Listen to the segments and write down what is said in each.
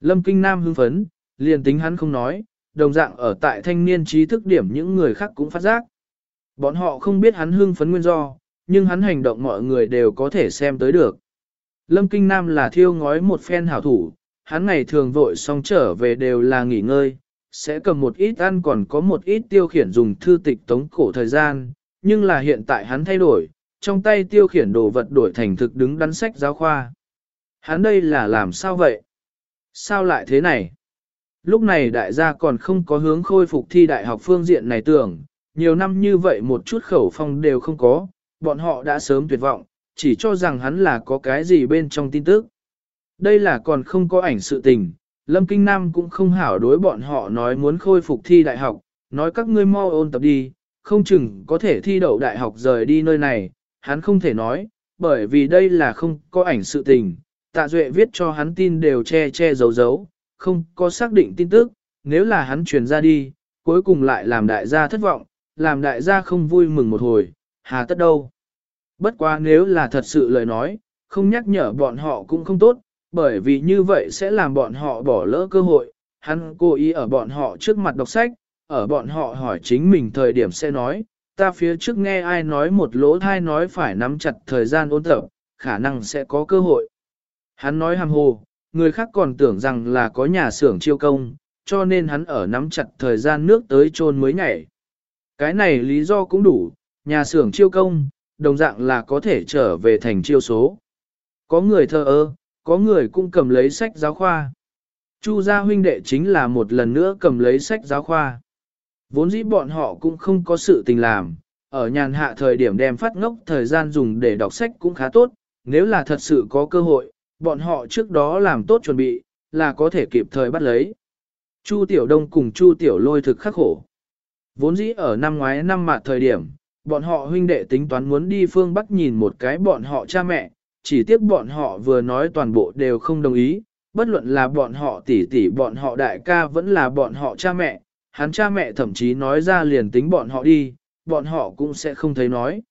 Lâm Kinh Nam hưng phấn, liền tính hắn không nói, đồng dạng ở tại thanh niên trí thức điểm những người khác cũng phát giác. Bọn họ không biết hắn hưng phấn nguyên do, nhưng hắn hành động mọi người đều có thể xem tới được. Lâm Kinh Nam là thiêu ngói một phen hảo thủ, hắn ngày thường vội xong trở về đều là nghỉ ngơi, sẽ cầm một ít ăn còn có một ít tiêu khiển dùng thư tịch tống cổ thời gian, nhưng là hiện tại hắn thay đổi, trong tay tiêu khiển đồ vật đổi thành thực đứng đắn sách giáo khoa. Hắn đây là làm sao vậy? Sao lại thế này? Lúc này đại gia còn không có hướng khôi phục thi đại học phương diện này tưởng, nhiều năm như vậy một chút khẩu phong đều không có, bọn họ đã sớm tuyệt vọng, chỉ cho rằng hắn là có cái gì bên trong tin tức. Đây là còn không có ảnh sự tình, Lâm Kinh Nam cũng không hảo đối bọn họ nói muốn khôi phục thi đại học, nói các ngươi mau ôn tập đi, không chừng có thể thi đậu đại học rời đi nơi này, hắn không thể nói, bởi vì đây là không có ảnh sự tình, tạ duệ viết cho hắn tin đều che che giấu giấu, không có xác định tin tức, nếu là hắn truyền ra đi, cuối cùng lại làm đại gia thất vọng, làm đại gia không vui mừng một hồi, hà tất đâu. Bất quá nếu là thật sự lời nói, không nhắc nhở bọn họ cũng không tốt, bởi vì như vậy sẽ làm bọn họ bỏ lỡ cơ hội, hắn cố ý ở bọn họ trước mặt đọc sách, ở bọn họ hỏi chính mình thời điểm sẽ nói, ta phía trước nghe ai nói một lỗ thai nói phải nắm chặt thời gian ôn tập, khả năng sẽ có cơ hội. Hắn nói hàm hồ, người khác còn tưởng rằng là có nhà xưởng chiêu công, cho nên hắn ở nắm chặt thời gian nước tới trôn mới nhảy. Cái này lý do cũng đủ, nhà xưởng chiêu công, đồng dạng là có thể trở về thành chiêu số. Có người thơ ơ, có người cũng cầm lấy sách giáo khoa. Chu gia huynh đệ chính là một lần nữa cầm lấy sách giáo khoa. Vốn dĩ bọn họ cũng không có sự tình làm, ở nhàn hạ thời điểm đem phát ngốc thời gian dùng để đọc sách cũng khá tốt, nếu là thật sự có cơ hội, bọn họ trước đó làm tốt chuẩn bị, là có thể kịp thời bắt lấy. Chu Tiểu Đông cùng Chu Tiểu Lôi thực khắc khổ. Vốn dĩ ở năm ngoái năm mạt thời điểm, bọn họ huynh đệ tính toán muốn đi phương Bắc nhìn một cái bọn họ cha mẹ, chỉ tiếc bọn họ vừa nói toàn bộ đều không đồng ý, bất luận là bọn họ tỷ tỷ bọn họ đại ca vẫn là bọn họ cha mẹ, hắn cha mẹ thậm chí nói ra liền tính bọn họ đi, bọn họ cũng sẽ không thấy nói.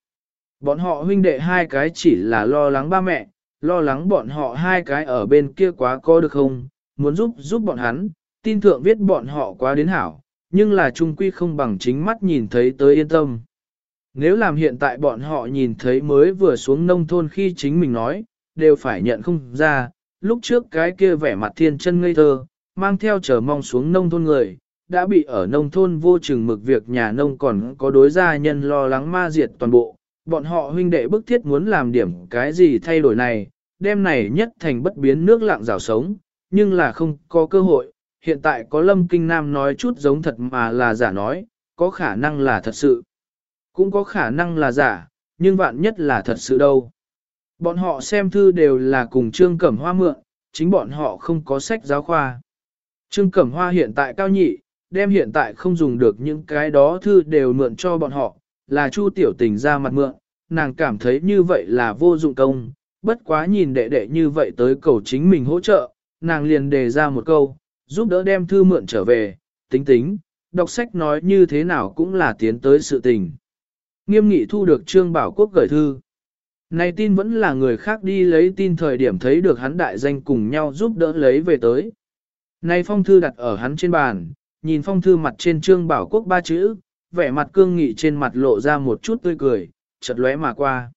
Bọn họ huynh đệ hai cái chỉ là lo lắng ba mẹ, lo lắng bọn họ hai cái ở bên kia quá có được không, muốn giúp giúp bọn hắn, tin thượng viết bọn họ quá đến hảo, nhưng là trung quy không bằng chính mắt nhìn thấy tới yên tâm. Nếu làm hiện tại bọn họ nhìn thấy mới vừa xuống nông thôn khi chính mình nói, đều phải nhận không ra, lúc trước cái kia vẻ mặt thiên chân ngây thơ, mang theo chờ mong xuống nông thôn người, đã bị ở nông thôn vô chừng mực việc nhà nông còn có đối gia nhân lo lắng ma diệt toàn bộ. Bọn họ huynh đệ bức thiết muốn làm điểm cái gì thay đổi này, đêm này nhất thành bất biến nước lặng rào sống, nhưng là không có cơ hội. Hiện tại có Lâm Kinh Nam nói chút giống thật mà là giả nói, có khả năng là thật sự. Cũng có khả năng là giả, nhưng vạn nhất là thật sự đâu. Bọn họ xem thư đều là cùng Trương Cẩm Hoa mượn, chính bọn họ không có sách giáo khoa. Trương Cẩm Hoa hiện tại cao nhị, đem hiện tại không dùng được những cái đó thư đều mượn cho bọn họ, là Chu Tiểu Tình ra mặt mượn, nàng cảm thấy như vậy là vô dụng công, bất quá nhìn đệ đệ như vậy tới cầu chính mình hỗ trợ, nàng liền đề ra một câu, giúp đỡ đem thư mượn trở về, tính tính, đọc sách nói như thế nào cũng là tiến tới sự tình. Nghiêm nghị thu được Trương Bảo Quốc gửi thư. Này tin vẫn là người khác đi lấy tin thời điểm thấy được hắn đại danh cùng nhau giúp đỡ lấy về tới. Này phong thư đặt ở hắn trên bàn, nhìn phong thư mặt trên Trương Bảo Quốc ba chữ, vẻ mặt cương nghị trên mặt lộ ra một chút tươi cười, chợt lóe mà qua.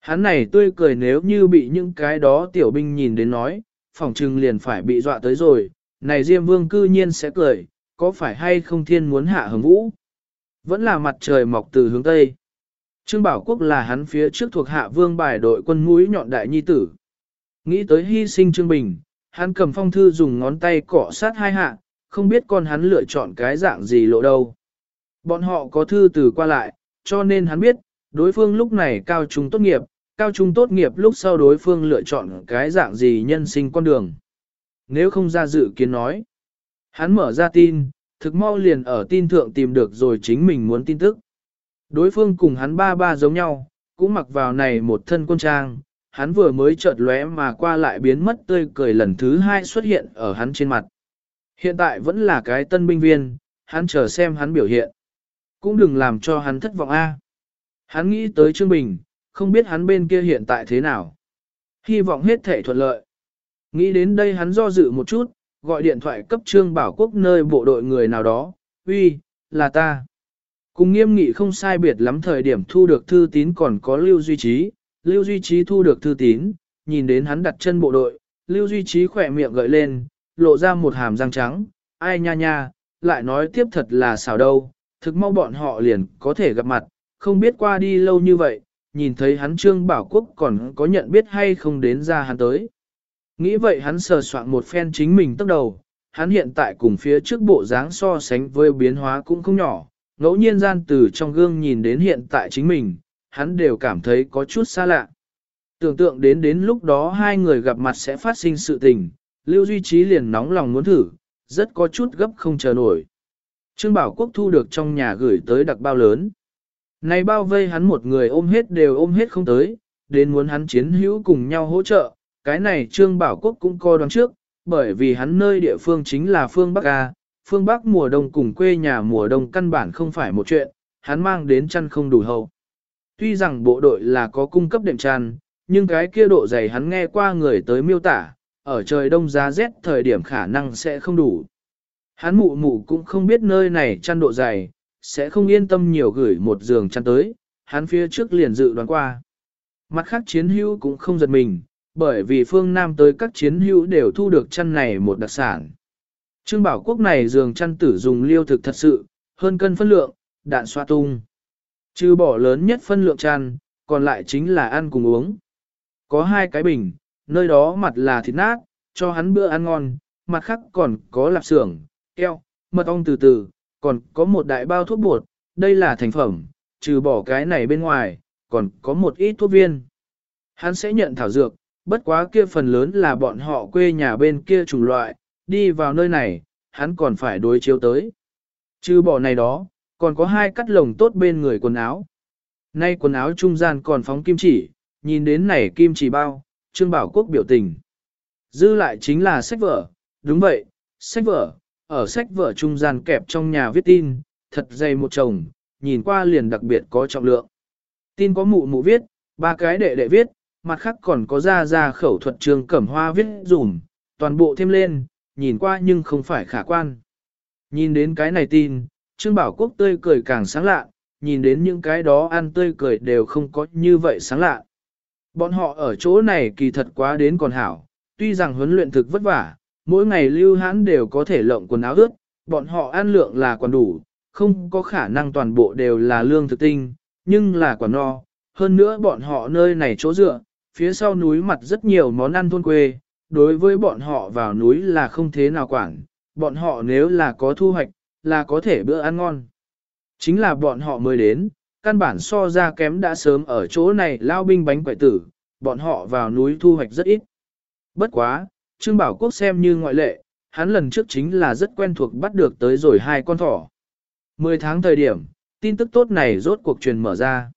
Hắn này tươi cười nếu như bị những cái đó tiểu binh nhìn đến nói, phỏng trừng liền phải bị dọa tới rồi, này Diêm Vương cư nhiên sẽ cười, có phải hay không thiên muốn hạ hứng vũ? Vẫn là mặt trời mọc từ hướng Tây. Trương Bảo Quốc là hắn phía trước thuộc hạ vương bài đội quân mũi nhọn đại nhi tử. Nghĩ tới hy sinh Trương Bình, hắn cầm phong thư dùng ngón tay cọ sát hai hạ, không biết con hắn lựa chọn cái dạng gì lộ đâu. Bọn họ có thư từ qua lại, cho nên hắn biết, đối phương lúc này cao trung tốt nghiệp, cao trung tốt nghiệp lúc sau đối phương lựa chọn cái dạng gì nhân sinh con đường. Nếu không ra dự kiến nói, hắn mở ra tin, thực mau liền ở tin thượng tìm được rồi chính mình muốn tin tức. Đối phương cùng hắn ba ba giống nhau, cũng mặc vào này một thân quân trang, hắn vừa mới chợt lóe mà qua lại biến mất tươi cười lần thứ hai xuất hiện ở hắn trên mặt. Hiện tại vẫn là cái tân binh viên, hắn chờ xem hắn biểu hiện. Cũng đừng làm cho hắn thất vọng a. Hắn nghĩ tới Trương Bình, không biết hắn bên kia hiện tại thế nào. Hy vọng hết thể thuận lợi. Nghĩ đến đây hắn do dự một chút, gọi điện thoại cấp trương bảo quốc nơi bộ đội người nào đó, uy, là ta. Cùng nghiêm nghị không sai biệt lắm thời điểm thu được thư tín còn có lưu duy trí, lưu duy trí thu được thư tín, nhìn đến hắn đặt chân bộ đội, lưu duy trí khỏe miệng gợi lên, lộ ra một hàm răng trắng, ai nha nha, lại nói tiếp thật là xào đâu, thực mau bọn họ liền có thể gặp mặt, không biết qua đi lâu như vậy, nhìn thấy hắn Trương Bảo Quốc còn có nhận biết hay không đến ra hắn tới. Nghĩ vậy hắn sờ soạn một phen chính mình tức đầu, hắn hiện tại cùng phía trước bộ dáng so sánh với biến hóa cũng không nhỏ, ngẫu nhiên gian từ trong gương nhìn đến hiện tại chính mình, hắn đều cảm thấy có chút xa lạ. Tưởng tượng đến đến lúc đó hai người gặp mặt sẽ phát sinh sự tình, Lưu Duy Trí liền nóng lòng muốn thử, rất có chút gấp không chờ nổi. Trương Bảo Quốc thu được trong nhà gửi tới đặc bao lớn. Này bao vây hắn một người ôm hết đều ôm hết không tới, đến muốn hắn chiến hữu cùng nhau hỗ trợ, cái này Trương Bảo Quốc cũng coi đoán trước, bởi vì hắn nơi địa phương chính là phương Bắc A, phương Bắc mùa đông cùng quê nhà mùa đông căn bản không phải một chuyện, hắn mang đến chăn không đủ hậu. Tuy rằng bộ đội là có cung cấp đệm tràn, nhưng cái kia độ dày hắn nghe qua người tới miêu tả, ở trời đông giá rét thời điểm khả năng sẽ không đủ. Hắn mụ mụ cũng không biết nơi này chăn độ dày, sẽ không yên tâm nhiều gửi một giường chăn tới, hắn phía trước liền dự đoán qua. Mặt khác chiến hữu cũng không giật mình, bởi vì phương Nam tới các chiến hữu đều thu được chăn này một đặc sản. Trương bảo quốc này giường chăn tử dùng liêu thực thật sự, hơn cân phân lượng, đạn xoa tung. Trừ bỏ lớn nhất phân lượng chăn, còn lại chính là ăn cùng uống. Có hai cái bình, nơi đó mặt là thịt nát, cho hắn bữa ăn ngon, mặt khác còn có lạp xưởng, keo, mật ong từ từ, còn có một đại bao thuốc bột, đây là thành phẩm, trừ bỏ cái này bên ngoài, còn có một ít thuốc viên. Hắn sẽ nhận thảo dược, bất quá kia phần lớn là bọn họ quê nhà bên kia chủng loại, đi vào nơi này, hắn còn phải đối chiếu tới. Trừ bỏ này đó, còn có hai cắt lồng tốt bên người quần áo. Nay quần áo trung gian còn phóng kim chỉ, nhìn đến này kim chỉ bao, Trương Bảo Quốc biểu tình. Dư lại chính là sách vở, đúng vậy, sách vở, ở sách vở trung gian kẹp trong nhà viết tin, thật dày một chồng, nhìn qua liền đặc biệt có trọng lượng. Tin có mụ mụ viết, ba cái đệ đệ viết, mặt khác còn có ra ra khẩu thuật trường cẩm hoa viết dùm, toàn bộ thêm lên, nhìn qua nhưng không phải khả quan. Nhìn đến cái này tin, Trương Bảo Quốc tươi cười càng sáng lạ, nhìn đến những cái đó ăn tươi cười đều không có như vậy sáng lạ. Bọn họ ở chỗ này kỳ thật quá đến còn hảo, tuy rằng huấn luyện thực vất vả, mỗi ngày lưu hãn đều có thể lộng quần áo ướt, bọn họ ăn lượng là còn đủ, không có khả năng toàn bộ đều là lương thực tinh, nhưng là quả no. Hơn nữa bọn họ nơi này chỗ dựa, phía sau núi mặt rất nhiều món ăn thôn quê, đối với bọn họ vào núi là không thế nào quản, bọn họ nếu là có thu hoạch, là có thể bữa ăn ngon. Chính là bọn họ mới đến, căn bản so ra kém đã sớm ở chỗ này lao binh bánh quậy tử, bọn họ vào núi thu hoạch rất ít. Bất quá, Trương Bảo Quốc xem như ngoại lệ, hắn lần trước chính là rất quen thuộc bắt được tới rồi hai con thỏ. Mười tháng thời điểm, tin tức tốt này rốt cuộc truyền mở ra.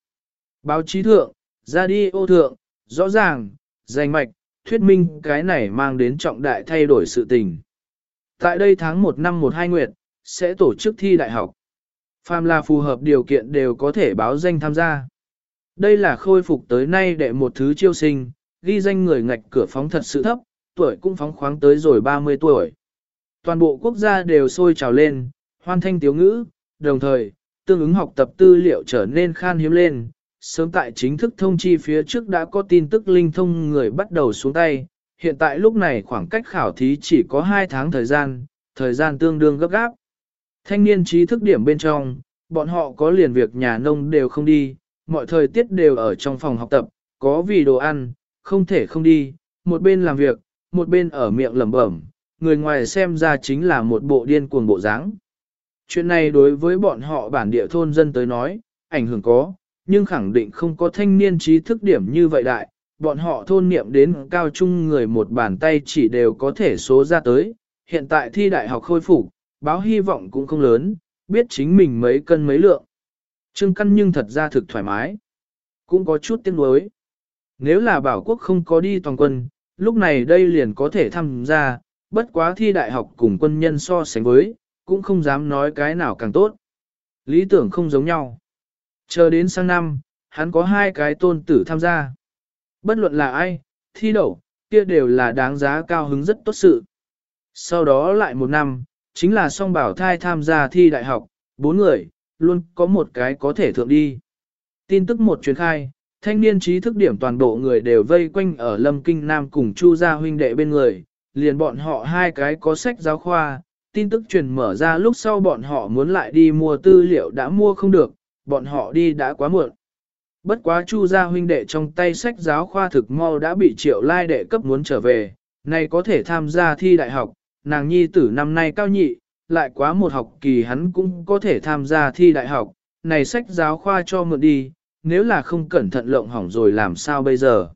Báo chí thượng, ra đi ô thượng, rõ ràng, danh mạch, thuyết minh cái này mang đến trọng đại thay đổi sự tình. Tại đây tháng 1 năm 12 nguyệt, sẽ tổ chức thi đại học. Phàm là phù hợp điều kiện đều có thể báo danh tham gia. Đây là khôi phục tới nay để một thứ chiêu sinh, ghi danh người ngạch cửa phóng thật sự thấp, tuổi cũng phóng khoáng tới rồi 30 tuổi. Toàn bộ quốc gia đều sôi trào lên, hoan thanh tiếu ngữ, đồng thời, tương ứng học tập tư liệu trở nên khan hiếm lên. Sớm tại chính thức thông chi phía trước đã có tin tức linh thông người bắt đầu xuống tay, hiện tại lúc này khoảng cách khảo thí chỉ có 2 tháng thời gian, thời gian tương đương gấp gáp. Thanh niên trí thức điểm bên trong, bọn họ có liền việc nhà nông đều không đi, mọi thời tiết đều ở trong phòng học tập, có vì đồ ăn, không thể không đi, một bên làm việc, một bên ở miệng lẩm bẩm, người ngoài xem ra chính là một bộ điên cuồng bộ dáng. Chuyện này đối với bọn họ bản địa thôn dân tới nói, ảnh hưởng có, nhưng khẳng định không có thanh niên trí thức điểm như vậy đại, bọn họ thôn niệm đến cao trung người một bàn tay chỉ đều có thể số ra tới, hiện tại thi đại học khôi phục, báo hy vọng cũng không lớn, biết chính mình mấy cân mấy lượng. Trương Căn nhưng thật ra thực thoải mái, cũng có chút tiếc nuối. Nếu là bảo quốc không có đi toàn quân, lúc này đây liền có thể tham gia, bất quá thi đại học cùng quân nhân so sánh với, cũng không dám nói cái nào càng tốt. Lý tưởng không giống nhau. Chờ đến sang năm, hắn có hai cái tôn tử tham gia. Bất luận là ai, thi đậu, kia đều là đáng giá cao hứng rất tốt sự. Sau đó lại một năm, chính là song bảo thai tham gia thi đại học, bốn người, luôn có một cái có thể thượng đi. Tin tức một truyền khai, thanh niên trí thức điểm toàn bộ người đều vây quanh ở Lâm Kinh Nam cùng Chu gia huynh đệ bên người, liền bọn họ hai cái có sách giáo khoa, tin tức truyền mở ra lúc sau bọn họ muốn lại đi mua tư liệu đã mua không được, bọn họ đi đã quá muộn. Bất quá Chu gia huynh đệ trong tay sách giáo khoa thực mau đã bị triệu lai đệ cấp muốn trở về, này có thể tham gia thi đại học, nàng nhi tử năm nay cao nhị, lại quá một học kỳ hắn cũng có thể tham gia thi đại học, này sách giáo khoa cho mượn đi, nếu là không cẩn thận lộng hỏng rồi làm sao bây giờ.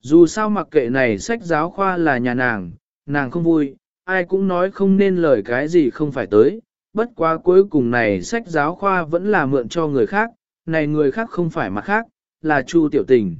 Dù sao mặc kệ này sách giáo khoa là nhà nàng, nàng không vui, ai cũng nói không nên lời cái gì không phải tới, bất quá cuối cùng này sách giáo khoa vẫn là mượn cho người khác, này người khác không phải mặt khác, là Chu Tiểu Tình.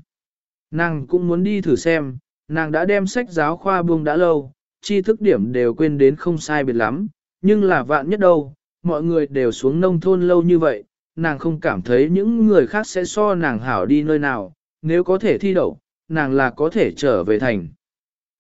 Nàng cũng muốn đi thử xem, nàng đã đem sách giáo khoa buông đã lâu, tri thức điểm đều quên đến không sai biệt lắm, nhưng là vạn nhất đâu, mọi người đều xuống nông thôn lâu như vậy, nàng không cảm thấy những người khác sẽ so nàng hảo đi nơi nào, nếu có thể thi đậu, nàng là có thể trở về thành.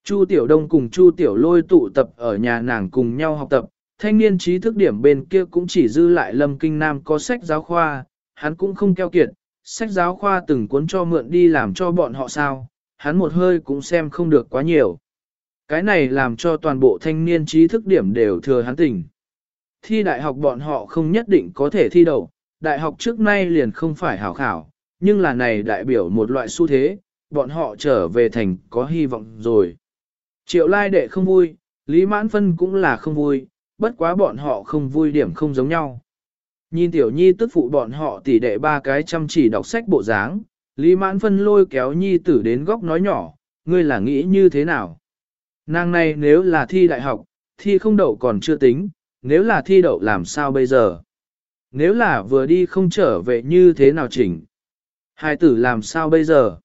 Chu Tiểu Đông cùng Chu Tiểu Lôi tụ tập ở nhà nàng cùng nhau học tập, thanh niên trí thức điểm bên kia cũng chỉ dư lại Lâm Kinh Nam có sách giáo khoa, hắn cũng không keo kiệt, sách giáo khoa từng cuốn cho mượn đi làm cho bọn họ sao, hắn một hơi cũng xem không được quá nhiều. Cái này làm cho toàn bộ thanh niên trí thức điểm đều thừa hắn tỉnh. Thi đại học bọn họ không nhất định có thể thi đậu, đại học trước nay liền không phải hảo khảo, nhưng là này đại biểu một loại xu thế, bọn họ trở về thành có hy vọng rồi. Triệu lai đệ không vui, Lý Mãn Phân cũng là không vui, bất quá bọn họ không vui điểm không giống nhau. Nhìn tiểu nhi tức phụ bọn họ tỉ đệ ba cái chăm chỉ đọc sách bộ dáng, Lý Mãn Phân lôi kéo nhi tử đến góc nói nhỏ, ngươi là nghĩ như thế nào? Nàng này nếu là thi đại học, thi không đậu còn chưa tính, nếu là thi đậu làm sao bây giờ? Nếu là vừa đi không trở về như thế nào chỉnh? Hai tử làm sao bây giờ?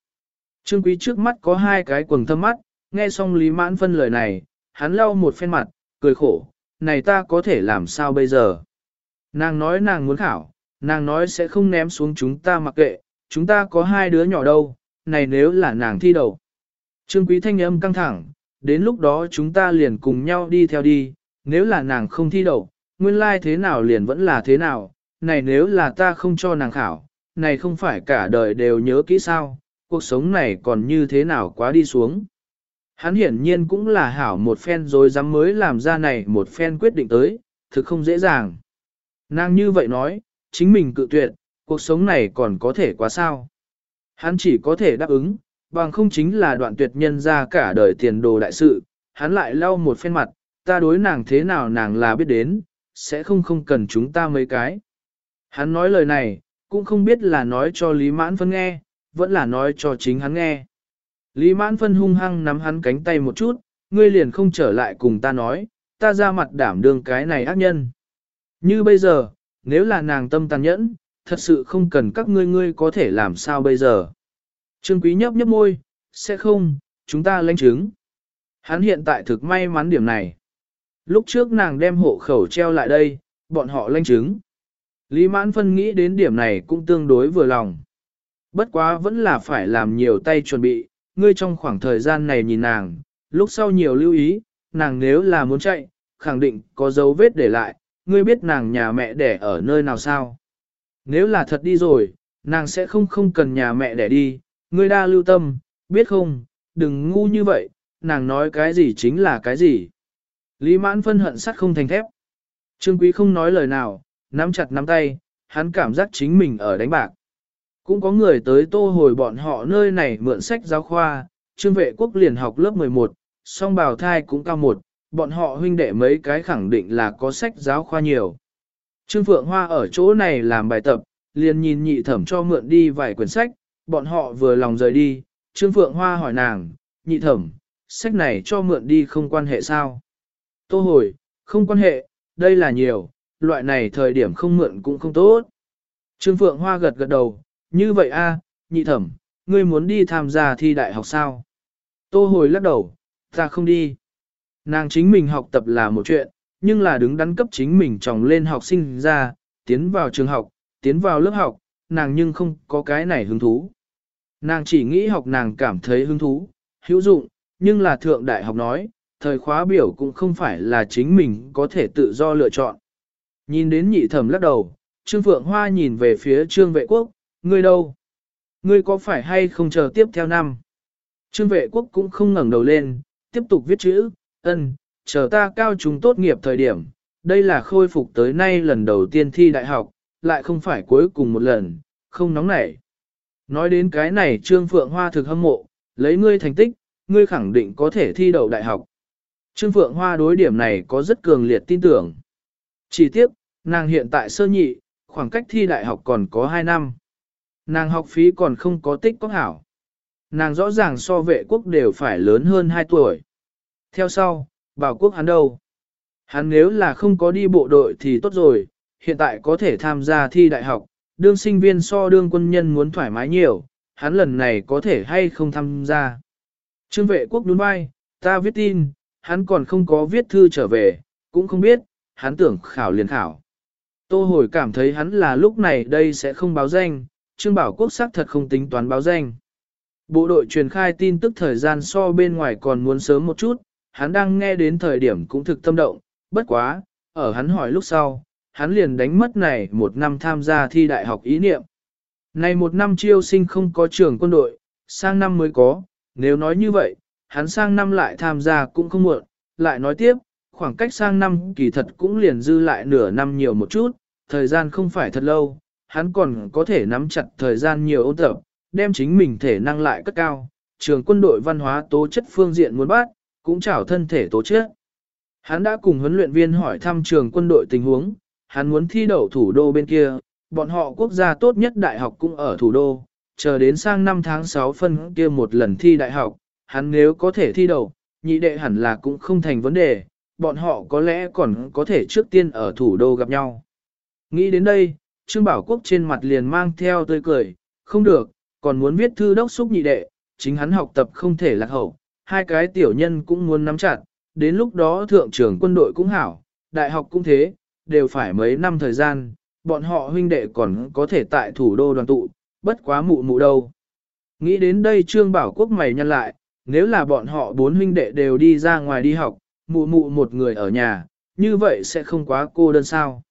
Trương Quý trước mắt có hai cái quần thâm mắt, nghe xong Lý Mãn Phân lời này, hắn lau một phen mặt, cười khổ, này ta có thể làm sao bây giờ? Nàng nói nàng muốn khảo, nàng nói sẽ không ném xuống chúng ta mặc kệ, chúng ta có hai đứa nhỏ đâu, này nếu là nàng thi đầu. Trương Quý thanh âm căng thẳng, đến lúc đó chúng ta liền cùng nhau đi theo đi, nếu là nàng không thi đậu, nguyên lai thế nào liền vẫn là thế nào, này nếu là ta không cho nàng khảo, này không phải cả đời đều nhớ kỹ sao, cuộc sống này còn như thế nào quá đi xuống. Hắn hiển nhiên cũng là hảo một phen rồi dám mới làm ra này một phen quyết định tới, thực không dễ dàng. Nàng như vậy nói, chính mình cự tuyệt, cuộc sống này còn có thể quá sao. Hắn chỉ có thể đáp ứng, bằng không chính là đoạn tuyệt nhân ra cả đời tiền đồ đại sự, hắn lại lau một phen mặt, ta đối nàng thế nào nàng là biết đến, sẽ không không cần chúng ta mấy cái. Hắn nói lời này, cũng không biết là nói cho Lý Mãn Phân nghe, vẫn là nói cho chính hắn nghe. Lý Mãn Phân hung hăng nắm hắn cánh tay một chút, ngươi liền không trở lại cùng ta nói, ta ra mặt đảm đương cái này ác nhân. Như bây giờ, nếu là nàng tâm tàn nhẫn, thật sự không cần các ngươi ngươi có thể làm sao bây giờ. Trương Quý nhấp nhấp môi, sẽ không, chúng ta lãnh chứng. Hắn hiện tại thực may mắn điểm này. Lúc trước nàng đem hộ khẩu treo lại đây, bọn họ lanh chứng. Lý Mãn Phân nghĩ đến điểm này cũng tương đối vừa lòng. Bất quá vẫn là phải làm nhiều tay chuẩn bị, ngươi trong khoảng thời gian này nhìn nàng, lúc sau nhiều lưu ý, nàng nếu là muốn chạy, khẳng định có dấu vết để lại, ngươi biết nàng nhà mẹ đẻ ở nơi nào sao? Nếu là thật đi rồi, nàng sẽ không không cần nhà mẹ đẻ đi, ngươi đa lưu tâm, biết không, đừng ngu như vậy, nàng nói cái gì chính là cái gì. Lý mãn phân hận sắt không thành thép. Trương quý không nói lời nào, nắm chặt nắm tay, hắn cảm giác chính mình ở đánh bạc. Cũng có người tới tô hồi bọn họ nơi này mượn sách giáo khoa, trương vệ quốc liền học lớp 11, song bào thai cũng cao một, bọn họ huynh đệ mấy cái khẳng định là có sách giáo khoa nhiều. Trương Phượng Hoa ở chỗ này làm bài tập, liền nhìn nhị thẩm cho mượn đi vài quyển sách, bọn họ vừa lòng rời đi, Trương Phượng Hoa hỏi nàng, nhị thẩm, sách này cho mượn đi không quan hệ sao? Tô hồi, không quan hệ, đây là nhiều, loại này thời điểm không mượn cũng không tốt. Trương Phượng Hoa gật gật đầu, như vậy a, nhị thẩm, ngươi muốn đi tham gia thi đại học sao? Tô hồi lắc đầu, ta không đi. Nàng chính mình học tập là một chuyện, nhưng là đứng đắn cấp chính mình tròng lên học sinh ra, tiến vào trường học, tiến vào lớp học, nàng nhưng không có cái này hứng thú. Nàng chỉ nghĩ học nàng cảm thấy hứng thú, hữu dụng, nhưng là thượng đại học nói, thời khóa biểu cũng không phải là chính mình có thể tự do lựa chọn. Nhìn đến nhị thẩm lắc đầu, Trương Phượng Hoa nhìn về phía Trương Vệ Quốc, ngươi đâu? Ngươi có phải hay không chờ tiếp theo năm? Trương Vệ Quốc cũng không ngẩng đầu lên, tiếp tục viết chữ, ân, chờ ta cao trung tốt nghiệp thời điểm, đây là khôi phục tới nay lần đầu tiên thi đại học, lại không phải cuối cùng một lần, không nóng nảy. Nói đến cái này Trương Phượng Hoa thực hâm mộ, lấy ngươi thành tích, ngươi khẳng định có thể thi đậu đại học. Trương Phượng Hoa đối điểm này có rất cường liệt tin tưởng. Chỉ tiếc, nàng hiện tại sơ nhị, khoảng cách thi đại học còn có 2 năm. Nàng học phí còn không có tích có hảo. Nàng rõ ràng so vệ quốc đều phải lớn hơn 2 tuổi. Theo sau, bảo quốc hắn đâu? Hắn nếu là không có đi bộ đội thì tốt rồi, hiện tại có thể tham gia thi đại học, đương sinh viên so đương quân nhân muốn thoải mái nhiều, hắn lần này có thể hay không tham gia. Trương vệ quốc đúng vai, ta viết tin, hắn còn không có viết thư trở về, cũng không biết, hắn tưởng khảo liền khảo. Tô hồi cảm thấy hắn là lúc này đây sẽ không báo danh, Trương Bảo Quốc xác thật không tính toán báo danh. Bộ đội truyền khai tin tức thời gian so bên ngoài còn muốn sớm một chút, hắn đang nghe đến thời điểm cũng thực tâm động, bất quá, ở hắn hỏi lúc sau, hắn liền đánh mất này một năm tham gia thi đại học ý niệm. Này một năm chiêu sinh không có trường quân đội, sang năm mới có, nếu nói như vậy, hắn sang năm lại tham gia cũng không muộn, lại nói tiếp, khoảng cách sang năm kỳ thật cũng liền dư lại nửa năm nhiều một chút, thời gian không phải thật lâu, hắn còn có thể nắm chặt thời gian nhiều ôn tập, đem chính mình thể năng lại cất cao, trường quân đội văn hóa tố chất phương diện muốn bắt, cũng chảo thân thể tố chất. Hắn đã cùng huấn luyện viên hỏi thăm trường quân đội tình huống, hắn muốn thi đậu thủ đô bên kia, bọn họ quốc gia tốt nhất đại học cũng ở thủ đô, chờ đến sang năm tháng 6 phân kia một lần thi đại học, hắn nếu có thể thi đầu nhị đệ hẳn là cũng không thành vấn đề, bọn họ có lẽ còn có thể trước tiên ở thủ đô gặp nhau. Nghĩ đến đây, Trương Bảo Quốc trên mặt liền mang theo tươi cười, không được, còn muốn viết thư đốc xúc nhị đệ, chính hắn học tập không thể lạc hậu, hai cái tiểu nhân cũng muốn nắm chặt, đến lúc đó thượng trưởng quân đội cũng hảo, đại học cũng thế, đều phải mấy năm thời gian, bọn họ huynh đệ còn có thể tại thủ đô đoàn tụ, bất quá mụ mụ đâu. Nghĩ đến đây Trương Bảo Quốc mày nhăn lại, nếu là bọn họ bốn huynh đệ đều đi ra ngoài đi học, mụ mụ một người ở nhà, như vậy sẽ không quá cô đơn sao.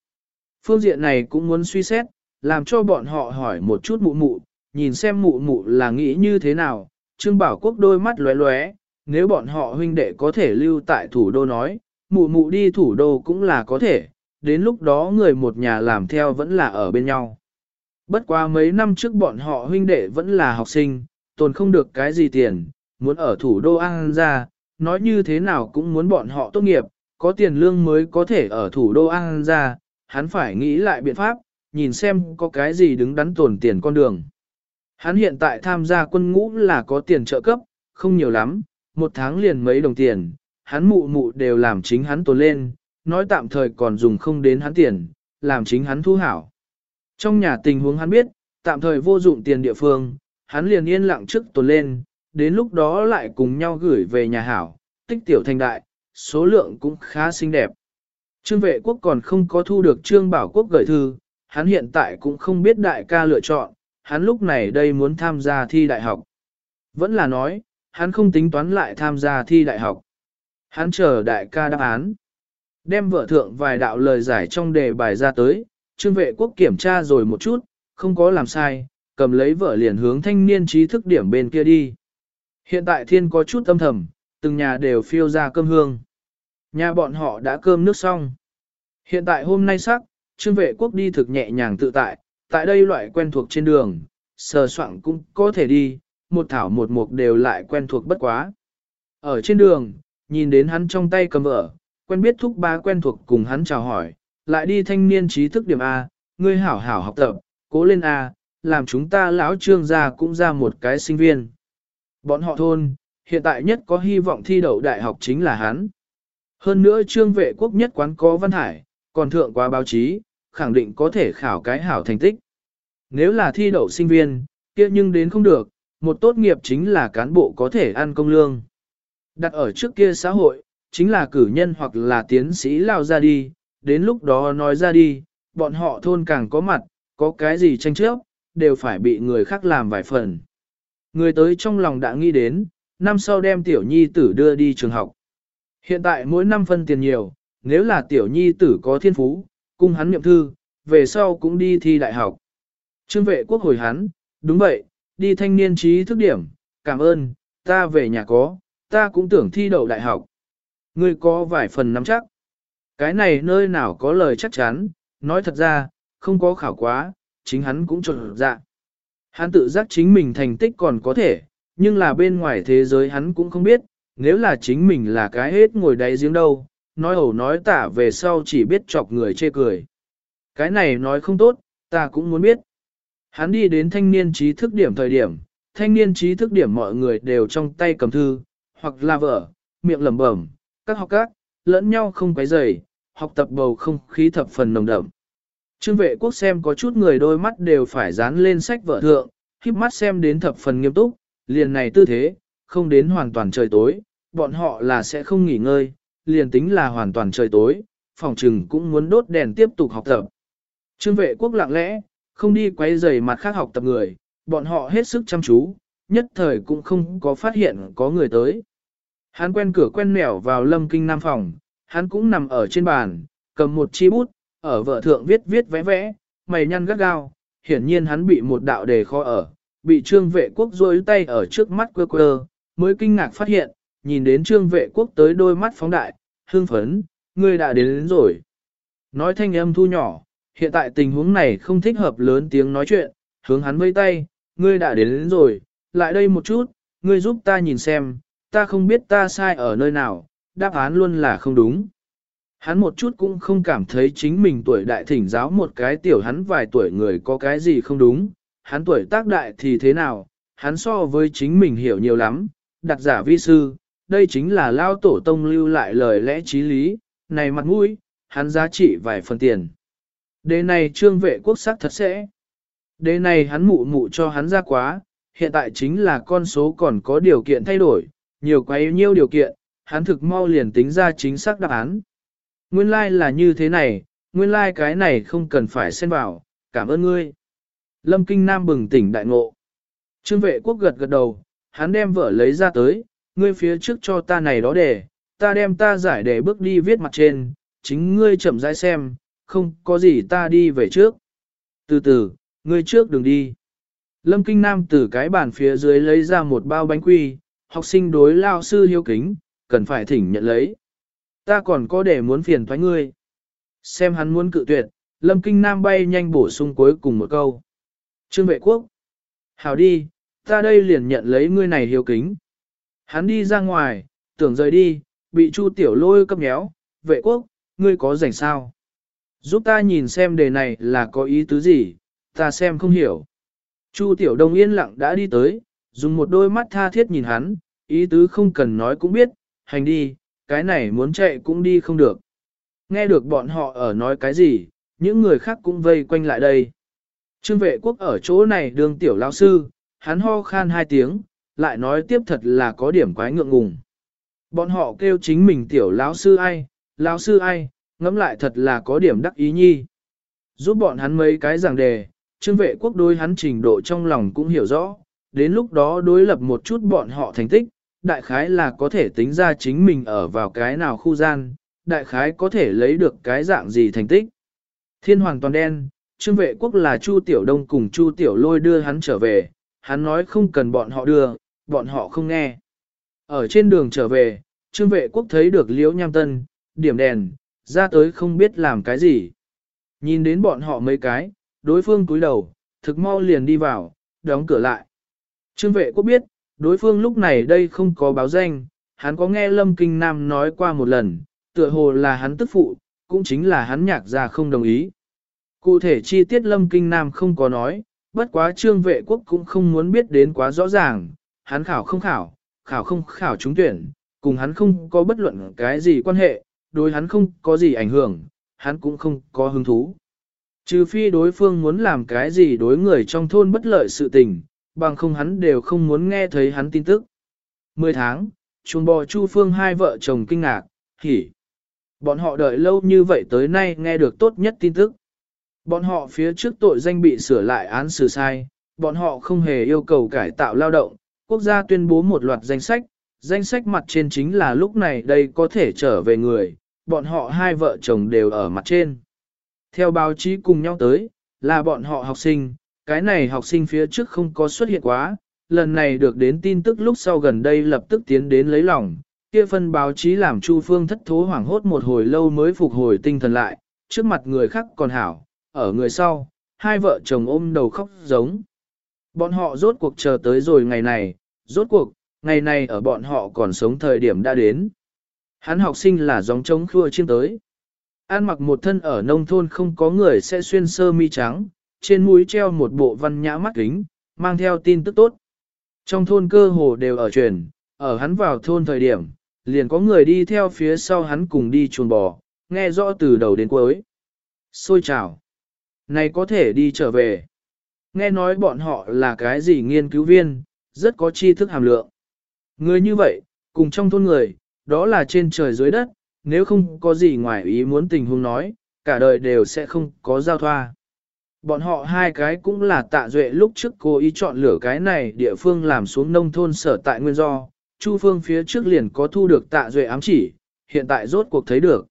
Phương diện này cũng muốn suy xét, làm cho bọn họ hỏi một chút mụ mụ, nhìn xem mụ mụ là nghĩ như thế nào. Trương Bảo Quốc đôi mắt lóe lóe, nếu bọn họ huynh đệ có thể lưu tại thủ đô nói, mụ mụ đi thủ đô cũng là có thể, đến lúc đó người một nhà làm theo vẫn là ở bên nhau. Bất quá mấy năm trước bọn họ huynh đệ vẫn là học sinh, tồn không được cái gì tiền, muốn ở thủ đô An ra, nói như thế nào cũng muốn bọn họ tốt nghiệp, có tiền lương mới có thể ở thủ đô An ra, hắn phải nghĩ lại biện pháp, nhìn xem có cái gì đứng đắn tồn tiền con đường. Hắn hiện tại tham gia quân ngũ là có tiền trợ cấp, không nhiều lắm, một tháng liền mấy đồng tiền, hắn mụ mụ đều làm chính hắn tồn lên, nói tạm thời còn dùng không đến hắn tiền, làm chính hắn thu hảo. Trong nhà tình huống hắn biết, tạm thời vô dụng tiền địa phương, hắn liền yên lặng trước tồn lên, đến lúc đó lại cùng nhau gửi về nhà hảo, tích tiểu thành đại, số lượng cũng khá xinh đẹp. Trương vệ quốc còn không có thu được Trương Bảo Quốc gửi thư, hắn hiện tại cũng không biết đại ca lựa chọn, hắn lúc này đây muốn tham gia thi đại học. Vẫn là nói, hắn không tính toán lại tham gia thi đại học. Hắn chờ đại ca đáp án. Đem vợ thượng vài đạo lời giải trong đề bài ra tới, trương vệ quốc kiểm tra rồi một chút, không có làm sai, cầm lấy vợ liền hướng thanh niên trí thức điểm bên kia đi. Hiện tại thiên có chút âm thầm, từng nhà đều phiêu ra cơm hương. Nhà bọn họ đã cơm nước xong. Hiện tại hôm nay sắc, trương vệ quốc đi thực nhẹ nhàng tự tại, tại đây loại quen thuộc trên đường, sờ soạn cũng có thể đi, một thảo một mục đều lại quen thuộc bất quá. Ở trên đường, nhìn đến hắn trong tay cầm vợ, quen biết thúc ba quen thuộc cùng hắn chào hỏi, lại đi thanh niên trí thức điểm A, ngươi hảo hảo học tập, cố lên A, làm chúng ta lão trương gia cũng ra một cái sinh viên. Bọn họ thôn, hiện tại nhất có hy vọng thi đậu đại học chính là hắn. Hơn nữa trương vệ quốc nhất quán có văn hải, còn thượng qua báo chí, khẳng định có thể khảo cái hảo thành tích. Nếu là thi đậu sinh viên, kia nhưng đến không được, một tốt nghiệp chính là cán bộ có thể ăn công lương. Đặt ở trước kia xã hội, chính là cử nhân hoặc là tiến sĩ lao ra đi, đến lúc đó nói ra đi, bọn họ thôn càng có mặt, có cái gì tranh chấp, đều phải bị người khác làm vài phần. Người tới trong lòng đã nghĩ đến, năm sau đem tiểu nhi tử đưa đi trường học. Hiện tại mỗi năm phân tiền nhiều, nếu là tiểu nhi tử có thiên phú, cung hắn niệm thư, về sau cũng đi thi đại học. Trương vệ quốc hồi hắn, đúng vậy, đi thanh niên trí thức điểm, cảm ơn, ta về nhà có, ta cũng tưởng thi đậu đại học. Ngươi có vài phần nắm chắc. Cái này nơi nào có lời chắc chắn, nói thật ra, không có khảo quá, chính hắn cũng trộn dạ. Hắn tự giác chính mình thành tích còn có thể, nhưng là bên ngoài thế giới hắn cũng không biết, nếu là chính mình là cái hết ngồi đáy giếng đâu, nói ẩu nói tả về sau chỉ biết chọc người chê cười. Cái này nói không tốt, ta cũng muốn biết. Hắn đi đến thanh niên trí thức điểm thời điểm, thanh niên trí thức điểm mọi người đều trong tay cầm thư, hoặc là vợ, miệng lẩm bẩm, các học các, lẫn nhau không quấy rầy, học tập bầu không khí thập phần nồng đậm. Trương vệ quốc xem có chút người đôi mắt đều phải dán lên sách vợ thượng, khiếp mắt xem đến thập phần nghiêm túc, liền này tư thế, không đến hoàn toàn trời tối, bọn họ là sẽ không nghỉ ngơi, liền tính là hoàn toàn trời tối, phòng trừng cũng muốn đốt đèn tiếp tục học tập. Trương vệ quốc lặng lẽ, không đi quấy rầy mặt khác học tập người, bọn họ hết sức chăm chú, nhất thời cũng không có phát hiện có người tới. Hắn quen cửa quen nẻo vào lâm kinh nam phòng, hắn cũng nằm ở trên bàn, cầm một chi bút, ở vợ thượng viết viết vẽ vẽ, mày nhăn gắt gao, hiển nhiên hắn bị một đạo đề khó ở, bị trương vệ quốc rôi tay ở trước mắt quơ quơ, mới kinh ngạc phát hiện, nhìn đến trương vệ quốc tới đôi mắt phóng đại, hương phấn, ngươi đã đến, đến rồi. Nói thanh âm thu nhỏ, hiện tại tình huống này không thích hợp lớn tiếng nói chuyện, hướng hắn vây tay, ngươi đã đến, đến rồi, lại đây một chút, ngươi giúp ta nhìn xem, ta không biết ta sai ở nơi nào, đáp án luôn là không đúng. Hắn một chút cũng không cảm thấy chính mình tuổi đại thỉnh giáo một cái tiểu hắn vài tuổi người có cái gì không đúng, hắn tuổi tác đại thì thế nào, hắn so với chính mình hiểu nhiều lắm, đặt giả vi sư, đây chính là lao tổ tông lưu lại lời lẽ trí lý, này mặt mũi, hắn giá trị vài phần tiền. Đề này trương vệ quốc sắc thật sẽ. Đề này hắn mụ mụ cho hắn ra quá, hiện tại chính là con số còn có điều kiện thay đổi, nhiều quá nhiêu điều kiện, hắn thực mau liền tính ra chính xác đáp án. Nguyên lai like là như thế này, nguyên lai like cái này không cần phải xen vào, cảm ơn ngươi. Lâm Kinh Nam bừng tỉnh đại ngộ. Trương vệ quốc gật gật đầu, hắn đem vợ lấy ra tới, ngươi phía trước cho ta này đó để, ta đem ta giải để bước đi viết mặt trên, chính ngươi chậm rãi xem, không có gì ta đi về trước. Từ từ, ngươi trước đừng đi. Lâm Kinh Nam từ cái bàn phía dưới lấy ra một bao bánh quy, học sinh đối lao sư hiếu kính, cần phải thỉnh nhận lấy. Ta còn có để muốn phiền thoái ngươi. Xem hắn muốn cự tuyệt, Lâm Kinh Nam bay nhanh bổ sung cuối cùng một câu. Trương vệ quốc. Hảo đi, ta đây liền nhận lấy ngươi này hiếu kính. Hắn đi ra ngoài, tưởng rời đi, bị Chu Tiểu Lôi cấp nhéo, vệ quốc, ngươi có rảnh sao? Giúp ta nhìn xem đề này là có ý tứ gì, ta xem không hiểu. Chu Tiểu Đông yên lặng đã đi tới, dùng một đôi mắt tha thiết nhìn hắn, ý tứ không cần nói cũng biết, hành đi, cái này muốn chạy cũng đi không được. Nghe được bọn họ ở nói cái gì, những người khác cũng vây quanh lại đây. Trương vệ quốc ở chỗ này đương tiểu lao sư, hắn ho khan hai tiếng, lại nói tiếp thật là có điểm quái ngượng ngùng. Bọn họ kêu chính mình tiểu lão sư ai, lão sư ai, ngẫm lại thật là có điểm đắc ý nhi. Giúp bọn hắn mấy cái giảng đề, trương vệ quốc đối hắn trình độ trong lòng cũng hiểu rõ, đến lúc đó đối lập một chút bọn họ thành tích, đại khái là có thể tính ra chính mình ở vào cái nào khu gian, đại khái có thể lấy được cái dạng gì thành tích. Thiên hoàng toàn đen, trương vệ quốc là Chu Tiểu Đông cùng Chu Tiểu Lôi đưa hắn trở về, hắn nói không cần bọn họ đưa, bọn họ không nghe. Ở trên đường trở về, trương vệ quốc thấy được liễu nham tân, điểm đèn, ra tới không biết làm cái gì. Nhìn đến bọn họ mấy cái, đối phương cúi đầu, thực mau liền đi vào, đóng cửa lại. Trương vệ quốc biết, đối phương lúc này đây không có báo danh, hắn có nghe Lâm Kinh Nam nói qua một lần, tựa hồ là hắn tức phụ, cũng chính là hắn nhạc ra không đồng ý. Cụ thể chi tiết Lâm Kinh Nam không có nói, bất quá trương vệ quốc cũng không muốn biết đến quá rõ ràng, hắn khảo không khảo, khảo không khảo trúng tuyển, cùng hắn không có bất luận cái gì quan hệ, đối hắn không có gì ảnh hưởng, hắn cũng không có hứng thú. Trừ phi đối phương muốn làm cái gì đối người trong thôn bất lợi sự tình, bằng không hắn đều không muốn nghe thấy hắn tin tức. Mười tháng, chuồng bò Chu Phương hai vợ chồng kinh ngạc, hỉ. Bọn họ đợi lâu như vậy tới nay nghe được tốt nhất tin tức. Bọn họ phía trước tội danh bị sửa lại án xử sai, bọn họ không hề yêu cầu cải tạo lao động, quốc gia tuyên bố một loạt danh sách, Danh sách mặt trên chính là lúc này đây có thể trở về người, bọn họ hai vợ chồng đều ở mặt trên. Theo báo chí cùng nhau tới, là bọn họ học sinh, cái này học sinh phía trước không có xuất hiện quá, lần này được đến tin tức lúc sau gần đây lập tức tiến đến lấy lòng, kia phân báo chí làm Chu Phương thất thố hoảng hốt một hồi lâu mới phục hồi tinh thần lại, trước mặt người khác còn hảo, ở người sau, hai vợ chồng ôm đầu khóc giống. Bọn họ rốt cuộc chờ tới rồi ngày này, rốt cuộc, ngày này ở bọn họ còn sống thời điểm đã đến. Hắn học sinh là gióng trống khua chiêm tới. An mặc một thân ở nông thôn không có người sẽ xuyên sơ mi trắng, trên mũi treo một bộ văn nhã mắt kính, mang theo tin tức tốt. Trong thôn cơ hồ đều ở truyền, ở hắn vào thôn thời điểm, liền có người đi theo phía sau hắn cùng đi chuồn bò, nghe rõ từ đầu đến cuối. Xôi chào. Này có thể đi trở về. Nghe nói bọn họ là cái gì nghiên cứu viên, rất có tri thức hàm lượng. Người như vậy, cùng trong thôn người, đó là trên trời dưới đất, nếu không có gì ngoài ý muốn tình huống nói, cả đời đều sẽ không có giao thoa. Bọn họ hai cái cũng là tạ duệ lúc trước cố ý chọn lửa cái này địa phương làm xuống nông thôn sở tại nguyên do, Chu Phương phía trước liền có thu được tạ duệ ám chỉ, hiện tại rốt cuộc thấy được.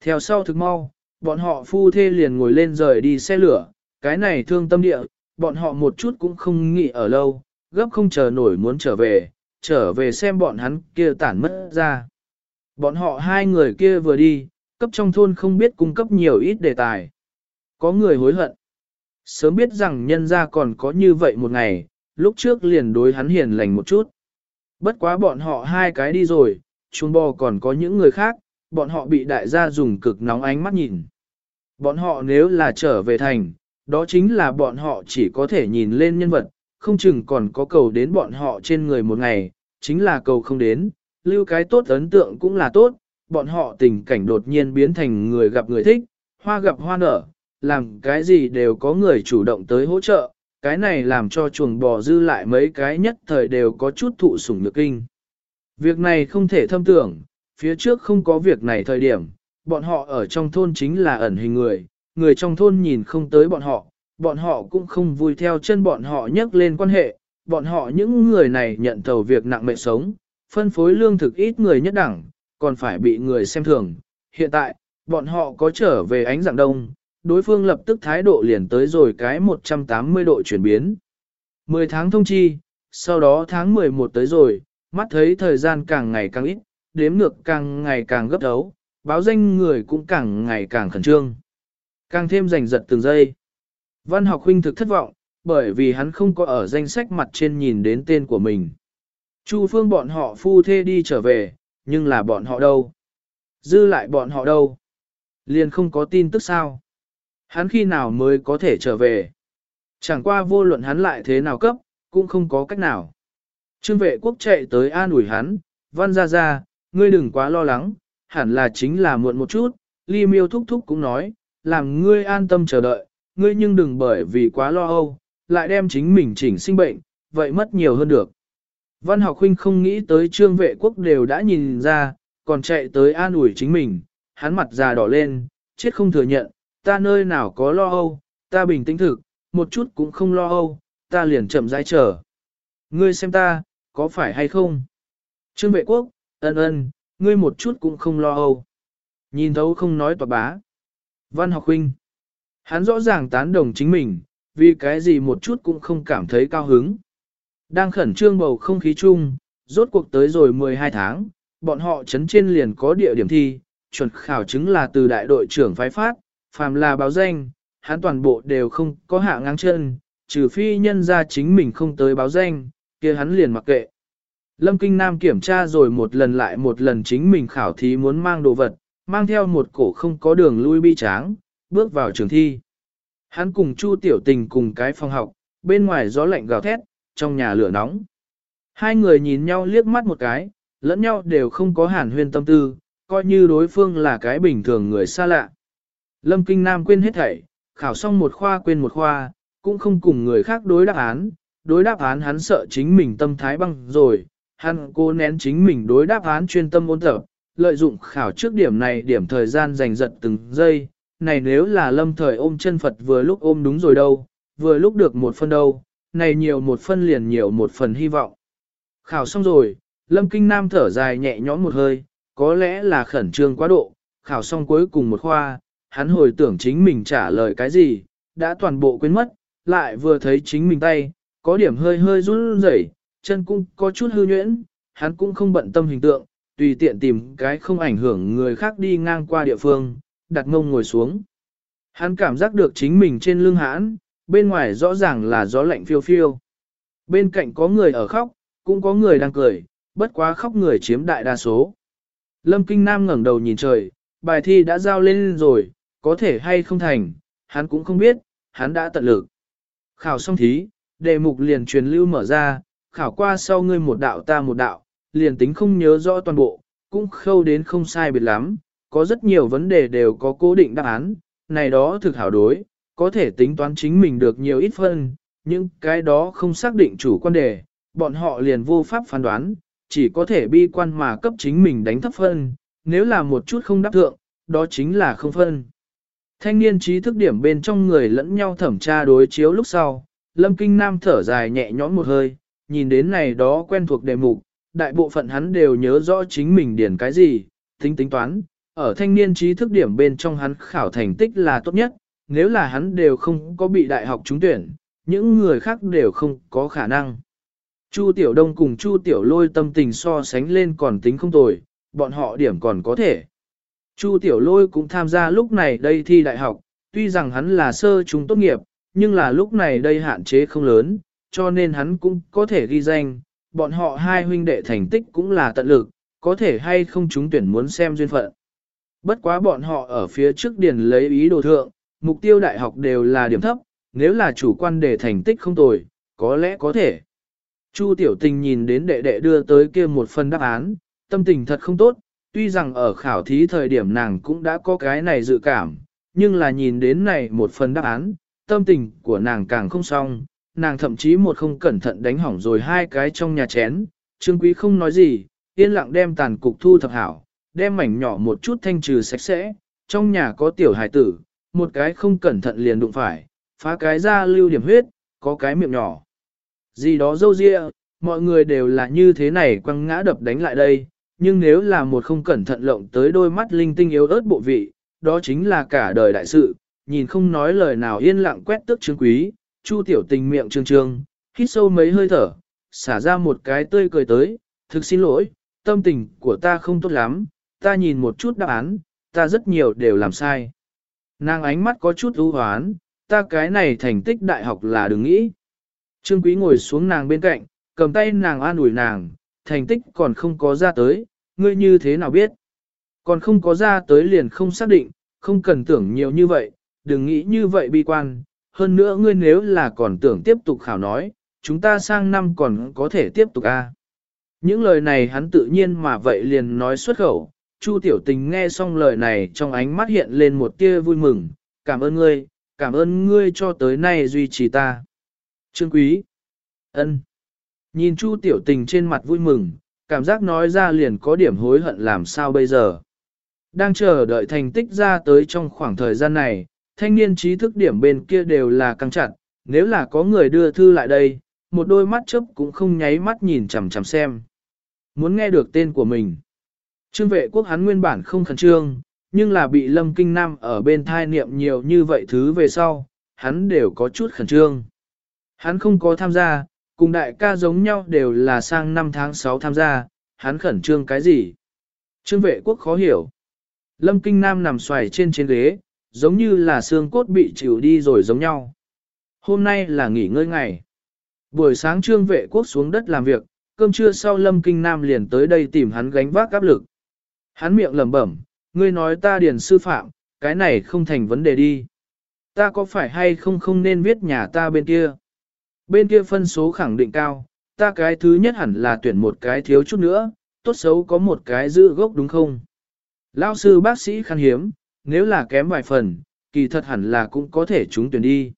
Theo sau thực mau, bọn họ phu thê liền ngồi lên rời đi xe lửa, cái này thương tâm địa, bọn họ một chút cũng không nghĩ ở lâu, gấp không chờ nổi muốn trở về, trở về xem bọn hắn kia tản mất ra. Bọn họ hai người kia vừa đi, cấp trong thôn không biết cung cấp nhiều ít đề tài. Có người hối hận. Sớm biết rằng nhân gia còn có như vậy một ngày, lúc trước liền đối hắn hiền lành một chút. Bất quá bọn họ hai cái đi rồi, chuồng bò còn có những người khác, bọn họ bị đại gia dùng cực nóng ánh mắt nhìn. Bọn họ nếu là trở về thành, đó chính là bọn họ chỉ có thể nhìn lên nhân vật, không chừng còn có cầu đến bọn họ trên người một ngày, chính là cầu không đến, lưu cái tốt ấn tượng cũng là tốt, bọn họ tình cảnh đột nhiên biến thành người gặp người thích, hoa gặp hoa nở, làm cái gì đều có người chủ động tới hỗ trợ, cái này làm cho chuồng bò dư lại mấy cái nhất thời đều có chút thụ sủng nhược kinh. Việc này không thể thâm tưởng, phía trước không có việc này thời điểm, bọn họ ở trong thôn chính là ẩn hình người, người trong thôn nhìn không tới bọn họ, bọn họ cũng không vui theo chân bọn họ nhắc lên quan hệ, bọn họ những người này nhận tàu việc nặng mệnh sống, phân phối lương thực ít người nhất đẳng, còn phải bị người xem thường. Hiện tại, bọn họ có trở về ánh dạng đông, đối phương lập tức thái độ liền tới rồi cái 180 độ chuyển biến. 10 tháng thông chi, sau đó tháng 11 tới rồi, mắt thấy thời gian càng ngày càng ít, đếm ngược càng ngày càng gấp đấu, báo danh người cũng càng ngày càng khẩn trương. Càng thêm giành giật từng giây. Văn học huynh thực thất vọng, bởi vì hắn không có ở danh sách mặt trên nhìn đến tên của mình. Chu phương bọn họ phu thê đi trở về, nhưng là bọn họ đâu? Dư lại bọn họ đâu? Liền không có tin tức sao? Hắn khi nào mới có thể trở về? Chẳng qua vô luận hắn lại thế nào cấp, cũng không có cách nào. Trương vệ quốc chạy tới an ủi hắn, văn ra ra, ngươi đừng quá lo lắng, hẳn là chính là muộn một chút, ly miêu thúc thúc cũng nói, làm ngươi an tâm chờ đợi, ngươi nhưng đừng bởi vì quá lo âu, lại đem chính mình chỉnh sinh bệnh, vậy mất nhiều hơn được. Văn học huynh không nghĩ tới trương vệ quốc đều đã nhìn ra, còn chạy tới an ủi chính mình, hắn mặt già đỏ lên, chết không thừa nhận, ta nơi nào có lo âu, ta bình tĩnh thực, một chút cũng không lo âu, ta liền chậm rãi chờ. Ngươi xem ta, có phải hay không? Trương vệ quốc, ân ân, ngươi một chút cũng không lo âu. Nhìn thấu không nói tòa bá. Văn học huynh. Hắn rõ ràng tán đồng chính mình, vì cái gì một chút cũng không cảm thấy cao hứng. Đang khẩn trương bầu không khí chung, rốt cuộc tới rồi 12 tháng, bọn họ chấn trên liền có địa điểm thi, chuẩn khảo chứng là từ đại đội trưởng phái phát, phàm là báo danh, hắn toàn bộ đều không có hạ ngang chân, trừ phi nhân ra chính mình không tới báo danh, kia hắn liền mặc kệ. Lâm Kinh Nam kiểm tra rồi một lần lại một lần chính mình khảo thí muốn mang đồ vật, mang theo một cổ không có đường lui bi tráng, bước vào trường thi. Hắn cùng Chu Tiểu Tình cùng cái phòng học, bên ngoài gió lạnh gào thét, trong nhà lửa nóng. Hai người nhìn nhau liếc mắt một cái, lẫn nhau đều không có hàn huyên tâm tư, coi như đối phương là cái bình thường người xa lạ. Lâm Kinh Nam quên hết thảy, khảo xong một khoa quên một khoa, cũng không cùng người khác đối đáp án, đối đáp án hắn sợ chính mình tâm thái băng rồi, hắn cố nén chính mình đối đáp án chuyên tâm ôn tập, lợi dụng khảo trước điểm này điểm thời gian dành giật từng giây, này nếu là lâm thời ôm chân Phật vừa lúc ôm đúng rồi đâu, vừa lúc được một phân đâu, này nhiều một phân liền nhiều một phần hy vọng. Khảo xong rồi, Lâm Kinh Nam thở dài nhẹ nhõm một hơi, có lẽ là khẩn trương quá độ, khảo xong cuối cùng một khoa, hắn hồi tưởng chính mình trả lời cái gì, đã toàn bộ quên mất, lại vừa thấy chính mình tay, có điểm hơi hơi run rẩy, chân cũng có chút hư nhuyễn, hắn cũng không bận tâm hình tượng, tùy tiện tìm cái không ảnh hưởng người khác đi ngang qua địa phương, đặt ngông ngồi xuống. Hắn cảm giác được chính mình trên lưng hãn, bên ngoài rõ ràng là gió lạnh phiêu phiêu. Bên cạnh có người ở khóc, cũng có người đang cười, bất quá khóc người chiếm đại đa số. Lâm Kinh Nam ngẩng đầu nhìn trời, bài thi đã giao lên rồi, có thể hay không thành, hắn cũng không biết, hắn đã tận lực. Khảo xong thí, đề mục liền truyền lưu mở ra, khảo qua sau ngươi một đạo ta một đạo, liền tính không nhớ rõ toàn bộ, cũng khâu đến không sai biệt lắm, có rất nhiều vấn đề đều có cố định đáp án, này đó thực hảo đối, có thể tính toán chính mình được nhiều ít phân, nhưng cái đó không xác định chủ quan đề, bọn họ liền vô pháp phán đoán, chỉ có thể bi quan mà cấp chính mình đánh thấp phân, nếu là một chút không đáp thượng, đó chính là không phân. Thanh niên trí thức điểm bên trong người lẫn nhau thẩm tra đối chiếu lúc sau, Lâm Kinh Nam thở dài nhẹ nhõm một hơi, nhìn đến này đó quen thuộc đề mục, đại bộ phận hắn đều nhớ rõ chính mình điển cái gì, tính tính toán, ở thanh niên trí thức điểm bên trong hắn khảo thành tích là tốt nhất, nếu là hắn đều không có bị đại học trúng tuyển, những người khác đều không có khả năng. Chu Tiểu Đông cùng Chu Tiểu Lôi tâm tình so sánh lên còn tính không tồi, bọn họ điểm còn có thể. Chu Tiểu Lôi cũng tham gia lúc này đây thi đại học, tuy rằng hắn là sơ trung tốt nghiệp, nhưng là lúc này đây hạn chế không lớn, cho nên hắn cũng có thể ghi danh, bọn họ hai huynh đệ thành tích cũng là tận lực, có thể hay không chúng tuyển muốn xem duyên phận. Bất quá bọn họ ở phía trước điền lấy ý đồ thượng, mục tiêu đại học đều là điểm thấp, nếu là chủ quan để thành tích không tồi, có lẽ có thể. Chu tiểu tình nhìn đến đệ đệ đưa tới kia một phần đáp án, tâm tình thật không tốt, tuy rằng ở khảo thí thời điểm nàng cũng đã có cái này dự cảm, nhưng là nhìn đến này một phần đáp án, tâm tình của nàng càng không xong, nàng thậm chí một không cẩn thận đánh hỏng rồi hai cái trong nhà chén, Trương Quý không nói gì, yên lặng đem tàn cục thu thập hảo, đem mảnh nhỏ một chút thanh trừ sạch sẽ, trong nhà có tiểu hài tử, một cái không cẩn thận liền đụng phải, phá cái ra lưu điểm huyết, có cái miệng nhỏ. Gì đó dâu dịa, mọi người đều là như thế này quăng ngã đập đánh lại đây, nhưng nếu là một không cẩn thận lộng tới đôi mắt linh tinh yếu ớt bộ vị, đó chính là cả đời đại sự, nhìn không nói lời nào yên lặng quét tức trương quý, chu tiểu tình miệng trương trương, hít sâu mấy hơi thở, xả ra một cái tươi cười tới, thực xin lỗi, tâm tình của ta không tốt lắm, ta nhìn một chút đáp án, ta rất nhiều đều làm sai. Nàng ánh mắt có chút ưu hoán, ta cái này thành tích đại học là đừng nghĩ. Trương Quý ngồi xuống nàng bên cạnh, cầm tay nàng an ủi nàng, thành tích còn không có ra tới, ngươi như thế nào biết. Còn không có ra tới liền không xác định, không cần tưởng nhiều như vậy, đừng nghĩ như vậy bi quan. Hơn nữa ngươi nếu là còn tưởng tiếp tục khảo nói, chúng ta sang năm còn có thể tiếp tục a. À. Những lời này hắn tự nhiên mà vậy liền nói xuất khẩu, Chu tiểu tình nghe xong lời này trong ánh mắt hiện lên một tia vui mừng, cảm ơn ngươi, cảm ơn ngươi cho tới nay duy trì ta. Trương quý, ân. Nhìn Chu tiểu tình trên mặt vui mừng, cảm giác nói ra liền có điểm hối hận làm sao bây giờ. Đang chờ đợi thành tích ra tới trong khoảng thời gian này, thanh niên trí thức điểm bên kia đều là căng chặt, nếu là có người đưa thư lại đây, một đôi mắt chớp cũng không nháy mắt nhìn chằm chằm xem. Muốn nghe được tên của mình. Trương vệ quốc hắn nguyên bản không khẩn trương, nhưng là bị lâm kinh nam ở bên thai niệm nhiều như vậy thứ về sau, hắn đều có chút khẩn trương. Hắn không có tham gia, cùng đại ca giống nhau đều là sang năm tháng 6 tham gia, hắn khẩn trương cái gì? Trương vệ quốc khó hiểu. Lâm kinh nam nằm xoài trên trên ghế, giống như là xương cốt bị chịu đi rồi giống nhau. Hôm nay là nghỉ ngơi ngày. Buổi sáng trương vệ quốc xuống đất làm việc, cơm trưa sau Lâm Kinh Nam liền tới đây tìm hắn gánh vác áp lực. Hắn miệng lẩm bẩm, ngươi nói ta điền sư phạm, cái này không thành vấn đề đi. Ta có phải hay không không nên viết nhà ta bên kia? Bên kia phân số khẳng định cao, ta cái thứ nhất hẳn là tuyển một cái thiếu chút nữa, tốt xấu có một cái giữ gốc đúng không? Lao sư bác sĩ khan hiếm, nếu là kém vài phần, kỳ thật hẳn là cũng có thể chúng tuyển đi.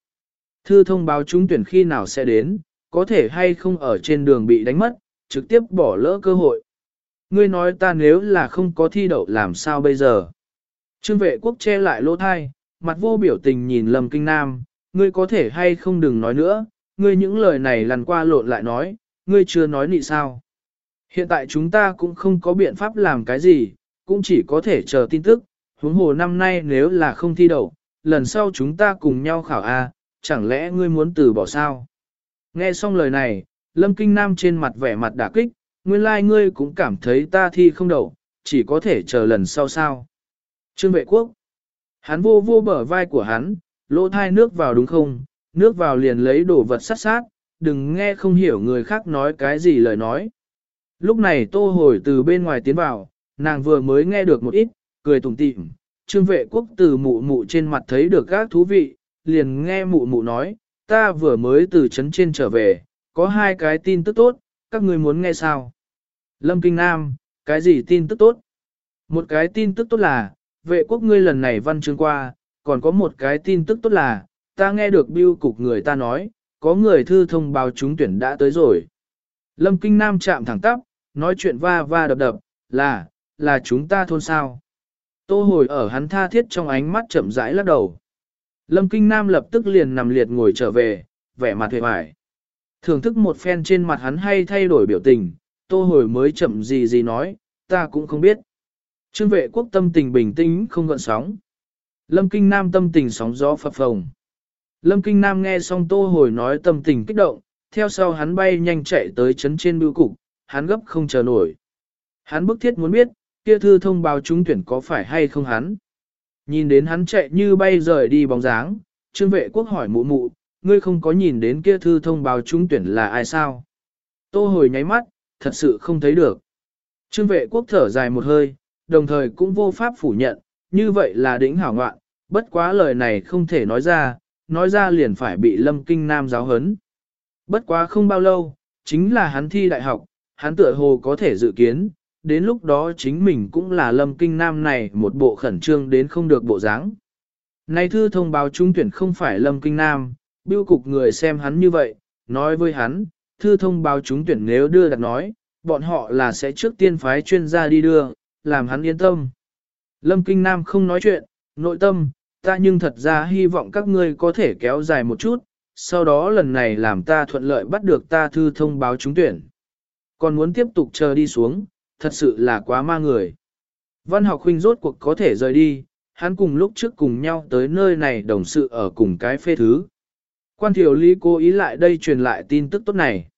Thư thông báo chúng tuyển khi nào sẽ đến, có thể hay không ở trên đường bị đánh mất, trực tiếp bỏ lỡ cơ hội. Ngươi nói ta nếu là không có thi đậu làm sao bây giờ? Trương vệ quốc che lại lỗ thai, mặt vô biểu tình nhìn Lâm Kinh Nam, ngươi có thể hay không đừng nói nữa, ngươi những lời này lần qua lộn lại nói, ngươi chưa nói nị sao. Hiện tại chúng ta cũng không có biện pháp làm cái gì, cũng chỉ có thể chờ tin tức, huống hồ năm nay nếu là không thi đậu, lần sau chúng ta cùng nhau khảo A, chẳng lẽ ngươi muốn từ bỏ sao? Nghe xong lời này, Lâm Kinh Nam trên mặt vẻ mặt đả kích, nguyên lai like ngươi cũng cảm thấy ta thi không đậu, chỉ có thể chờ lần sau sao. Trương vệ quốc, hắn vô vô bờ vai của hắn, lỗ thai nước vào đúng không, nước vào liền lấy đồ vật sát sát, đừng nghe không hiểu người khác nói cái gì lời nói. Lúc này tô hồi từ bên ngoài tiến vào, nàng vừa mới nghe được một ít, cười tủm tỉm. Trương vệ quốc từ mụ mụ trên mặt thấy được các thú vị, liền nghe mụ mụ nói, ta vừa mới từ trấn trên trở về, có hai cái tin tức tốt, các người muốn nghe sao? Lâm Kinh Nam, cái gì tin tức tốt? Một cái tin tức tốt là, vệ quốc ngươi lần này văn chương qua, còn có một cái tin tức tốt là, ta nghe được biêu cục người ta nói, có người thư thông báo trúng tuyển đã tới rồi. Lâm Kinh Nam chạm thẳng tắp, nói chuyện va va đập đập, là, là chúng ta thôn sao. Tô hồi ở hắn tha thiết trong ánh mắt chậm rãi lắc đầu. Lâm Kinh Nam lập tức liền nằm liệt ngồi trở về, vẻ mặt hề hoài. Thưởng thức một phen trên mặt hắn hay thay đổi biểu tình, tô hồi mới chậm gì gì nói, ta cũng không biết. Trương vệ quốc tâm tình bình tĩnh không gợn sóng. Lâm Kinh Nam tâm tình sóng gió phập phồng. Lâm Kinh Nam nghe xong tô hồi nói tâm tình kích động, theo sau hắn bay nhanh chạy tới chấn trên bưu cục, hắn gấp không chờ nổi. Hắn bức thiết muốn biết, kia thư thông báo trúng tuyển có phải hay không hắn. Nhìn đến hắn chạy như bay rời đi bóng dáng, trương vệ quốc hỏi mụ mụ, ngươi không có nhìn đến kia thư thông báo trúng tuyển là ai sao? Tô hồi nháy mắt, thật sự không thấy được. Trương vệ quốc thở dài một hơi, đồng thời cũng vô pháp phủ nhận, như vậy là đỉnh hảo ngoạn, bất quá lời này không thể nói ra, nói ra liền phải bị lâm kinh nam giáo hấn. Bất quá không bao lâu, chính là hắn thi đại học, hắn tựa hồ có thể dự kiến, đến lúc đó chính mình cũng là lâm kinh nam này một bộ khẩn trương đến không được bộ dáng. Nay thư thông báo trung tuyển không phải lâm kinh nam, biêu cục người xem hắn như vậy, nói với hắn, thư thông báo trúng tuyển nếu đưa đặt nói, bọn họ là sẽ trước tiên phái chuyên gia đi đưa, làm hắn yên tâm. Lâm Kinh Nam không nói chuyện, nội tâm, ta nhưng thật ra hy vọng các ngươi có thể kéo dài một chút, sau đó lần này làm ta thuận lợi bắt được ta thư thông báo trúng tuyển. Còn muốn tiếp tục chờ đi xuống, thật sự là quá ma người. Văn học huynh rốt cuộc có thể rời đi, hắn cùng lúc trước cùng nhau tới nơi này đồng sự ở cùng cái phê thứ. Quan thiểu lý cố ý lại đây truyền lại tin tức tốt này.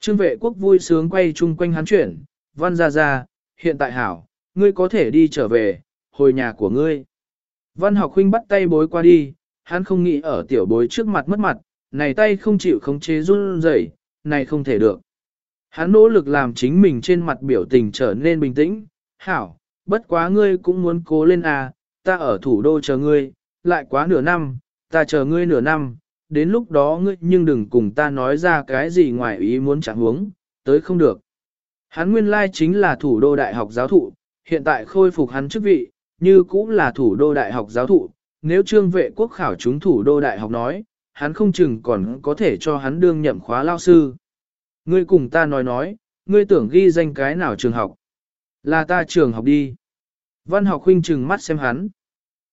Trương vệ quốc vui sướng quay chung quanh hắn chuyển, văn ra ra, hiện tại hảo, ngươi có thể đi trở về, hồi nhà của ngươi. Văn học huynh bắt tay bối qua đi, hắn không nghĩ ở tiểu bối trước mặt mất mặt, này tay không chịu khống chế run rẩy, này không thể được. Hắn nỗ lực làm chính mình trên mặt biểu tình trở nên bình tĩnh, hảo, bất quá ngươi cũng muốn cố lên à, ta ở thủ đô chờ ngươi, lại quá nửa năm, ta chờ ngươi nửa năm, đến lúc đó ngươi nhưng đừng cùng ta nói ra cái gì ngoài ý muốn chẳng huống, tới không được. Hắn nguyên lai chính là thủ đô đại học giáo thụ, hiện tại khôi phục hắn chức vị, như cũng là thủ đô đại học giáo thụ, nếu trương vệ quốc khảo chúng thủ đô đại học nói, hắn không chừng còn có thể cho hắn đương nhậm khóa lao sư. Ngươi cùng ta nói nói, ngươi tưởng ghi danh cái nào trường học? Là ta trường học đi. Văn học huynh chừng mắt xem hắn.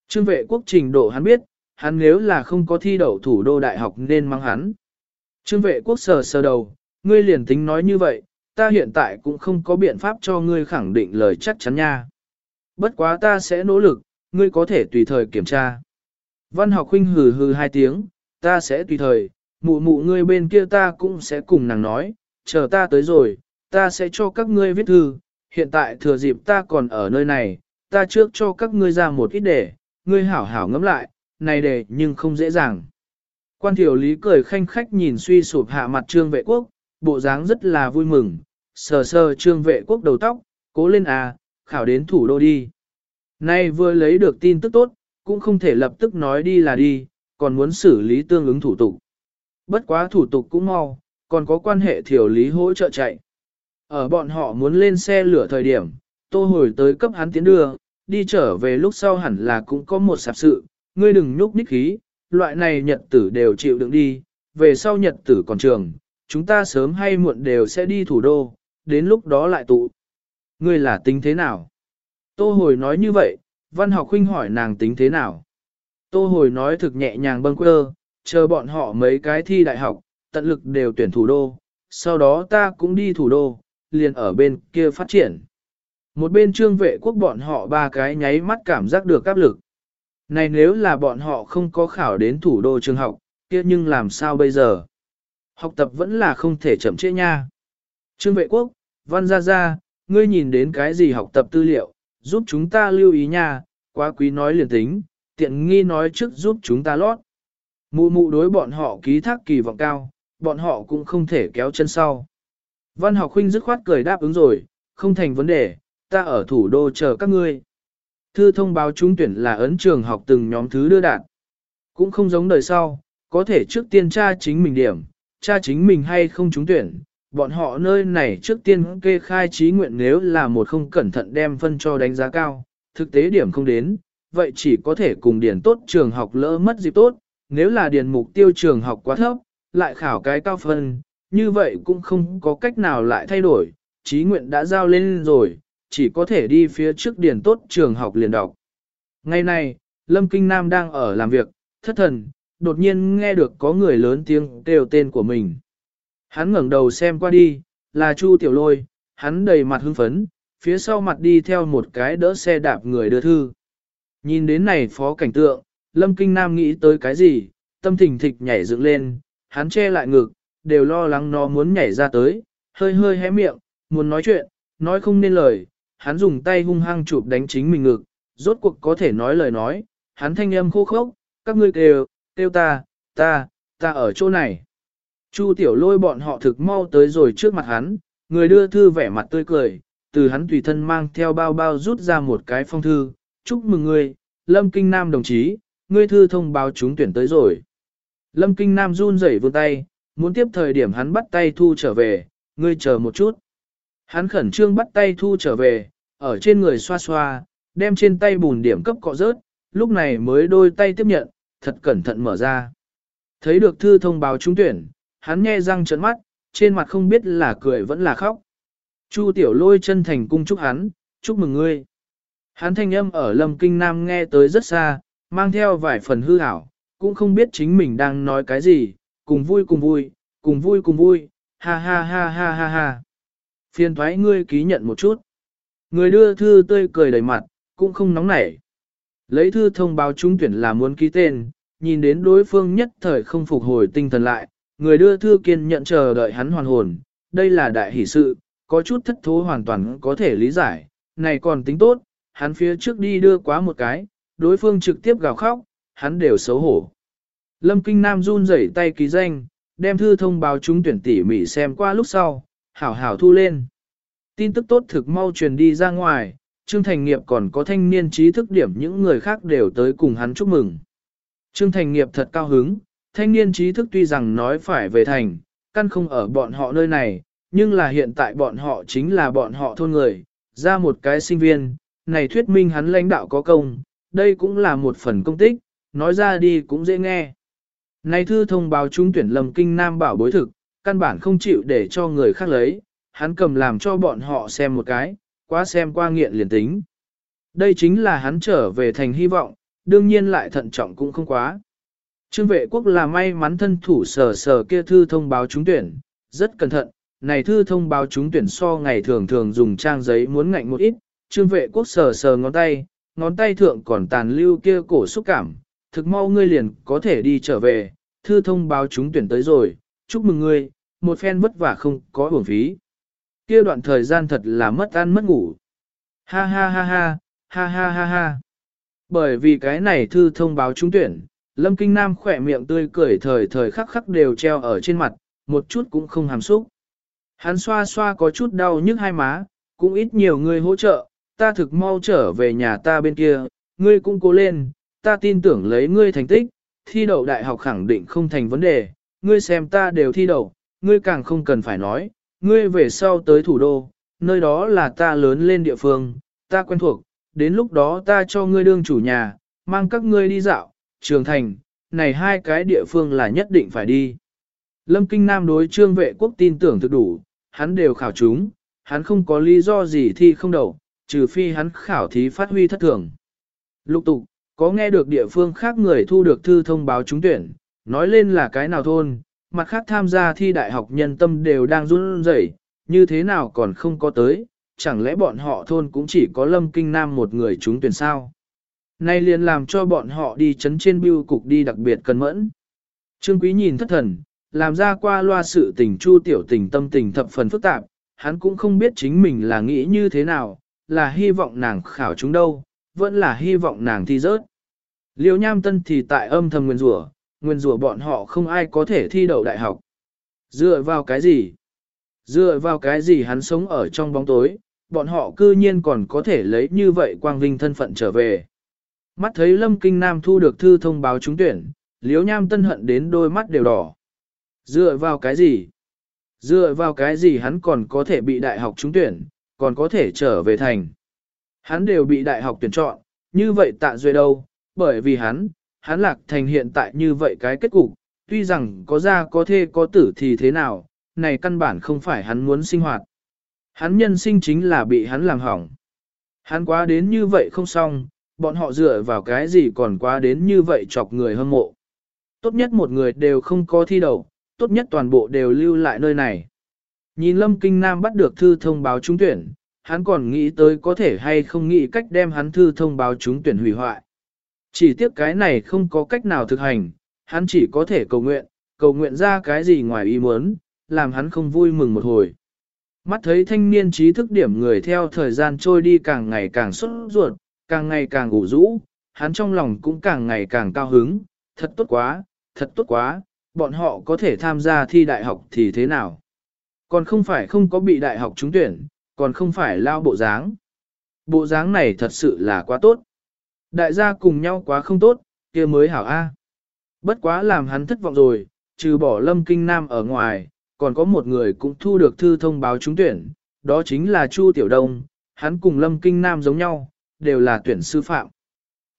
Trương vệ quốc trình độ hắn biết, hắn nếu là không có thi đậu thủ đô đại học nên mang hắn. Trương vệ quốc sờ sờ đầu, ngươi liền tính nói như vậy, ta hiện tại cũng không có biện pháp cho ngươi khẳng định lời chắc chắn nha. Bất quá ta sẽ nỗ lực, ngươi có thể tùy thời kiểm tra. Văn học huynh hừ hừ hai tiếng, ta sẽ tùy thời, mụ mụ ngươi bên kia ta cũng sẽ cùng nàng nói, chờ ta tới rồi, ta sẽ cho các ngươi viết thư, hiện tại thừa dịp ta còn ở nơi này, ta trước cho các ngươi ra một ít để, ngươi hảo hảo ngẫm lại, này để nhưng không dễ dàng. Quan thiểu lý cười khanh khách nhìn suy sụp hạ mặt trương vệ quốc, bộ dáng rất là vui mừng, sờ sờ trương vệ quốc đầu tóc, cố lên à, khảo đến thủ đô đi. Nay vừa lấy được tin tức tốt, cũng không thể lập tức nói đi là đi, còn muốn xử lý tương ứng thủ tục. Bất quá thủ tục cũng mau, còn có quan hệ thiểu lý hỗ trợ chạy. Ở bọn họ muốn lên xe lửa thời điểm, tô hồi tới cấp hắn tiến đưa, đi trở về lúc sau hẳn là cũng có một sạp sự, ngươi đừng nhúc nhích khí, loại này nhật tử đều chịu đựng đi, về sau nhật tử còn trường, chúng ta sớm hay muộn đều sẽ đi thủ đô, đến lúc đó lại tụ. Ngươi là tính thế nào? Tô hồi nói như vậy, văn học huynh hỏi nàng tính thế nào? Tô hồi nói thực nhẹ nhàng bâng quơ, chờ bọn họ mấy cái thi đại học, tận lực đều tuyển thủ đô, sau đó ta cũng đi thủ đô, liền ở bên kia phát triển. Một bên trương vệ quốc bọn họ ba cái nháy mắt cảm giác được áp lực. Này nếu là bọn họ không có khảo đến thủ đô trường học, kia nhưng làm sao bây giờ? Học tập vẫn là không thể chậm trễ nha. Trương vệ quốc, văn gia gia, ngươi nhìn đến cái gì học tập tư liệu, giúp chúng ta lưu ý nha, quá quý nói liền tính, tiện nghi nói trước giúp chúng ta lót. Mụ mụ đối bọn họ ký thác kỳ vọng cao, bọn họ cũng không thể kéo chân sau. Văn học huynh dứt khoát cười đáp ứng rồi, không thành vấn đề, ta ở thủ đô chờ các ngươi. Thư thông báo trúng tuyển là ấn trường học từng nhóm thứ đưa đạt. Cũng không giống đời sau, có thể trước tiên tra chính mình điểm, tra chính mình hay không trúng tuyển. Bọn họ nơi này trước tiên kê khai trí nguyện nếu là một không cẩn thận đem phân cho đánh giá cao, thực tế điểm không đến, vậy chỉ có thể cùng điển tốt trường học lỡ mất dịp tốt, nếu là điển mục tiêu trường học quá thấp, lại khảo cái cao phân, như vậy cũng không có cách nào lại thay đổi, trí nguyện đã giao lên rồi, chỉ có thể đi phía trước điển tốt trường học liền đọc. Ngày nay Lâm Kinh Nam đang ở làm việc, thất thần, đột nhiên nghe được có người lớn tiếng kêu tên của mình. Hắn ngẩng đầu xem qua đi, là Chu Tiểu Lôi, hắn đầy mặt hưng phấn, phía sau mặt đi theo một cái đỡ xe đạp người đưa thư. Nhìn đến này phó cảnh tượng, Lâm Kinh Nam nghĩ tới cái gì, tâm thình thịch nhảy dựng lên, hắn che lại ngực, đều lo lắng nó muốn nhảy ra tới, hơi hơi hé miệng, muốn nói chuyện, nói không nên lời, hắn dùng tay hung hăng chụp đánh chính mình ngực, rốt cuộc có thể nói lời nói, hắn thanh âm khô khốc, các ngươi kêu, kêu ta, ta, ta ở chỗ này. Chu tiểu lôi bọn họ thực mau tới rồi trước mặt hắn, người đưa thư vẻ mặt tươi cười, từ hắn tùy thân mang theo bao bao rút ra một cái phong thư, chúc mừng ngươi, Lâm Kinh Nam đồng chí, ngươi thư thông báo chúng tuyển tới rồi. Lâm Kinh Nam run rẩy vươn tay, muốn tiếp thời điểm hắn bắt tay thu trở về, ngươi chờ một chút. Hắn khẩn trương bắt tay thu trở về, ở trên người xoa xoa, đem trên tay bùn điểm cấp cọ rớt, lúc này mới đôi tay tiếp nhận, thật cẩn thận mở ra. Thấy được thư thông báo trúng tuyển, hắn nghe răng trợn mắt, trên mặt không biết là cười vẫn là khóc. Chu tiểu lôi chân thành cung chúc hắn, chúc mừng ngươi. Hắn thanh âm ở lâm kinh nam nghe tới rất xa, mang theo vài phần hư ảo, cũng không biết chính mình đang nói cái gì, cùng vui cùng vui, cùng vui cùng vui, ha ha ha ha ha ha. Phiền thoái ngươi ký nhận một chút. Người đưa thư tươi cười đầy mặt, cũng không nóng nảy. Lấy thư thông báo trúng tuyển là muốn ký tên, nhìn đến đối phương nhất thời không phục hồi tinh thần lại, người đưa thư kiên nhận chờ đợi hắn hoàn hồn, đây là đại hỷ sự, có chút thất thố hoàn toàn có thể lý giải, này còn tính tốt, hắn phía trước đi đưa quá một cái, đối phương trực tiếp gào khóc, hắn đều xấu hổ. Lâm Kinh Nam run rẩy tay ký danh, đem thư thông báo trúng tuyển tỉ mỉ xem qua lúc sau, hảo hảo thu lên. Tin tức tốt thực mau truyền đi ra ngoài, Trương Thành Nghiệp còn có thanh niên trí thức điểm những người khác đều tới cùng hắn chúc mừng. Trương Thành Nghiệp thật cao hứng, thanh niên trí thức tuy rằng nói phải về thành, căn không ở bọn họ nơi này, nhưng là hiện tại bọn họ chính là bọn họ thôn người, ra một cái sinh viên, này thuyết minh hắn lãnh đạo có công, đây cũng là một phần công tích, nói ra đi cũng dễ nghe. Này thư thông báo trúng tuyển lầm kinh nam bảo bối thực, căn bản không chịu để cho người khác lấy, hắn cầm làm cho bọn họ xem một cái, quá xem qua nghiện liền tính. Đây chính là hắn trở về thành hy vọng, đương nhiên lại thận trọng cũng không quá. Trương vệ quốc là may mắn thân thủ sở sở kia thư thông báo trúng tuyển, rất cẩn thận, này thư thông báo trúng tuyển so ngày thường thường dùng trang giấy muốn ngạnh một ít, trương vệ quốc sờ sờ ngón tay, ngón tay thượng còn tàn lưu kia cổ xúc cảm, thực mau ngươi liền có thể đi trở về, thư thông báo trúng tuyển tới rồi, chúc mừng ngươi, một phen vất vả không có uổng phí. Kia đoạn thời gian thật là mất ăn mất ngủ. Ha ha ha ha, ha ha ha ha. Bởi vì cái này thư thông báo trúng tuyển, Lâm Kinh Nam khỏe miệng tươi cười thời thời khắc khắc đều treo ở trên mặt, một chút cũng không hàm xúc. Hắn xoa xoa có chút đau nhức hai má, cũng ít nhiều người hỗ trợ, ta thực mau trở về nhà ta bên kia, ngươi cũng cố lên, ta tin tưởng lấy ngươi thành tích, thi đậu đại học khẳng định không thành vấn đề, ngươi xem ta đều thi đậu, ngươi càng không cần phải nói, ngươi về sau tới thủ đô, nơi đó là ta lớn lên địa phương, ta quen thuộc, đến lúc đó ta cho ngươi đương chủ nhà, mang các ngươi đi dạo, trường thành, này hai cái địa phương là nhất định phải đi. Lâm Kinh Nam đối trương vệ quốc tin tưởng thực đủ, hắn đều khảo chúng, hắn không có lý do gì thi không đậu, trừ phi hắn khảo thí phát huy thất thường. Lục tục, có nghe được địa phương khác người thu được thư thông báo trúng tuyển, nói lên là cái nào thôn, mặt khác tham gia thi đại học nhân tâm đều đang run rẩy, như thế nào còn không có tới, chẳng lẽ bọn họ thôn cũng chỉ có Lâm Kinh Nam một người trúng tuyển sao? Nay liền làm cho bọn họ đi chấn trên bưu cục đi đặc biệt cẩn mẫn. Trương Quý nhìn thất thần, làm ra qua loa sự tình chu tiểu tình tâm tình thập phần phức tạp, hắn cũng không biết chính mình là nghĩ như thế nào, là hy vọng nàng khảo chúng đâu, vẫn là hy vọng nàng thi rớt. Liêu nham tân thì tại âm thầm nguyên rủa, nguyên rủa bọn họ không ai có thể thi đậu đại học. Dựa vào cái gì? Dựa vào cái gì hắn sống ở trong bóng tối, bọn họ cư nhiên còn có thể lấy như vậy quang vinh thân phận trở về. Mắt thấy Lâm Kinh Nam thu được thư thông báo trúng tuyển, Liễu Nham Tân hận đến đôi mắt đều đỏ. Dựa vào cái gì? Dựa vào cái gì hắn còn có thể bị đại học trúng tuyển, còn có thể trở về thành. Hắn đều bị đại học tuyển chọn, như vậy tạ duệ đâu, bởi vì hắn, hắn lạc thành hiện tại như vậy cái kết cục, tuy rằng có ra có thê có tử thì thế nào, này căn bản không phải hắn muốn sinh hoạt. Hắn nhân sinh chính là bị hắn làm hỏng. Hắn quá đến như vậy không xong, bọn họ dựa vào cái gì còn quá đến như vậy chọc người hâm mộ. Tốt nhất một người đều không có thi đầu, tốt nhất toàn bộ đều lưu lại nơi này. Nhìn Lâm Kinh Nam bắt được thư thông báo trúng tuyển, hắn còn nghĩ tới có thể hay không nghĩ cách đem hắn thư thông báo trúng tuyển hủy hoại. Chỉ tiếc cái này không có cách nào thực hành, hắn chỉ có thể cầu nguyện, cầu nguyện ra cái gì ngoài ý muốn, làm hắn không vui mừng một hồi. Mắt thấy thanh niên trí thức điểm người theo thời gian trôi đi càng ngày càng xuất ruột, càng ngày càng ủ rũ, hắn trong lòng cũng càng ngày càng cao hứng, thật tốt quá, thật tốt quá, bọn họ có thể tham gia thi đại học thì thế nào? Còn không phải không có bị đại học trúng tuyển, còn không phải lao bộ dáng. Bộ dáng này thật sự là quá tốt. Đại gia cùng nhau quá không tốt, kia mới hảo A. Bất quá làm hắn thất vọng rồi, trừ bỏ lâm kinh nam ở ngoài, còn có một người cũng thu được thư thông báo trúng tuyển, đó chính là Chu Tiểu Đông, hắn cùng lâm kinh nam giống nhau, đều là tuyển sư phạm.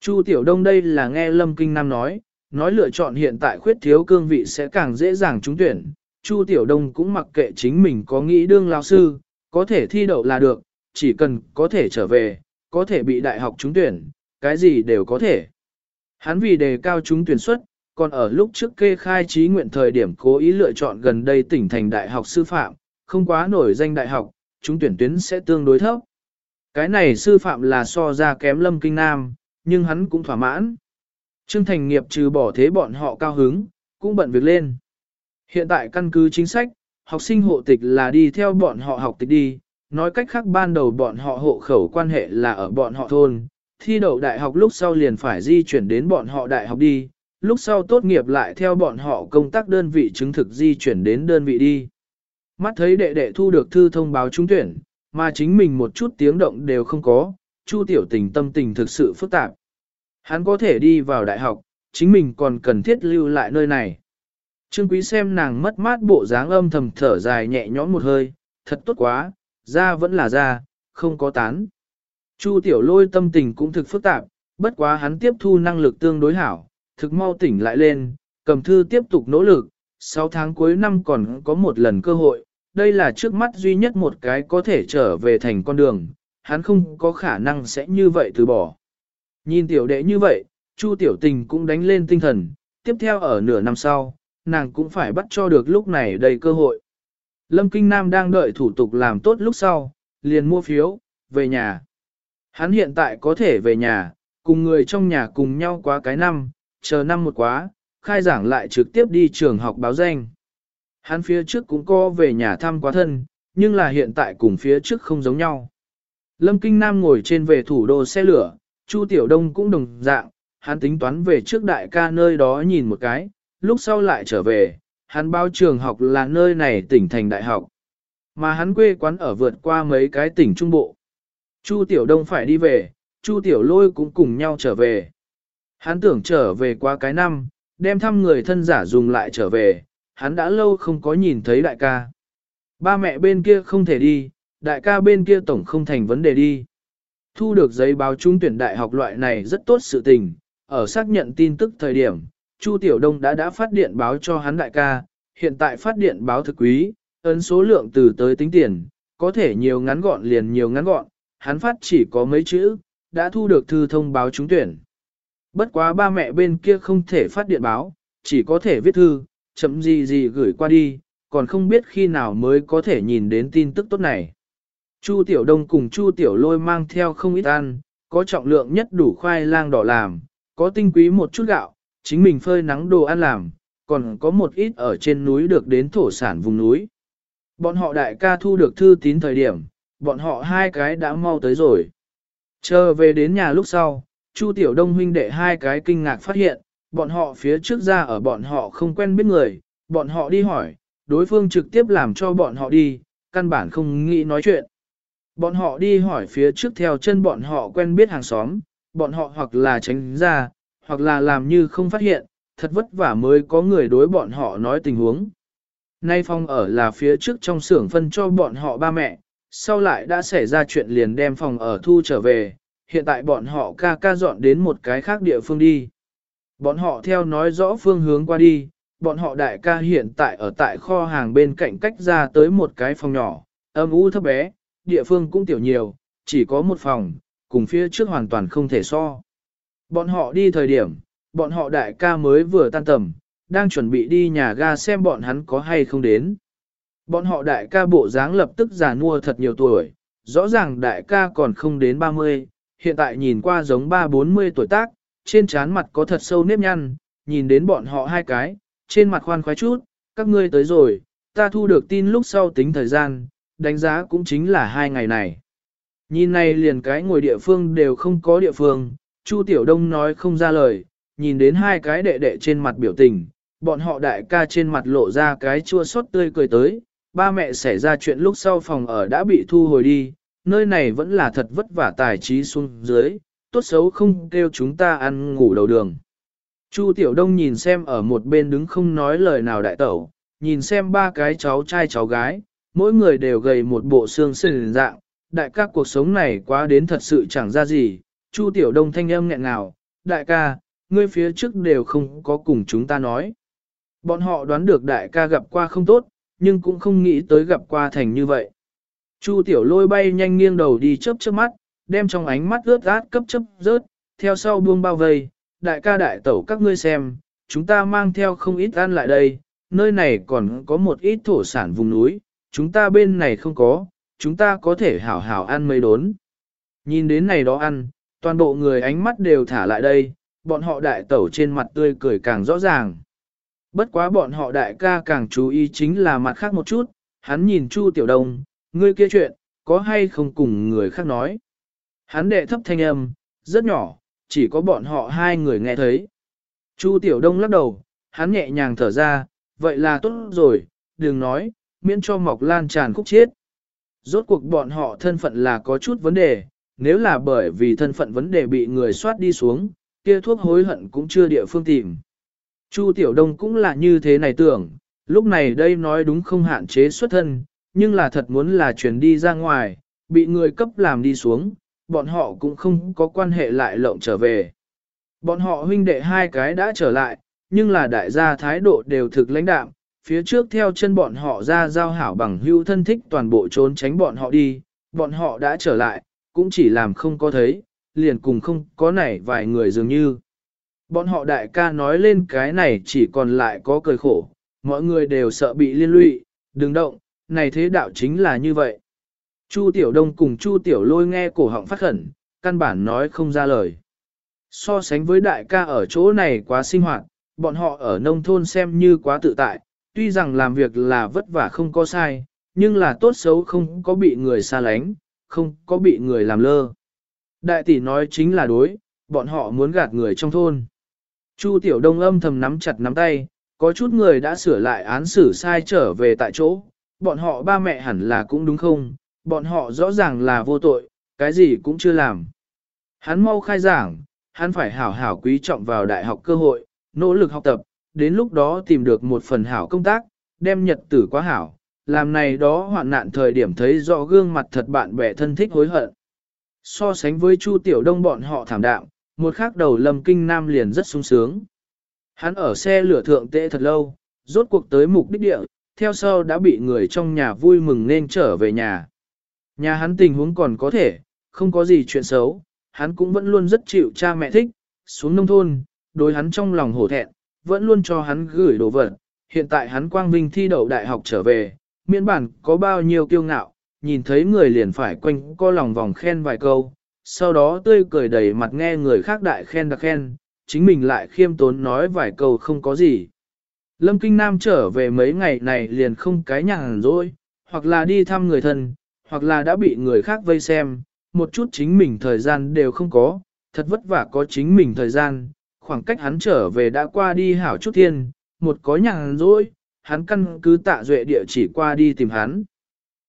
Chu Tiểu Đông đây là nghe lâm kinh nam nói, nói lựa chọn hiện tại khuyết thiếu cương vị sẽ càng dễ dàng trúng tuyển. Chu Tiểu Đông cũng mặc kệ chính mình có nghĩ đương lao sư, có thể thi đậu là được, chỉ cần có thể trở về, có thể bị đại học trúng tuyển, cái gì đều có thể. Hắn vì đề cao trúng tuyển suất, còn ở lúc trước kê khai trí nguyện thời điểm cố ý lựa chọn gần đây tỉnh thành đại học sư phạm, không quá nổi danh đại học, trúng tuyển tuyến sẽ tương đối thấp. Cái này sư phạm là so ra kém lâm kinh nam, nhưng hắn cũng thỏa mãn. Trương Thành nghiệp trừ bỏ thế bọn họ cao hứng, cũng bận việc lên. Hiện tại căn cứ chính sách, học sinh hộ tịch là đi theo bọn họ học tịch đi, nói cách khác ban đầu bọn họ hộ khẩu quan hệ là ở bọn họ thôn, thi đậu đại học lúc sau liền phải di chuyển đến bọn họ đại học đi, lúc sau tốt nghiệp lại theo bọn họ công tác đơn vị chứng thực di chuyển đến đơn vị đi. Mắt thấy đệ đệ thu được thư thông báo trúng tuyển, mà chính mình một chút tiếng động đều không có, Chu Tiểu Tình tâm tình thực sự phức tạp. Hắn có thể đi vào đại học, chính mình còn cần thiết lưu lại nơi này. Trương Quý xem nàng mất mát bộ dáng âm thầm thở dài nhẹ nhõm một hơi, thật tốt quá, ra vẫn là ra, không có tán. Chu Tiểu Lôi tâm tình cũng thực phức tạp, bất quá hắn tiếp thu năng lực tương đối hảo, thực mau tỉnh lại lên, cầm thư tiếp tục nỗ lực, 6 tháng cuối năm còn có một lần cơ hội, đây là trước mắt duy nhất một cái có thể trở về thành con đường, hắn không có khả năng sẽ như vậy từ bỏ. Nhìn tiểu đệ như vậy, Chu tiểu tình cũng đánh lên tinh thần, tiếp theo ở nửa năm sau, nàng cũng phải bắt cho được lúc này đầy cơ hội. Lâm Kinh Nam đang đợi thủ tục làm tốt lúc sau, liền mua phiếu, về nhà. Hắn hiện tại có thể về nhà, cùng người trong nhà cùng nhau quá cái năm, chờ năm một quá, khai giảng lại trực tiếp đi trường học báo danh. Hắn phía trước cũng có về nhà thăm quá thân, nhưng là hiện tại cùng phía trước không giống nhau. Lâm Kinh Nam ngồi trên về thủ đô xe lửa, Chu Tiểu Đông cũng đồng dạng, hắn tính toán về trước đại ca nơi đó nhìn một cái, lúc sau lại trở về, hắn bao trường học là nơi này tỉnh thành đại học. Mà hắn quê quán ở vượt qua mấy cái tỉnh trung bộ. Chu Tiểu Đông phải đi về, Chu Tiểu Lôi cũng cùng nhau trở về. Hắn tưởng trở về qua cái năm, đem thăm người thân giả dùng lại trở về, hắn đã lâu không có nhìn thấy đại ca. Ba mẹ bên kia không thể đi, đại ca bên kia tổng không thành vấn đề đi. Thu được giấy báo trúng tuyển đại học loại này rất tốt sự tình, ở xác nhận tin tức thời điểm, Chu Tiểu Đông đã đã phát điện báo cho hắn đại ca, hiện tại phát điện báo thực quý, ấn số lượng từ tới tính tiền, có thể nhiều ngắn gọn liền nhiều ngắn gọn, hắn phát chỉ có mấy chữ, đã thu được thư thông báo trúng tuyển. Bất quá ba mẹ bên kia không thể phát điện báo, chỉ có thể viết thư, chậm gì gì gửi qua đi, còn không biết khi nào mới có thể nhìn đến tin tức tốt này. Chu Tiểu Đông cùng Chu Tiểu Lôi mang theo không ít ăn, có trọng lượng nhất đủ khoai lang đỏ làm, có tinh quý một chút gạo, chính mình phơi nắng đồ ăn làm, còn có một ít ở trên núi được đến thổ sản vùng núi. Bọn họ đại ca thu được thư tín thời điểm, bọn họ hai cái đã mau tới rồi. Chờ về đến nhà lúc sau, Chu Tiểu Đông huynh đệ hai cái kinh ngạc phát hiện, bọn họ phía trước ra ở bọn họ không quen biết người, bọn họ đi hỏi, đối phương trực tiếp làm cho bọn họ đi, căn bản không nghĩ nói chuyện. Bọn họ đi hỏi phía trước theo chân bọn họ quen biết hàng xóm, bọn họ hoặc là tránh ra, hoặc là làm như không phát hiện, thật vất vả mới có người đối bọn họ nói tình huống. Nay phòng ở là phía trước trong xưởng phân cho bọn họ ba mẹ, sau lại đã xảy ra chuyện liền đem phòng ở thu trở về, hiện tại bọn họ ca ca dọn đến một cái khác địa phương đi. Bọn họ theo nói rõ phương hướng qua đi, bọn họ đại ca hiện tại ở tại kho hàng bên cạnh cách ra tới một cái phòng nhỏ, âm u thấp bé, địa phương cũng tiểu nhiều, chỉ có một phòng, cùng phía trước hoàn toàn không thể so. Bọn họ đi thời điểm, bọn họ đại ca mới vừa tan tầm, đang chuẩn bị đi nhà ga xem bọn hắn có hay không đến. Bọn họ đại ca bộ dáng lập tức già nua thật nhiều tuổi, rõ ràng đại ca còn không đến 30, hiện tại nhìn qua giống 3-40 tuổi tác, trên trán mặt có thật sâu nếp nhăn, nhìn đến bọn họ hai cái, trên mặt khoan khoái chút, các ngươi tới rồi, ta thu được tin lúc sau tính thời gian, đánh giá cũng chính là hai ngày này. Nhìn này liền cái ngồi địa phương đều không có địa phương, Chu Tiểu Đông nói không ra lời, nhìn đến hai cái đệ đệ trên mặt biểu tình, bọn họ đại ca trên mặt lộ ra cái chua xót tươi cười tới, ba mẹ xảy ra chuyện lúc sau phòng ở đã bị thu hồi đi, nơi này vẫn là thật vất vả tài trí xuống dưới, tốt xấu không kêu chúng ta ăn ngủ đầu đường. Chu Tiểu Đông nhìn xem ở một bên đứng không nói lời nào đại tẩu, nhìn xem ba cái cháu trai cháu gái, mỗi người đều gầy một bộ xương sườn dạng, đại ca cuộc sống này quá đến thật sự chẳng ra gì, Chu Tiểu Đông thanh âm nghẹn ngào, đại ca, ngươi phía trước đều không có cùng chúng ta nói. Bọn họ đoán được đại ca gặp qua không tốt, nhưng cũng không nghĩ tới gặp qua thành như vậy. Chu Tiểu Lôi bay nhanh nghiêng đầu đi chớp chớp mắt, đem trong ánh mắt ướt át cấp chấp rớt, theo sau buông bao vây, đại ca đại tẩu các ngươi xem, chúng ta mang theo không ít ăn lại đây, nơi này còn có một ít thổ sản vùng núi, chúng ta bên này không có, chúng ta có thể hảo hảo ăn mấy đốn. Nhìn đến này đó ăn, toàn bộ người ánh mắt đều thả lại đây, bọn họ đại tẩu trên mặt tươi cười càng rõ ràng. Bất quá bọn họ đại ca càng chú ý chính là mặt khác một chút, hắn nhìn Chu Tiểu Đông, ngươi kia chuyện, có hay không cùng người khác nói. Hắn đệ thấp thanh âm, rất nhỏ, chỉ có bọn họ hai người nghe thấy. Chu Tiểu Đông lắc đầu, hắn nhẹ nhàng thở ra, vậy là tốt rồi, đừng nói, miễn cho mọc lan tràn khúc chết. Rốt cuộc bọn họ thân phận là có chút vấn đề, nếu là bởi vì thân phận vấn đề bị người soát đi xuống, kia thuốc hối hận cũng chưa địa phương tìm. Chu Tiểu Đông cũng là như thế này tưởng, lúc này đây nói đúng không hạn chế xuất thân, nhưng là thật muốn là chuyển đi ra ngoài, bị người cấp làm đi xuống, bọn họ cũng không có quan hệ lại lộng trở về. Bọn họ huynh đệ hai cái đã trở lại, nhưng là đại gia thái độ đều thực lãnh đạm, phía trước theo chân bọn họ ra giao hảo bằng hưu thân thích toàn bộ trốn tránh bọn họ đi, bọn họ đã trở lại, cũng chỉ làm không có thấy, liền cùng không có nảy vài người dường như. Bọn họ đại ca nói lên cái này chỉ còn lại có cười khổ, mọi người đều sợ bị liên lụy, đừng động, này thế đạo chính là như vậy. Chu Tiểu Đông cùng Chu Tiểu Lôi nghe cổ họng phát khẩn, căn bản nói không ra lời. So sánh với đại ca ở chỗ này quá sinh hoạt, bọn họ ở nông thôn xem như quá tự tại, tuy rằng làm việc là vất vả không có sai, nhưng là tốt xấu không có bị người xa lánh, không có bị người làm lơ. Đại tỷ nói chính là đối, bọn họ muốn gạt người trong thôn. Chu Tiểu Đông âm thầm nắm chặt nắm tay, có chút người đã sửa lại án xử sai trở về tại chỗ, bọn họ ba mẹ hẳn là cũng đúng không, bọn họ rõ ràng là vô tội, cái gì cũng chưa làm. Hắn mau khai giảng, hắn phải hảo hảo quý trọng vào đại học cơ hội, nỗ lực học tập, đến lúc đó tìm được một phần hảo công tác, đem nhật tử quá hảo, làm này đó hoạn nạn thời điểm thấy rõ gương mặt thật bạn bè thân thích hối hận. So sánh với Chu Tiểu Đông bọn họ thảm đạm, một khắc đầu Lâm Kinh Nam liền rất sung sướng. Hắn ở xe lửa thượng tệ thật lâu, rốt cuộc tới mục đích địa, theo sau đã bị người trong nhà vui mừng nên trở về nhà. Nhà hắn tình huống còn có thể, không có gì chuyện xấu, hắn cũng vẫn luôn rất chịu cha mẹ thích, xuống nông thôn, đối hắn trong lòng hổ thẹn, vẫn luôn cho hắn gửi đồ vật, hiện tại hắn quang vinh thi đậu đại học trở về, miễn bản có bao nhiêu kiêu ngạo, nhìn thấy người liền phải quanh co lòng vòng khen vài câu, sau đó tươi cười đầy mặt nghe người khác đại khen đặc khen, chính mình lại khiêm tốn nói vài câu không có gì. Lâm Kinh Nam trở về mấy ngày này liền không cái nhàn rỗi, hoặc là đi thăm người thân, hoặc là đã bị người khác vây xem, một chút chính mình thời gian đều không có, thật vất vả có chính mình thời gian, khoảng cách hắn trở về đã qua đi hảo chút thiên, một có nhàn rỗi, hắn căn cứ tạ duệ địa chỉ qua đi tìm hắn.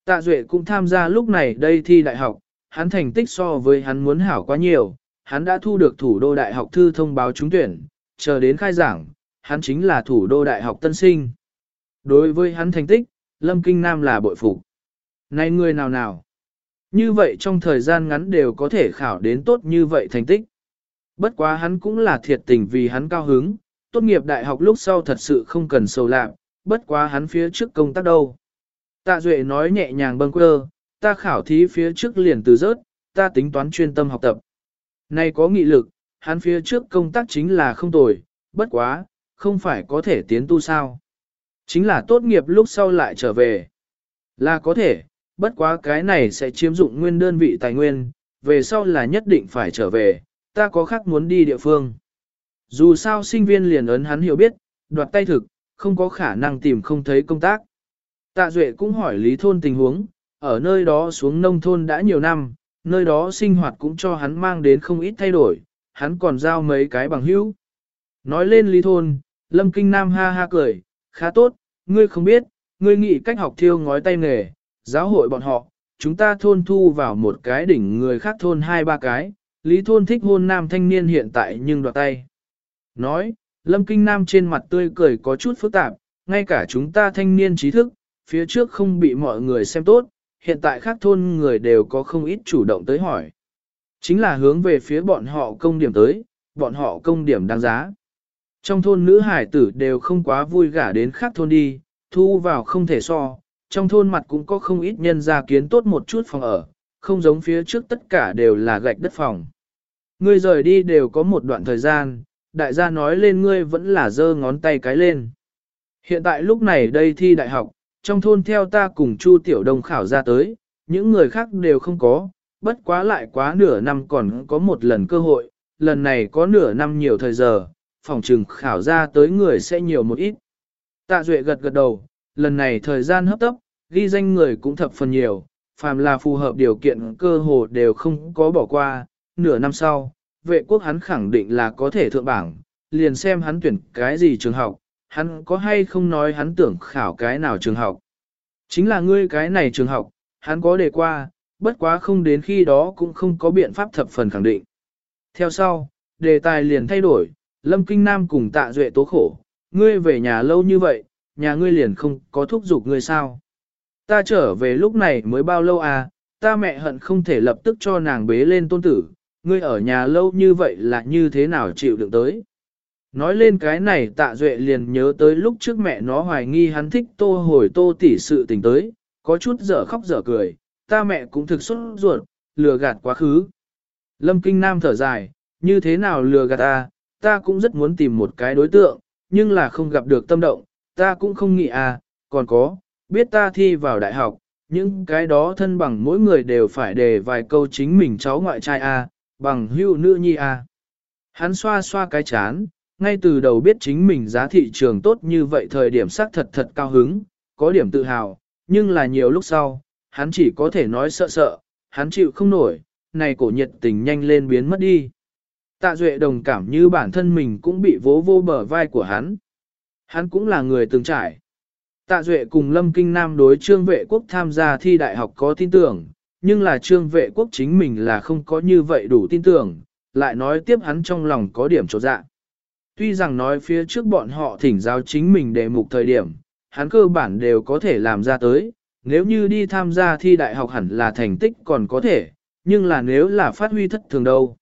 Tạ duệ cũng tham gia lúc này đây thi đại học, hắn thành tích so với hắn muốn hảo quá nhiều, hắn đã thu được thủ đô đại học thư thông báo trúng tuyển, chờ đến khai giảng, hắn chính là thủ đô đại học tân sinh. Đối với hắn thành tích, Lâm Kinh Nam là bội phục. Này người nào nào? Như vậy trong thời gian ngắn đều có thể khảo đến tốt như vậy thành tích. Bất quá hắn cũng là thiệt tình vì hắn cao hứng, tốt nghiệp đại học lúc sau thật sự không cần sầu lạc, bất quá hắn phía trước công tác đâu. Tạ Duệ nói nhẹ nhàng bâng quơ, ta khảo thí phía trước liền từ rớt, ta tính toán chuyên tâm học tập. Này có nghị lực, hắn phía trước công tác chính là không tồi, bất quá, không phải có thể tiến tu sao. Chính là tốt nghiệp lúc sau lại trở về. Là có thể, bất quá cái này sẽ chiếm dụng nguyên đơn vị tài nguyên, về sau là nhất định phải trở về, ta có khác muốn đi địa phương. Dù sao sinh viên liền ấn hắn hiểu biết, đoạt tay thực, không có khả năng tìm không thấy công tác. Tạ Duệ cũng hỏi Lý Thôn tình huống, ở nơi đó xuống nông thôn đã nhiều năm, nơi đó sinh hoạt cũng cho hắn mang đến không ít thay đổi, hắn còn giao mấy cái bằng hữu. Nói lên Lý Thôn, Lâm Kinh Nam ha ha cười, khá tốt, ngươi không biết, ngươi nghĩ cách học thiêu ngói tay nghề, giáo hội bọn họ, chúng ta thôn thu vào một cái đỉnh người khác thôn hai ba cái, Lý Thôn thích hôn nam thanh niên hiện tại nhưng đoạt tay. Nói, Lâm Kinh Nam trên mặt tươi cười có chút phức tạp, ngay cả chúng ta thanh niên trí thức, phía trước không bị mọi người xem tốt, hiện tại khác thôn người đều có không ít chủ động tới hỏi. Chính là hướng về phía bọn họ công điểm tới, bọn họ công điểm đáng giá. Trong thôn nữ hải tử đều không quá vui gả đến khác thôn đi, thu vào không thể so, trong thôn mặt cũng có không ít nhân gia kiến tốt một chút phòng ở, không giống phía trước tất cả đều là gạch đất phòng. Ngươi rời đi đều có một đoạn thời gian, đại gia nói lên ngươi vẫn là giơ ngón tay cái lên. Hiện tại lúc này đây thi đại học, trong thôn theo ta cùng Chu Tiểu Đông khảo ra tới, những người khác đều không có, bất quá lại quá nửa năm còn có một lần cơ hội, lần này có nửa năm nhiều thời giờ, phòng trừng khảo ra tới người sẽ nhiều một ít. Tạ Duệ gật gật đầu, lần này thời gian hấp tấp, ghi danh người cũng thập phần nhiều, phàm là phù hợp điều kiện cơ hồ đều không có bỏ qua, nửa năm sau, vệ quốc hắn khẳng định là có thể thượng bảng, liền xem hắn tuyển cái gì trường học, hắn có hay không nói hắn tưởng khảo cái nào trường học. Chính là ngươi cái này trường học, hắn có đề qua, bất quá không đến khi đó cũng không có biện pháp thập phần khẳng định. Theo sau, đề tài liền thay đổi, Lâm Kinh Nam cùng tạ duệ tố khổ, ngươi về nhà lâu như vậy, nhà ngươi liền không có thúc giục ngươi sao. Ta trở về lúc này mới bao lâu à, ta mẹ hận không thể lập tức cho nàng bế lên tôn tử, ngươi ở nhà lâu như vậy là như thế nào chịu đựng tới. Nói lên cái này tạ duệ liền nhớ tới lúc trước mẹ nó hoài nghi hắn thích tô hồi tô tỉ sự tình tới, có chút dở khóc dở cười, ta mẹ cũng thực xuất ruột, lừa gạt quá khứ. Lâm Kinh Nam thở dài, như thế nào lừa gạt ta, ta cũng rất muốn tìm một cái đối tượng, nhưng là không gặp được tâm động, ta cũng không nghĩ à, còn có, biết ta thi vào đại học, những cái đó thân bằng mỗi người đều phải đề vài câu chính mình cháu ngoại trai à, bằng hưu nữ nhi à. Hắn xoa xoa cái chán, ngay từ đầu biết chính mình giá thị trường tốt như vậy thời điểm xác thật thật cao hứng, có điểm tự hào, nhưng là nhiều lúc sau, hắn chỉ có thể nói sợ sợ, hắn chịu không nổi, này cổ nhiệt tình nhanh lên biến mất đi. Tạ Duệ đồng cảm như bản thân mình cũng bị vỗ vô bờ vai của hắn. Hắn cũng là người từng trải. Tạ Duệ cùng Lâm Kinh Nam đối trương vệ quốc tham gia thi đại học có tin tưởng, nhưng là trương vệ quốc chính mình là không có như vậy đủ tin tưởng, lại nói tiếp hắn trong lòng có điểm trột dạ. Tuy rằng nói phía trước bọn họ thỉnh giáo chính mình đề mục thời điểm, hắn cơ bản đều có thể làm ra tới, nếu như đi tham gia thi đại học hẳn là thành tích còn có thể, nhưng là nếu là phát huy thất thường đâu.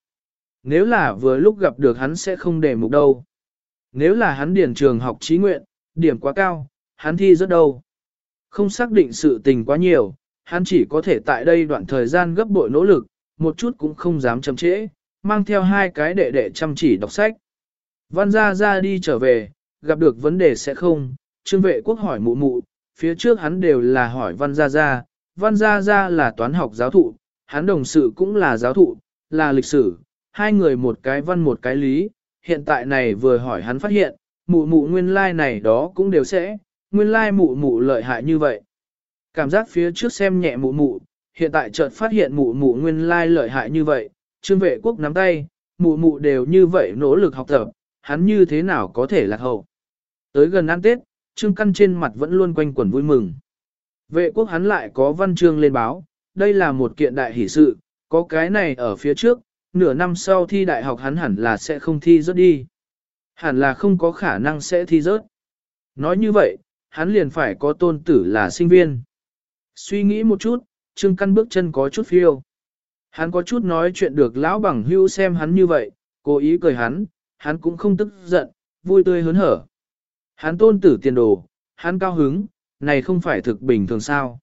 Nếu là vừa lúc gặp được hắn sẽ không đề mục đâu. Nếu là hắn điền trường học trí nguyện, điểm quá cao, hắn thi rất đâu. Không xác định sự tình quá nhiều, hắn chỉ có thể tại đây đoạn thời gian gấp bội nỗ lực, một chút cũng không dám chậm trễ, mang theo hai cái đệ đệ chăm chỉ đọc sách. Văn gia ra đi trở về, gặp được vấn đề sẽ không, Trương vệ quốc hỏi mụ mụ, phía trước hắn đều là hỏi Văn Gia Gia, Văn Gia Gia là toán học giáo thụ, hắn đồng sự cũng là giáo thụ, là lịch sử, hai người một cái văn một cái lý, hiện tại này vừa hỏi hắn phát hiện, mụ mụ nguyên lai like này đó cũng đều sẽ, nguyên lai like mụ mụ lợi hại như vậy. Cảm giác phía trước xem nhẹ mụ mụ, hiện tại chợt phát hiện mụ mụ nguyên lai like lợi hại như vậy, trương vệ quốc nắm tay, mụ mụ đều như vậy nỗ lực học tập, hắn như thế nào có thể lạc hậu. Tới gần ăn Tết, trương căn trên mặt vẫn luôn quanh quẩn vui mừng. Vệ quốc hắn lại có văn chương lên báo, đây là một kiện đại hỷ sự, có cái này ở phía trước, nửa năm sau thi đại học hắn hẳn là sẽ không thi rớt đi. Hẳn là không có khả năng sẽ thi rớt. Nói như vậy, hắn liền phải có tôn tử là sinh viên. Suy nghĩ một chút, Trương Căn bước chân có chút phiêu. Hắn có chút nói chuyện được lão bằng hưu xem hắn như vậy, cố ý cười hắn, hắn cũng không tức giận, vui tươi hớn hở. Hắn tôn tử tiền đồ, hắn cao hứng, này không phải thực bình thường sao.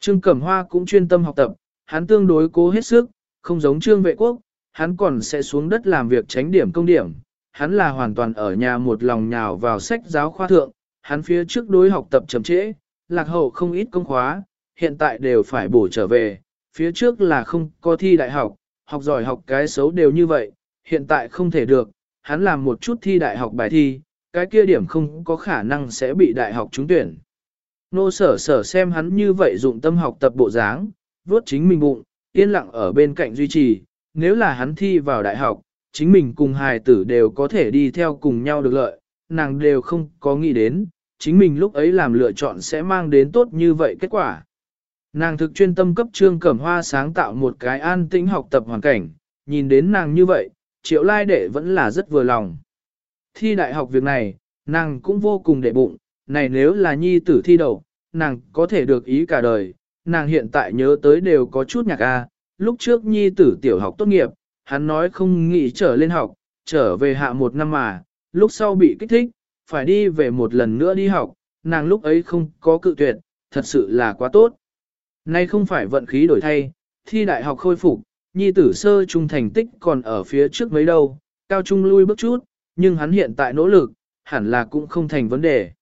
Trương Cẩm Hoa cũng chuyên tâm học tập, hắn tương đối cố hết sức, không giống Trương Vệ Quốc, hắn còn sẽ xuống đất làm việc tránh điểm công điểm. Hắn là hoàn toàn ở nhà một lòng nhào vào sách giáo khoa thượng, hắn phía trước đối học tập chậm trễ, lạc hậu không ít công khóa, hiện tại đều phải bổ trở về, phía trước là không có thi đại học, học giỏi học cái xấu đều như vậy, hiện tại không thể được, hắn làm một chút thi đại học bài thi, cái kia điểm không có khả năng sẽ bị đại học trúng tuyển. Nô sở sở xem hắn như vậy dụng tâm học tập bộ dáng, vuốt chính mình bụng, yên lặng ở bên cạnh duy trì, nếu là hắn thi vào đại học, chính mình cùng hài tử đều có thể đi theo cùng nhau được lợi, nàng đều không có nghĩ đến, chính mình lúc ấy làm lựa chọn sẽ mang đến tốt như vậy kết quả. Nàng thực chuyên tâm cấp trương cẩm hoa sáng tạo một cái an tĩnh học tập hoàn cảnh, nhìn đến nàng như vậy, triệu lai đệ vẫn là rất vừa lòng. Thi đại học việc này, nàng cũng vô cùng đệ bụng, này nếu là nhi tử thi đầu, nàng có thể được ý cả đời, nàng hiện tại nhớ tới đều có chút nhạc a lúc trước nhi tử tiểu học tốt nghiệp, hắn nói không nghĩ trở lên học, trở về hạ một năm mà, lúc sau bị kích thích, phải đi về một lần nữa đi học, nàng lúc ấy không có cự tuyệt, thật sự là quá tốt. Nay không phải vận khí đổi thay, thi đại học khôi phục, nhi tử sơ trung thành tích còn ở phía trước mấy đâu, cao trung lui bước chút, nhưng hắn hiện tại nỗ lực, hẳn là cũng không thành vấn đề.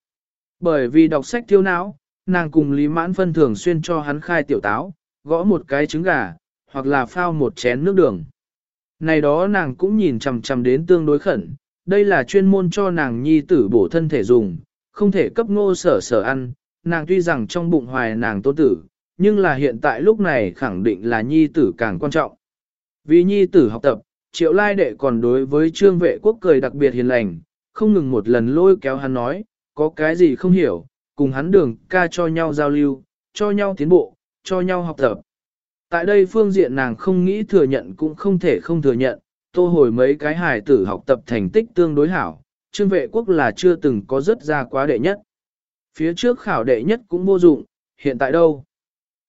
Bởi vì đọc sách thiếu não, nàng cùng Lý Mãn Phân thường xuyên cho hắn khai tiểu táo, gõ một cái trứng gà, hoặc là phao một chén nước đường. Này đó nàng cũng nhìn chằm chằm đến tương đối khẩn, đây là chuyên môn cho nàng nhi tử bổ thân thể dùng, không thể cấp ngô sở sở ăn, nàng tuy rằng trong bụng hoài nàng tôn tử, nhưng là hiện tại lúc này khẳng định là nhi tử càng quan trọng. Vì nhi tử học tập, triệu lai đệ còn đối với trương vệ quốc cười đặc biệt hiền lành, không ngừng một lần lôi kéo hắn nói, có cái gì không hiểu, cùng hắn đường ca cho nhau giao lưu, cho nhau tiến bộ, cho nhau học tập. Tại đây phương diện nàng không nghĩ thừa nhận cũng không thể không thừa nhận, tô hồi mấy cái hài tử học tập thành tích tương đối hảo, trương vệ quốc là chưa từng có rất ra quá đệ nhất. Phía trước khảo đệ nhất cũng vô dụng, hiện tại đâu?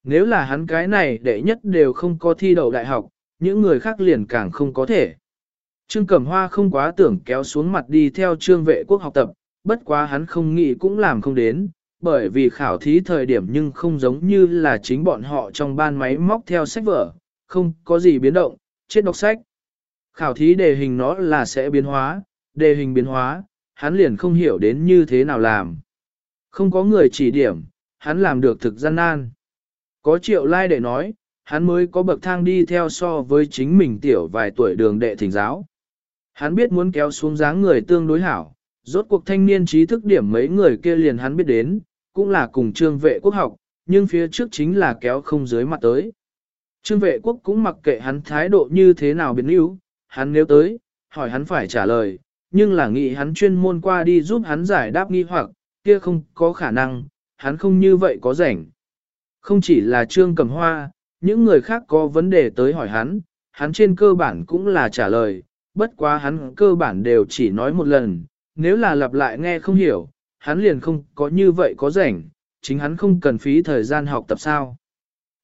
Nếu là hắn cái này đệ nhất đều không có thi đậu đại học, những người khác liền càng không có thể. Trương Cẩm Hoa không quá tưởng kéo xuống mặt đi theo trương vệ quốc học tập, bất quá hắn không nghĩ cũng làm không đến, bởi vì khảo thí thời điểm nhưng không giống như là chính bọn họ trong ban máy móc theo sách vở, không có gì biến động, chết đọc sách. Khảo thí đề hình nó là sẽ biến hóa, đề hình biến hóa, hắn liền không hiểu đến như thế nào làm. Không có người chỉ điểm, hắn làm được thực gian nan. Có triệu lai like để nói, hắn mới có bậc thang đi theo so với chính mình tiểu vài tuổi đường đệ thỉnh giáo. Hắn biết muốn kéo xuống dáng người tương đối hảo, rốt cuộc thanh niên trí thức điểm mấy người kia liền hắn biết đến, cũng là cùng trương vệ quốc học, nhưng phía trước chính là kéo không dưới mặt tới. Trương vệ quốc cũng mặc kệ hắn thái độ như thế nào biến yếu, hắn nếu tới, hỏi hắn phải trả lời, nhưng là nghĩ hắn chuyên môn qua đi giúp hắn giải đáp nghi hoặc, kia không có khả năng, hắn không như vậy có rảnh. Không chỉ là trương cầm hoa, những người khác có vấn đề tới hỏi hắn, hắn trên cơ bản cũng là trả lời, bất quá hắn cơ bản đều chỉ nói một lần, nếu là lặp lại nghe không hiểu, hắn liền không có như vậy có rảnh, chính hắn không cần phí thời gian học tập sao.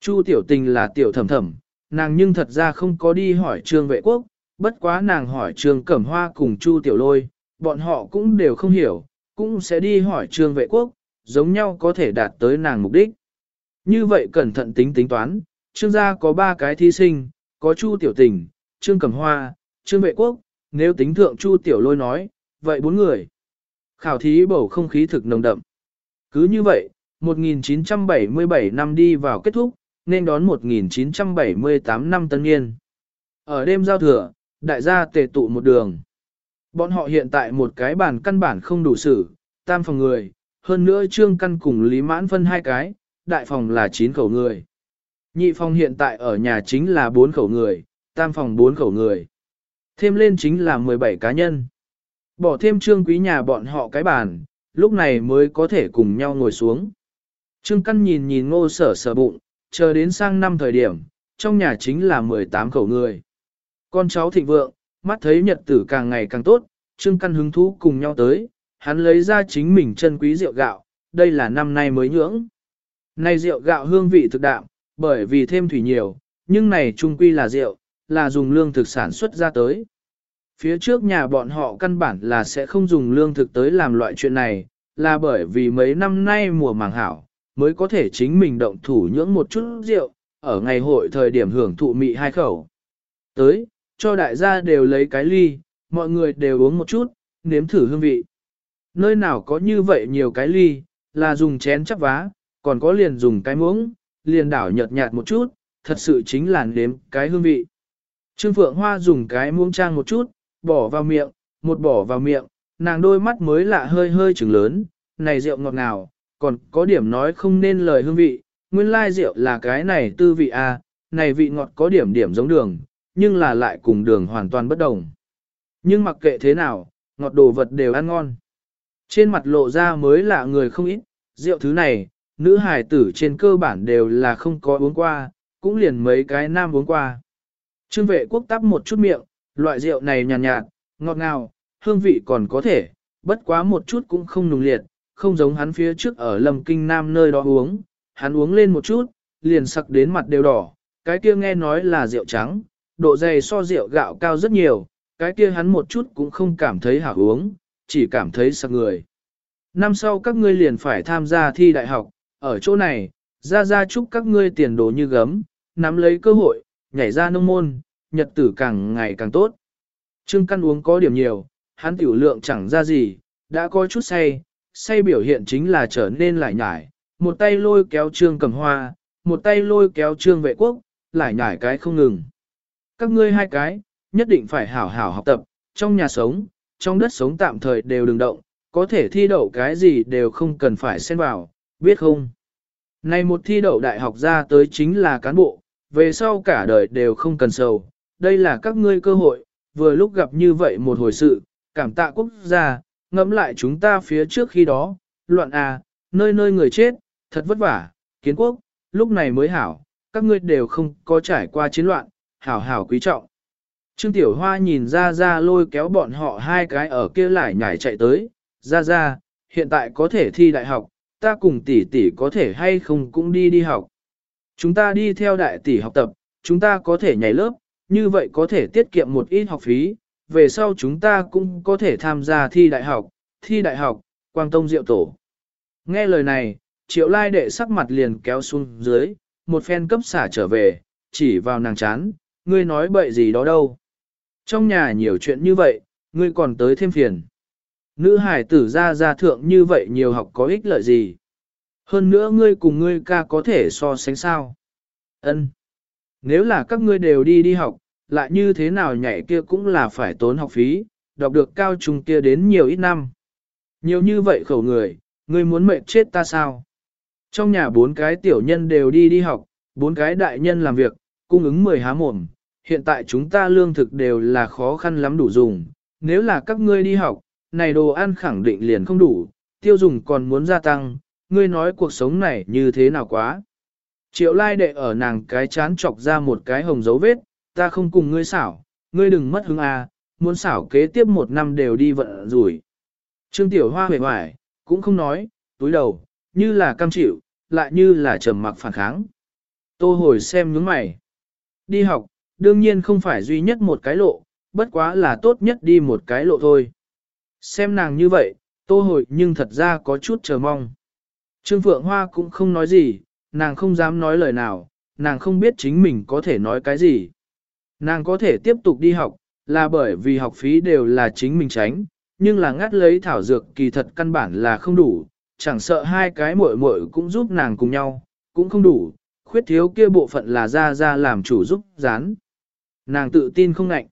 Chu tiểu tình là tiểu thầm thầm, nàng nhưng thật ra không có đi hỏi trương vệ quốc, bất quá nàng hỏi trương cẩm hoa cùng chu tiểu lôi, bọn họ cũng đều không hiểu, cũng sẽ đi hỏi trương vệ quốc, giống nhau có thể đạt tới nàng mục đích. Như vậy cẩn thận tính tính toán, trương gia có ba cái thí sinh, có chu tiểu tình, trương cẩm hoa, trương vệ quốc, nếu tính thượng chu tiểu lôi nói, vậy bốn người. Khảo thí bầu không khí thực nồng đậm. Cứ như vậy, 1977 năm đi vào kết thúc, nên đón 1978 năm tân niên. Ở đêm giao thừa, đại gia tề tụ một đường. Bọn họ hiện tại một cái bàn căn bản không đủ xử, tam phòng người, hơn nữa trương căn cùng Lý Mãn phân hai cái, đại phòng là 9 khẩu người. Nhị phòng hiện tại ở nhà chính là 4 khẩu người, tam phòng 4 khẩu người. Thêm lên chính là 17 cá nhân. Bỏ thêm trương quý nhà bọn họ cái bàn, lúc này mới có thể cùng nhau ngồi xuống. Trương Căn nhìn nhìn ngô sở sở bụng, chờ đến sang năm thời điểm, trong nhà chính là 18 khẩu người. Con cháu thịnh vượng, mắt thấy nhật tử càng ngày càng tốt, Trương Căn hứng thú cùng nhau tới, hắn lấy ra chính mình chân quý rượu gạo, đây là năm nay mới nhưỡng. Này rượu gạo hương vị thực đạm, bởi vì thêm thủy nhiều, nhưng này trung quy là rượu, là dùng lương thực sản xuất ra tới. Phía trước nhà bọn họ căn bản là sẽ không dùng lương thực tới làm loại chuyện này, là bởi vì mấy năm nay mùa màng hảo, mới có thể chính mình động thủ nhưỡng một chút rượu, ở ngày hội thời điểm hưởng thụ mị hai khẩu. Tới, cho đại gia đều lấy cái ly, mọi người đều uống một chút, nếm thử hương vị. Nơi nào có như vậy nhiều cái ly, là dùng chén chắp vá, còn có liền dùng cái muỗng, liền đảo nhợt nhạt một chút, thật sự chính là nếm cái hương vị. Trương Phượng Hoa dùng cái muỗng trang một chút, bỏ vào miệng, một bỏ vào miệng, nàng đôi mắt mới lạ hơi hơi trừng lớn, này rượu ngọt ngào, còn có điểm nói không nên lời hương vị, nguyên lai rượu là cái này tư vị a, à, này vị ngọt có điểm điểm giống đường, nhưng là lại cùng đường hoàn toàn bất đồng. Nhưng mặc kệ thế nào, ngọt đồ vật đều ăn ngon. Trên mặt lộ ra mới lạ người không ít, rượu thứ này, nữ hài tử trên cơ bản đều là không có uống qua, cũng liền mấy cái nam uống qua. Trương vệ quốc tắp một chút miệng, loại rượu này nhàn nhạt, nhạt, ngọt ngào, hương vị còn có thể, bất quá một chút cũng không nùng liệt, không giống hắn phía trước ở lầm kinh nam nơi đó uống, hắn uống lên một chút, liền sặc đến mặt đều đỏ, cái kia nghe nói là rượu trắng, độ dày so rượu gạo cao rất nhiều, cái kia hắn một chút cũng không cảm thấy hảo uống, chỉ cảm thấy sặc người. Năm sau các ngươi liền phải tham gia thi đại học, ở chỗ này, ra ra chúc các ngươi tiền đồ như gấm, nắm lấy cơ hội, nhảy ra nông môn, nhật tử càng ngày càng tốt. Trương Căn uống có điểm nhiều, hắn tiểu lượng chẳng ra gì, đã có chút say, say biểu hiện chính là trở nên lại nhải, một tay lôi kéo Trương Cầm Hoa, một tay lôi kéo Trương Vệ Quốc, lại nhải cái không ngừng. Các ngươi hai cái, nhất định phải hảo hảo học tập, trong nhà sống, trong đất sống tạm thời đều đừng động, có thể thi đậu cái gì đều không cần phải xen vào, biết không? Này một thi đậu đại học ra tới chính là cán bộ, về sau cả đời đều không cần sầu, đây là các ngươi cơ hội, vừa lúc gặp như vậy một hồi sự, cảm tạ quốc gia, ngẫm lại chúng ta phía trước khi đó, loạn à, nơi nơi người chết, thật vất vả, kiến quốc, lúc này mới hảo, các ngươi đều không có trải qua chiến loạn, hảo hảo quý trọng. Trương Tiểu Hoa nhìn ra ra lôi kéo bọn họ hai cái ở kia lại nhảy chạy tới, ra ra, hiện tại có thể thi đại học, ta cùng tỷ tỷ có thể hay không cũng đi đi học. Chúng ta đi theo đại tỷ học tập, chúng ta có thể nhảy lớp, như vậy có thể tiết kiệm một ít học phí, về sau chúng ta cũng có thể tham gia thi đại học, thi đại học, quang tông diệu tổ. Nghe lời này, triệu lai đệ sắc mặt liền kéo xuống dưới, một phen cấp xả trở về, chỉ vào nàng chán, ngươi nói bậy gì đó đâu. Trong nhà nhiều chuyện như vậy, ngươi còn tới thêm phiền. Nữ hải tử ra ra thượng như vậy nhiều học có ích lợi gì. Hơn nữa ngươi cùng ngươi ca có thể so sánh sao. Ân. Nếu là các ngươi đều đi đi học, lại như thế nào nhảy kia cũng là phải tốn học phí, đọc được cao trung kia đến nhiều ít năm. Nhiều như vậy khẩu người, ngươi muốn mệt chết ta sao? Trong nhà bốn cái tiểu nhân đều đi đi học, bốn cái đại nhân làm việc, cung ứng mười há mồm. Hiện tại chúng ta lương thực đều là khó khăn lắm đủ dùng. Nếu là các ngươi đi học, này đồ ăn khẳng định liền không đủ, tiêu dùng còn muốn gia tăng, ngươi nói cuộc sống này như thế nào quá. Triệu lai đệ ở nàng cái chán chọc ra một cái hồng dấu vết, ta không cùng ngươi xảo, ngươi đừng mất hứng à, muốn xảo kế tiếp một năm đều đi vận rủi. Trương Tiểu Hoa hề hoài, cũng không nói, túi đầu, như là cam chịu, lại như là trầm mặc phản kháng. Tô hồi xem nhướng mày. Đi học, đương nhiên không phải duy nhất một cái lộ, bất quá là tốt nhất đi một cái lộ thôi. Xem nàng như vậy, tô hồi nhưng thật ra có chút chờ mong. Trương Phượng Hoa cũng không nói gì, nàng không dám nói lời nào, nàng không biết chính mình có thể nói cái gì. Nàng có thể tiếp tục đi học, là bởi vì học phí đều là chính mình tránh, nhưng là ngắt lấy thảo dược kỳ thật căn bản là không đủ, chẳng sợ hai cái muội muội cũng giúp nàng cùng nhau, cũng không đủ, khuyết thiếu kia bộ phận là ra ra làm chủ giúp dán. Nàng tự tin không ngạnh.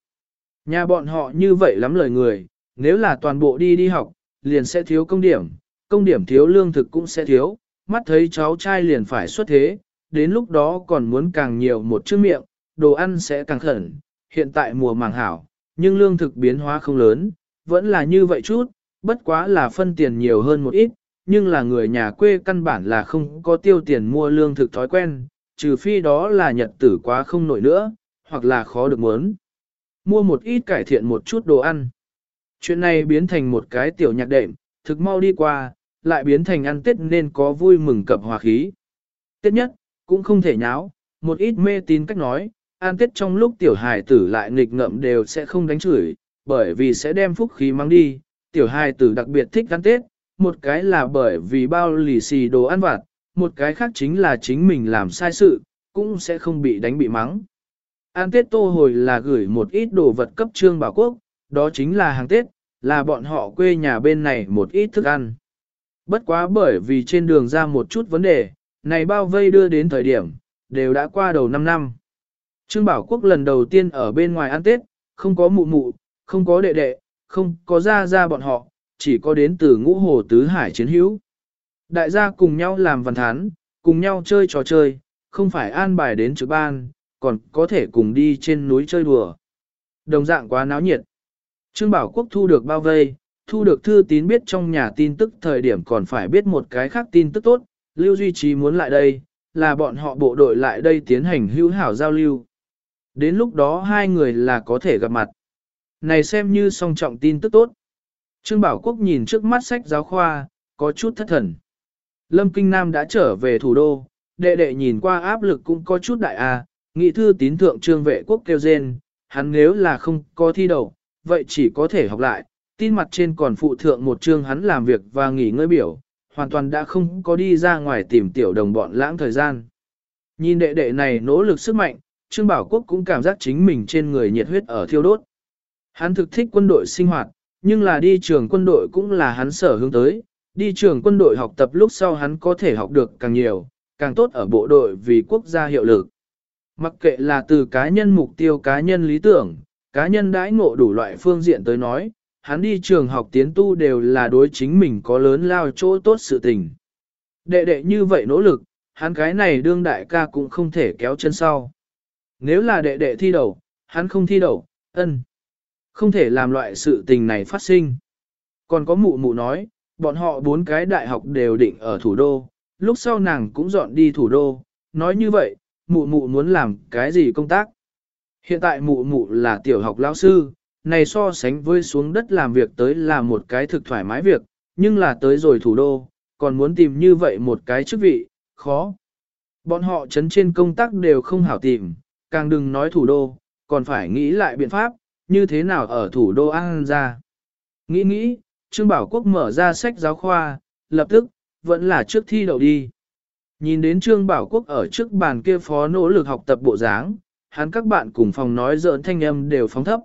Nhà bọn họ như vậy lắm lời người, nếu là toàn bộ đi đi học, liền sẽ thiếu công điểm, công điểm thiếu lương thực cũng sẽ thiếu, mắt thấy cháu trai liền phải xuất thế, đến lúc đó còn muốn càng nhiều một chữ miệng, đồ ăn sẽ càng khẩn, hiện tại mùa màng hảo, nhưng lương thực biến hóa không lớn, vẫn là như vậy chút, bất quá là phân tiền nhiều hơn một ít, nhưng là người nhà quê căn bản là không có tiêu tiền mua lương thực thói quen, trừ phi đó là nhật tử quá không nổi nữa, hoặc là khó được muốn. Mua một ít cải thiện một chút đồ ăn. Chuyện này biến thành một cái tiểu nhạc đệm, thực mau đi qua, lại biến thành ăn Tết nên có vui mừng cập hòa khí. Tết nhất, cũng không thể nháo, một ít mê tín cách nói, An Tết trong lúc tiểu hài tử lại nghịch ngợm đều sẽ không đánh chửi, bởi vì sẽ đem phúc khí mang đi, tiểu hài tử đặc biệt thích ăn Tết, một cái là bởi vì bao lì xì đồ ăn vặt, một cái khác chính là chính mình làm sai sự, cũng sẽ không bị đánh bị mắng. An Tết tô hồi là gửi một ít đồ vật cấp trương bảo quốc, đó chính là hàng Tết, là bọn họ quê nhà bên này một ít thức ăn. Bất quá bởi vì trên đường ra một chút vấn đề, này bao vây đưa đến thời điểm, đều đã qua đầu 5 năm. Trương Bảo Quốc lần đầu tiên ở bên ngoài ăn Tết, không có mụ mụ, không có đệ đệ, không có ra ra bọn họ, chỉ có đến từ ngũ hồ tứ hải chiến hữu. Đại gia cùng nhau làm văn thán, cùng nhau chơi trò chơi, không phải an bài đến trực ban, còn có thể cùng đi trên núi chơi đùa. Đồng dạng quá náo nhiệt. Trương Bảo Quốc thu được bao vây, thu được thư tín biết trong nhà tin tức thời điểm còn phải biết một cái khác tin tức tốt, Lưu Duy Trí muốn lại đây, là bọn họ bộ đội lại đây tiến hành hữu hảo giao lưu. Đến lúc đó hai người là có thể gặp mặt. Này xem như song trọng tin tức tốt. Trương Bảo Quốc nhìn trước mắt sách giáo khoa, có chút thất thần. Lâm Kinh Nam đã trở về thủ đô, đệ đệ nhìn qua áp lực cũng có chút đại a. nghị thư tín thượng trương vệ quốc kêu rên, hắn nếu là không có thi đậu, vậy chỉ có thể học lại, tin mặt trên còn phụ thượng một chương hắn làm việc và nghỉ ngơi biểu, hoàn toàn đã không có đi ra ngoài tìm tiểu đồng bọn lãng thời gian. Nhìn đệ đệ này nỗ lực sức mạnh, Trương Bảo Quốc cũng cảm giác chính mình trên người nhiệt huyết ở thiêu đốt. Hắn thực thích quân đội sinh hoạt, nhưng là đi trường quân đội cũng là hắn sở hướng tới, đi trường quân đội học tập lúc sau hắn có thể học được càng nhiều, càng tốt ở bộ đội vì quốc gia hiệu lực. Mặc kệ là từ cá nhân mục tiêu cá nhân lý tưởng, cá nhân đãi ngộ đủ loại phương diện tới nói, hắn đi trường học tiến tu đều là đối chính mình có lớn lao chỗ tốt sự tình. Đệ đệ như vậy nỗ lực, hắn cái này đương đại ca cũng không thể kéo chân sau. Nếu là đệ đệ thi đầu, hắn không thi đầu, ân. Không thể làm loại sự tình này phát sinh. Còn có mụ mụ nói, bọn họ bốn cái đại học đều định ở thủ đô, lúc sau nàng cũng dọn đi thủ đô, nói như vậy, mụ mụ muốn làm cái gì công tác. Hiện tại mụ mụ là tiểu học lao sư, này so sánh với xuống đất làm việc tới là một cái thực thoải mái việc, nhưng là tới rồi thủ đô, còn muốn tìm như vậy một cái chức vị, khó. Bọn họ chấn trên công tác đều không hảo tìm, càng đừng nói thủ đô, còn phải nghĩ lại biện pháp, như thế nào ở thủ đô An ra. Nghĩ nghĩ, Trương Bảo Quốc mở ra sách giáo khoa, lập tức, vẫn là trước thi đậu đi. Nhìn đến Trương Bảo Quốc ở trước bàn kia phó nỗ lực học tập bộ dáng, hắn các bạn cùng phòng nói giỡn thanh âm đều phóng thấp.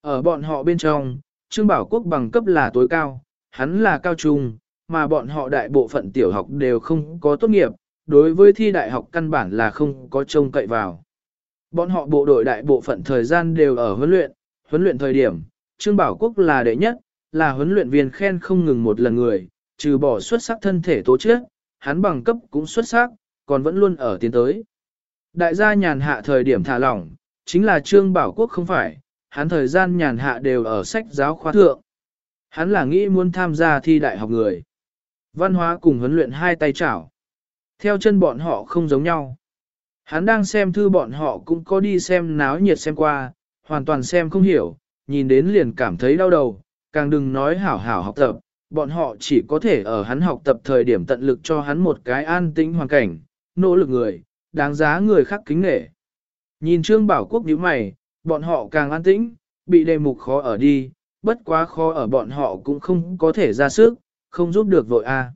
Ở bọn họ bên trong, Trương Bảo Quốc bằng cấp là tối cao, hắn là cao trung, mà bọn họ đại bộ phận tiểu học đều không có tốt nghiệp, đối với thi đại học căn bản là không có trông cậy vào. Bọn họ bộ đội đại bộ phận thời gian đều ở huấn luyện, huấn luyện thời điểm, Trương Bảo Quốc là đệ nhất, là huấn luyện viên khen không ngừng một lần người, trừ bỏ xuất sắc thân thể tố chất, hắn bằng cấp cũng xuất sắc, còn vẫn luôn ở tiến tới. Đại gia nhàn hạ thời điểm thả lỏng, chính là Trương Bảo Quốc không phải, hắn thời gian nhàn hạ đều ở sách giáo khoa thượng. Hắn là nghĩ muốn tham gia thi đại học người. Văn hóa cùng huấn luyện hai tay chảo. Theo chân bọn họ không giống nhau. Hắn đang xem thư bọn họ cũng có đi xem náo nhiệt xem qua, hoàn toàn xem không hiểu, nhìn đến liền cảm thấy đau đầu, càng đừng nói hảo hảo học tập, bọn họ chỉ có thể ở hắn học tập thời điểm tận lực cho hắn một cái an tĩnh hoàn cảnh, nỗ lực người, đáng giá người khác kính nể. Nhìn Trương Bảo Quốc nhíu mày, bọn họ càng an tĩnh, bị đề mục khó ở đi, bất quá khó ở bọn họ cũng không có thể ra sức, không giúp được vội a.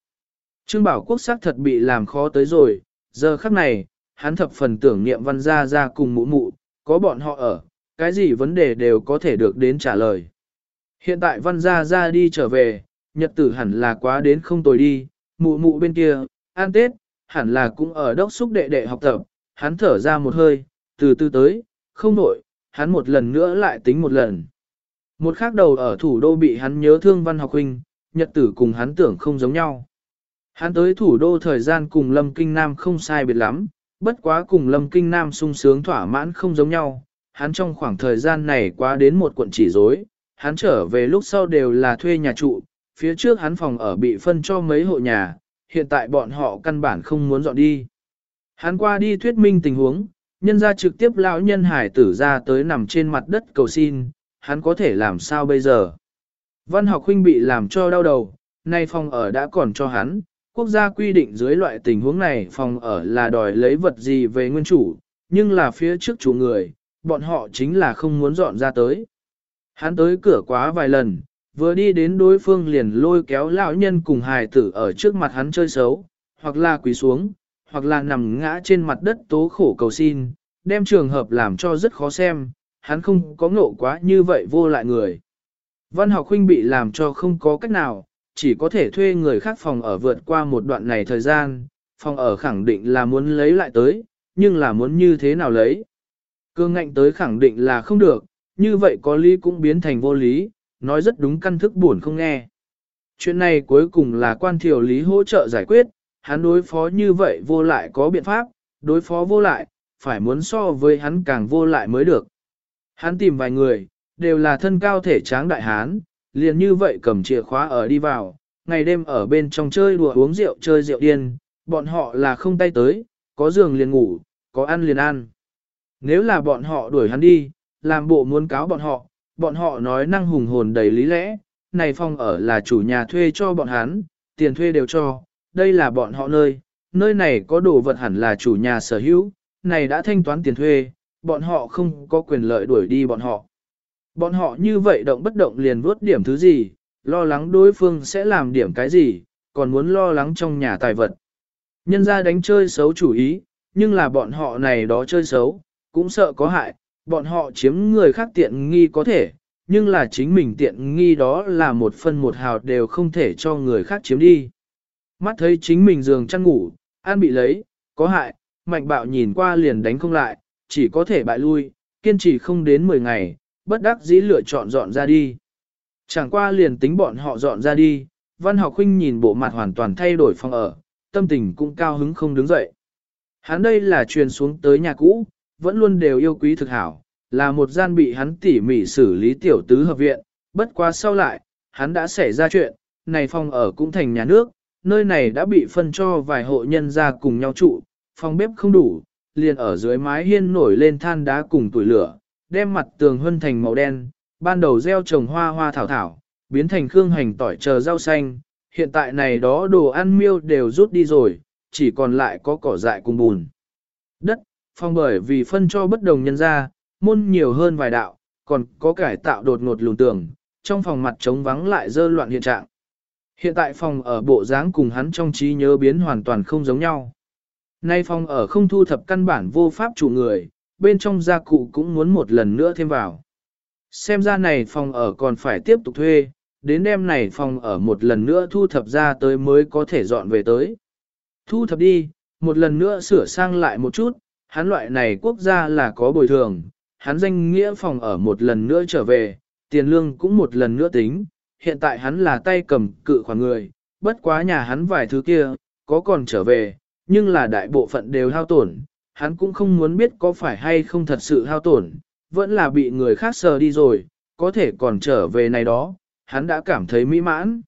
Trương Bảo Quốc xác thật bị làm khó tới rồi, giờ khắc này, hắn thập phần tưởng niệm văn gia ra cùng mụ mụ, có bọn họ ở, cái gì vấn đề đều có thể được đến trả lời. Hiện tại văn gia ra đi trở về, nhật tử hẳn là quá đến không tồi đi, mụ mụ bên kia, an tết, hẳn là cũng ở đốc xúc đệ đệ học tập, hắn thở ra một hơi, từ từ tới, không nổi, hắn một lần nữa lại tính một lần. Một khác đầu ở thủ đô bị hắn nhớ thương văn học huynh, nhật tử cùng hắn tưởng không giống nhau. Hắn tới thủ đô thời gian cùng Lâm Kinh Nam không sai biệt lắm, bất quá cùng Lâm Kinh Nam sung sướng thỏa mãn không giống nhau. Hắn trong khoảng thời gian này quá đến một quận chỉ rối hắn trở về lúc sau đều là thuê nhà trụ, phía trước hắn phòng ở bị phân cho mấy hộ nhà, hiện tại bọn họ căn bản không muốn dọn đi. Hắn qua đi thuyết minh tình huống, nhân ra trực tiếp lão nhân hải tử ra tới nằm trên mặt đất cầu xin, hắn có thể làm sao bây giờ. Văn học huynh bị làm cho đau đầu, nay phòng ở đã còn cho hắn, quốc gia quy định dưới loại tình huống này phòng ở là đòi lấy vật gì về nguyên chủ, nhưng là phía trước chủ người, bọn họ chính là không muốn dọn ra tới. Hắn tới cửa quá vài lần, vừa đi đến đối phương liền lôi kéo lão nhân cùng hài tử ở trước mặt hắn chơi xấu, hoặc là quỳ xuống, hoặc là nằm ngã trên mặt đất tố khổ cầu xin, đem trường hợp làm cho rất khó xem, hắn không có ngộ quá như vậy vô lại người. Văn học huynh bị làm cho không có cách nào, chỉ có thể thuê người khác phòng ở vượt qua một đoạn này thời gian, phòng ở khẳng định là muốn lấy lại tới, nhưng là muốn như thế nào lấy. Cương ngạnh tới khẳng định là không được, như vậy có lý cũng biến thành vô lý, nói rất đúng căn thức buồn không nghe. Chuyện này cuối cùng là quan thiểu lý hỗ trợ giải quyết, hắn đối phó như vậy vô lại có biện pháp, đối phó vô lại, phải muốn so với hắn càng vô lại mới được. Hắn tìm vài người, đều là thân cao thể tráng đại hán, liền như vậy cầm chìa khóa ở đi vào, ngày đêm ở bên trong chơi đùa uống rượu chơi rượu điên, bọn họ là không tay tới, có giường liền ngủ, có ăn liền ăn. Nếu là bọn họ đuổi hắn đi, làm bộ muốn cáo bọn họ, bọn họ nói năng hùng hồn đầy lý lẽ, này phòng ở là chủ nhà thuê cho bọn hắn, tiền thuê đều cho, đây là bọn họ nơi, nơi này có đồ vật hẳn là chủ nhà sở hữu, này đã thanh toán tiền thuê, bọn họ không có quyền lợi đuổi đi bọn họ. Bọn họ như vậy động bất động liền vuốt điểm thứ gì, lo lắng đối phương sẽ làm điểm cái gì, còn muốn lo lắng trong nhà tài vật. Nhân ra đánh chơi xấu chủ ý, nhưng là bọn họ này đó chơi xấu, cũng sợ có hại, bọn họ chiếm người khác tiện nghi có thể, nhưng là chính mình tiện nghi đó là một phân một hào đều không thể cho người khác chiếm đi. Mắt thấy chính mình giường chăn ngủ, an bị lấy, có hại, mạnh bạo nhìn qua liền đánh không lại, chỉ có thể bại lui, kiên trì không đến 10 ngày, bất đắc dĩ lựa chọn dọn ra đi. Chẳng qua liền tính bọn họ dọn ra đi, văn học huynh nhìn bộ mặt hoàn toàn thay đổi phòng ở, tâm tình cũng cao hứng không đứng dậy. Hắn đây là truyền xuống tới nhà cũ, vẫn luôn đều yêu quý thực hảo, là một gian bị hắn tỉ mỉ xử lý tiểu tứ hợp viện, bất quá sau lại, hắn đã xảy ra chuyện, này phòng ở cũng thành nhà nước, nơi này đã bị phân cho vài hộ nhân ra cùng nhau trụ, phòng bếp không đủ, liền ở dưới mái hiên nổi lên than đá cùng tuổi lửa, đem mặt tường huân thành màu đen, ban đầu gieo trồng hoa hoa thảo thảo, biến thành khương hành tỏi chờ rau xanh, hiện tại này đó đồ ăn miêu đều rút đi rồi, chỉ còn lại có cỏ dại cùng bùn. Đất, phong bởi vì phân cho bất đồng nhân ra, môn nhiều hơn vài đạo, còn có cải tạo đột ngột lùn tường, trong phòng mặt trống vắng lại dơ loạn hiện trạng. Hiện tại phòng ở bộ dáng cùng hắn trong trí nhớ biến hoàn toàn không giống nhau. Nay phòng ở không thu thập căn bản vô pháp chủ người, bên trong gia cụ cũng muốn một lần nữa thêm vào. Xem ra này phòng ở còn phải tiếp tục thuê, đến đêm này phòng ở một lần nữa thu thập ra tới mới có thể dọn về tới. Thu thập đi, một lần nữa sửa sang lại một chút, hắn loại này quốc gia là có bồi thường, hắn danh nghĩa phòng ở một lần nữa trở về, tiền lương cũng một lần nữa tính, hiện tại hắn là tay cầm cự khoản người, bất quá nhà hắn vài thứ kia, có còn trở về, nhưng là đại bộ phận đều hao tổn, hắn cũng không muốn biết có phải hay không thật sự hao tổn, vẫn là bị người khác sờ đi rồi, có thể còn trở về này đó, hắn đã cảm thấy mỹ mãn.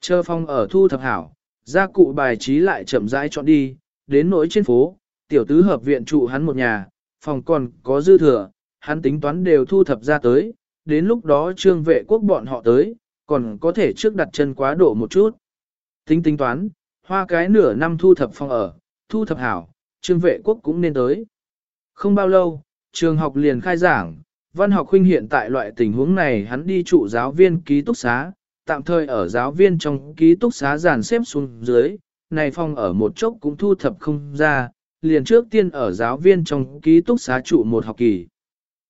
Chờ phong ở thu thập hảo, gia cụ bài trí lại chậm rãi chọn đi, đến nỗi trên phố, tiểu tứ hợp viện trụ hắn một nhà, phòng còn có dư thừa, hắn tính toán đều thu thập ra tới, đến lúc đó trương vệ quốc bọn họ tới, còn có thể trước đặt chân quá độ một chút. Tính tính toán, hoa cái nửa năm thu thập phòng ở, thu thập hảo, trương vệ quốc cũng nên tới. Không bao lâu, trường học liền khai giảng, văn học huynh hiện tại loại tình huống này hắn đi trụ giáo viên ký túc xá, tạm thời ở giáo viên trong ký túc xá dàn xếp xuống dưới, này phòng ở một chốc cũng thu thập không ra, liền trước tiên ở giáo viên trong ký túc xá trụ một học kỳ.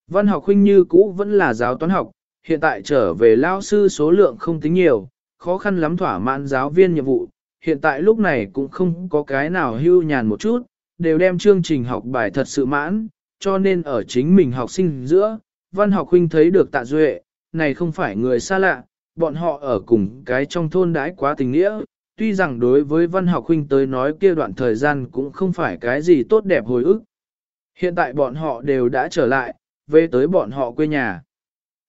Văn học huynh như cũ vẫn là giáo toán học, hiện tại trở về lao sư số lượng không tính nhiều, khó khăn lắm thỏa mãn giáo viên nhiệm vụ, hiện tại lúc này cũng không có cái nào hưu nhàn một chút, đều đem chương trình học bài thật sự mãn, cho nên ở chính mình học sinh giữa, văn học huynh thấy được tạ duệ, này không phải người xa lạ, bọn họ ở cùng cái trong thôn đãi quá tình nghĩa, tuy rằng đối với văn học huynh tới nói kia đoạn thời gian cũng không phải cái gì tốt đẹp hồi ức. Hiện tại bọn họ đều đã trở lại, về tới bọn họ quê nhà.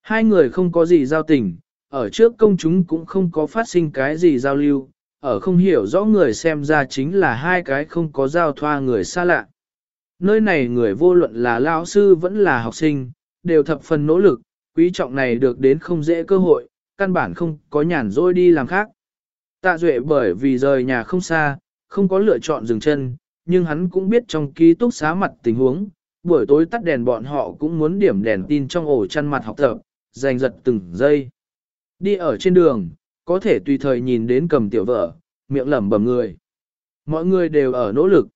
Hai người không có gì giao tình, ở trước công chúng cũng không có phát sinh cái gì giao lưu, ở không hiểu rõ người xem ra chính là hai cái không có giao thoa người xa lạ. Nơi này người vô luận là lao sư vẫn là học sinh, đều thập phần nỗ lực, quý trọng này được đến không dễ cơ hội, căn bản không có nhàn rỗi đi làm khác. Tạ Duệ bởi vì rời nhà không xa, không có lựa chọn dừng chân, nhưng hắn cũng biết trong ký túc xá mặt tình huống, buổi tối tắt đèn bọn họ cũng muốn điểm đèn tin trong ổ chăn mặt học tập, giành giật từng giây. Đi ở trên đường, có thể tùy thời nhìn đến cầm tiểu vợ, miệng lẩm bẩm người. Mọi người đều ở nỗ lực.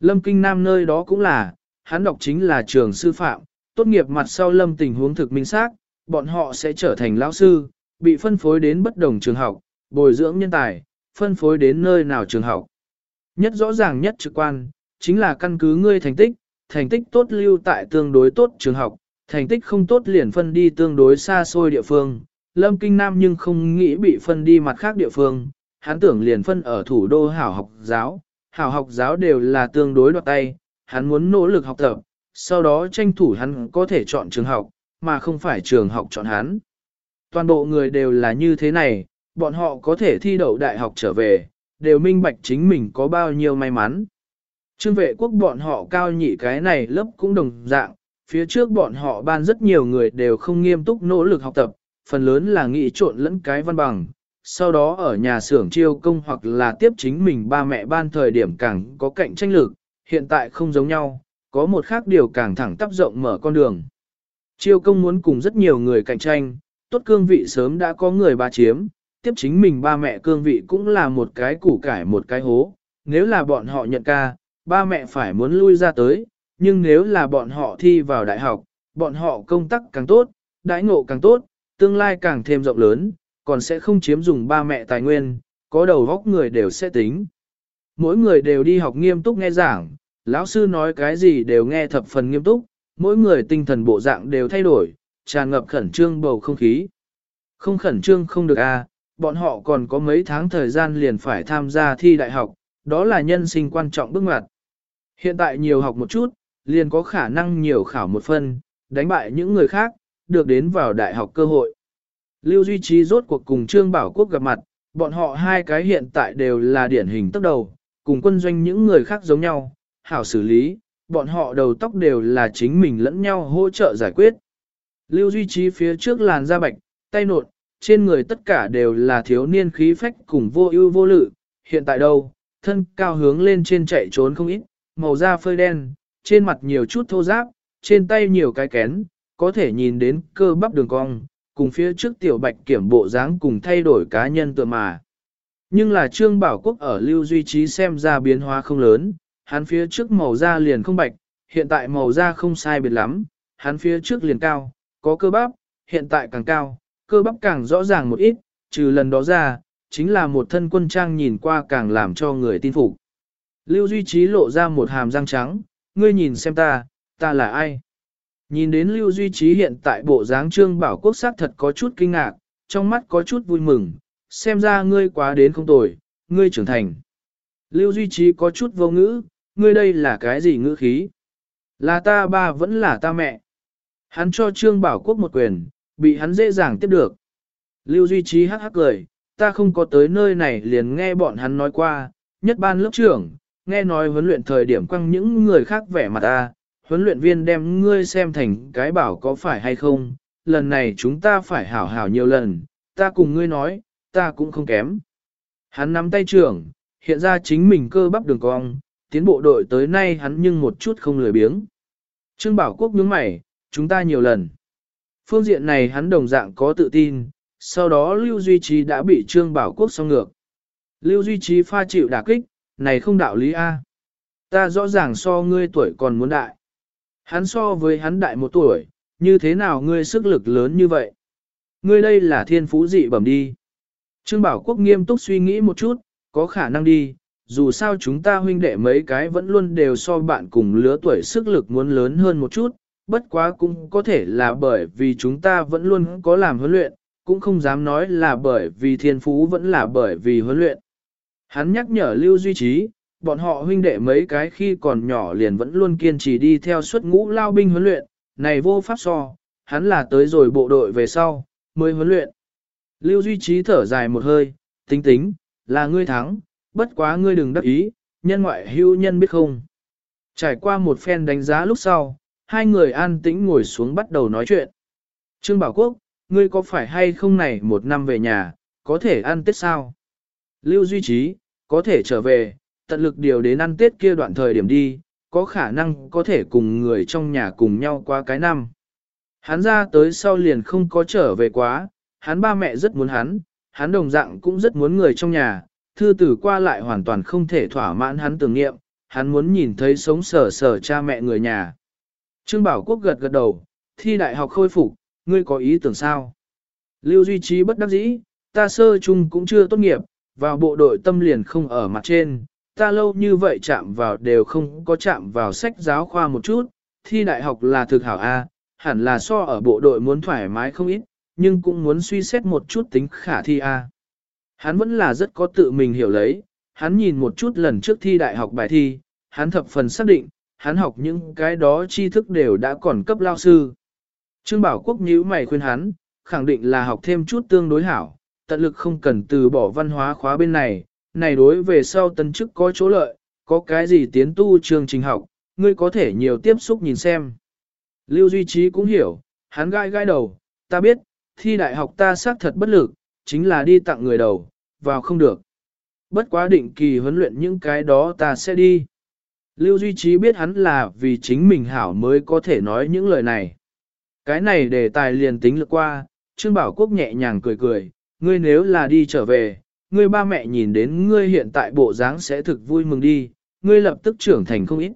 Lâm Kinh Nam nơi đó cũng là, hắn đọc chính là trường sư phạm, tốt nghiệp mặt sau lâm tình huống thực minh xác, bọn họ sẽ trở thành lão sư, bị phân phối đến bất đồng trường học, bồi dưỡng nhân tài, phân phối đến nơi nào trường học. Nhất rõ ràng nhất trực quan, chính là căn cứ ngươi thành tích, thành tích tốt lưu tại tương đối tốt trường học, thành tích không tốt liền phân đi tương đối xa xôi địa phương. Lâm Kinh Nam nhưng không nghĩ bị phân đi mặt khác địa phương, hắn tưởng liền phân ở thủ đô hảo học giáo, hảo học giáo đều là tương đối đoạt tay, hắn muốn nỗ lực học tập, sau đó tranh thủ hắn có thể chọn trường học, mà không phải trường học chọn hắn. Toàn bộ người đều là như thế này, bọn họ có thể thi đậu đại học trở về, đều minh bạch chính mình có bao nhiêu may mắn. Trương vệ quốc bọn họ cao nhị cái này lớp cũng đồng dạng, phía trước bọn họ ban rất nhiều người đều không nghiêm túc nỗ lực học tập, phần lớn là nghĩ trộn lẫn cái văn bằng, sau đó ở nhà xưởng chiêu công hoặc là tiếp chính mình ba mẹ ban thời điểm càng có cạnh tranh lực, hiện tại không giống nhau, có một khác điều càng thẳng tắp rộng mở con đường. Chiêu công muốn cùng rất nhiều người cạnh tranh, tốt cương vị sớm đã có người ba chiếm, tiếp chính mình ba mẹ cương vị cũng là một cái củ cải một cái hố, nếu là bọn họ nhận ca, ba mẹ phải muốn lui ra tới, nhưng nếu là bọn họ thi vào đại học, bọn họ công tác càng tốt, đãi ngộ càng tốt, tương lai càng thêm rộng lớn, còn sẽ không chiếm dùng ba mẹ tài nguyên, có đầu góc người đều sẽ tính. Mỗi người đều đi học nghiêm túc nghe giảng, lão sư nói cái gì đều nghe thập phần nghiêm túc, mỗi người tinh thần bộ dạng đều thay đổi, tràn ngập khẩn trương bầu không khí. Không khẩn trương không được a, à, bọn họ còn có mấy tháng thời gian liền phải tham gia thi đại học, đó là nhân sinh quan trọng bước ngoặt. Hiện tại nhiều học một chút, liền có khả năng nhiều khảo một phân, đánh bại những người khác, được đến vào đại học cơ hội. Lưu Duy Trí rốt cuộc cùng Trương Bảo Quốc gặp mặt, bọn họ hai cái hiện tại đều là điển hình tốc đầu, cùng quân doanh những người khác giống nhau, hảo xử lý, bọn họ đầu tóc đều là chính mình lẫn nhau hỗ trợ giải quyết. Lưu Duy Trí phía trước làn da bạch, tay nột, trên người tất cả đều là thiếu niên khí phách cùng vô ưu vô lự, hiện tại đâu, thân cao hướng lên trên chạy trốn không ít, màu da phơi đen, trên mặt nhiều chút thô ráp, trên tay nhiều cái kén, có thể nhìn đến cơ bắp đường cong, cùng phía trước tiểu bạch kiểm bộ dáng cùng thay đổi cá nhân tựa mà. Nhưng là Trương Bảo Quốc ở Lưu Duy Trí xem ra biến hóa không lớn, hắn phía trước màu da liền không bạch, hiện tại màu da không sai biệt lắm, hắn phía trước liền cao, có cơ bắp, hiện tại càng cao, cơ bắp càng rõ ràng một ít, trừ lần đó ra, chính là một thân quân trang nhìn qua càng làm cho người tin phục. Lưu Duy Trí lộ ra một hàm răng trắng, ngươi nhìn xem ta, ta là ai? Nhìn đến Lưu Duy Trí hiện tại bộ dáng trương bảo quốc sắc thật có chút kinh ngạc, trong mắt có chút vui mừng, xem ra ngươi quá đến không tồi, ngươi trưởng thành. Lưu Duy Trí có chút vô ngữ, ngươi đây là cái gì ngữ khí? Là ta ba vẫn là ta mẹ. Hắn cho Trương Bảo Quốc một quyền, bị hắn dễ dàng tiếp được. Lưu Duy Trí hắc hắc cười, ta không có tới nơi này liền nghe bọn hắn nói qua, nhất ban lớp trưởng, nghe nói huấn luyện thời điểm quăng những người khác vẻ mặt ta, huấn luyện viên đem ngươi xem thành cái bảo có phải hay không, lần này chúng ta phải hảo hảo nhiều lần, ta cùng ngươi nói, ta cũng không kém. Hắn nắm tay trưởng, hiện ra chính mình cơ bắp đường cong, tiến bộ đội tới nay hắn nhưng một chút không lười biếng. Trương Bảo Quốc nhướng mày, chúng ta nhiều lần. Phương diện này hắn đồng dạng có tự tin, sau đó Lưu Duy Trí đã bị Trương Bảo Quốc song ngược. Lưu Duy Trí pha chịu đả kích, này không đạo lý A. Ta rõ ràng so ngươi tuổi còn muốn đại. Hắn so với hắn đại một tuổi, như thế nào ngươi sức lực lớn như vậy? Ngươi đây là thiên phú dị bẩm đi. Trương Bảo Quốc nghiêm túc suy nghĩ một chút, có khả năng đi, dù sao chúng ta huynh đệ mấy cái vẫn luôn đều so bạn cùng lứa tuổi sức lực muốn lớn hơn một chút, bất quá cũng có thể là bởi vì chúng ta vẫn luôn có làm huấn luyện, cũng không dám nói là bởi vì thiên phú vẫn là bởi vì huấn luyện. Hắn nhắc nhở Lưu Duy Trí, bọn họ huynh đệ mấy cái khi còn nhỏ liền vẫn luôn kiên trì đi theo suất ngũ lao binh huấn luyện, này vô pháp so, hắn là tới rồi bộ đội về sau, mới huấn luyện. Lưu Duy Trí thở dài một hơi, tính tính, là ngươi thắng, bất quá ngươi đừng đắc ý, nhân ngoại hữu nhân biết không. Trải qua một phen đánh giá lúc sau, hai người an tĩnh ngồi xuống bắt đầu nói chuyện. Trương Bảo Quốc, ngươi có phải hay không này một năm về nhà, có thể ăn Tết sao? Lưu Duy Trí, có thể trở về, tận lực điều đến ăn Tết kia đoạn thời điểm đi, có khả năng có thể cùng người trong nhà cùng nhau qua cái năm. Hắn ra tới sau liền không có trở về quá, hắn ba mẹ rất muốn hắn, hắn đồng dạng cũng rất muốn người trong nhà, thư tử qua lại hoàn toàn không thể thỏa mãn hắn tưởng nghiệm, hắn muốn nhìn thấy sống sở sở cha mẹ người nhà. Trương Bảo Quốc gật gật đầu, thi đại học khôi phục, ngươi có ý tưởng sao? Lưu Duy Trí bất đắc dĩ, ta sơ chung cũng chưa tốt nghiệp, vào bộ đội tâm liền không ở mặt trên, ta lâu như vậy chạm vào đều không có chạm vào sách giáo khoa một chút, thi đại học là thực hảo A, hẳn là so ở bộ đội muốn thoải mái không ít, nhưng cũng muốn suy xét một chút tính khả thi A. Hắn vẫn là rất có tự mình hiểu lấy, hắn nhìn một chút lần trước thi đại học bài thi, hắn thập phần xác định, hắn học những cái đó tri thức đều đã còn cấp lao sư. Trương Bảo Quốc nhíu mày khuyên hắn, khẳng định là học thêm chút tương đối hảo, tận lực không cần từ bỏ văn hóa khóa bên này, này đối về sau tân chức có chỗ lợi, có cái gì tiến tu chương trình học, ngươi có thể nhiều tiếp xúc nhìn xem. Lưu Duy Trí cũng hiểu, hắn gai gai đầu, ta biết, thi đại học ta xác thật bất lực, chính là đi tặng người đầu, vào không được. Bất quá định kỳ huấn luyện những cái đó ta sẽ đi. Lưu Duy Trí biết hắn là vì chính mình hảo mới có thể nói những lời này. Cái này để tài liền tính lược qua, Trương Bảo Quốc nhẹ nhàng cười cười, ngươi nếu là đi trở về, ngươi ba mẹ nhìn đến ngươi hiện tại bộ dáng sẽ thực vui mừng đi, ngươi lập tức trưởng thành không ít.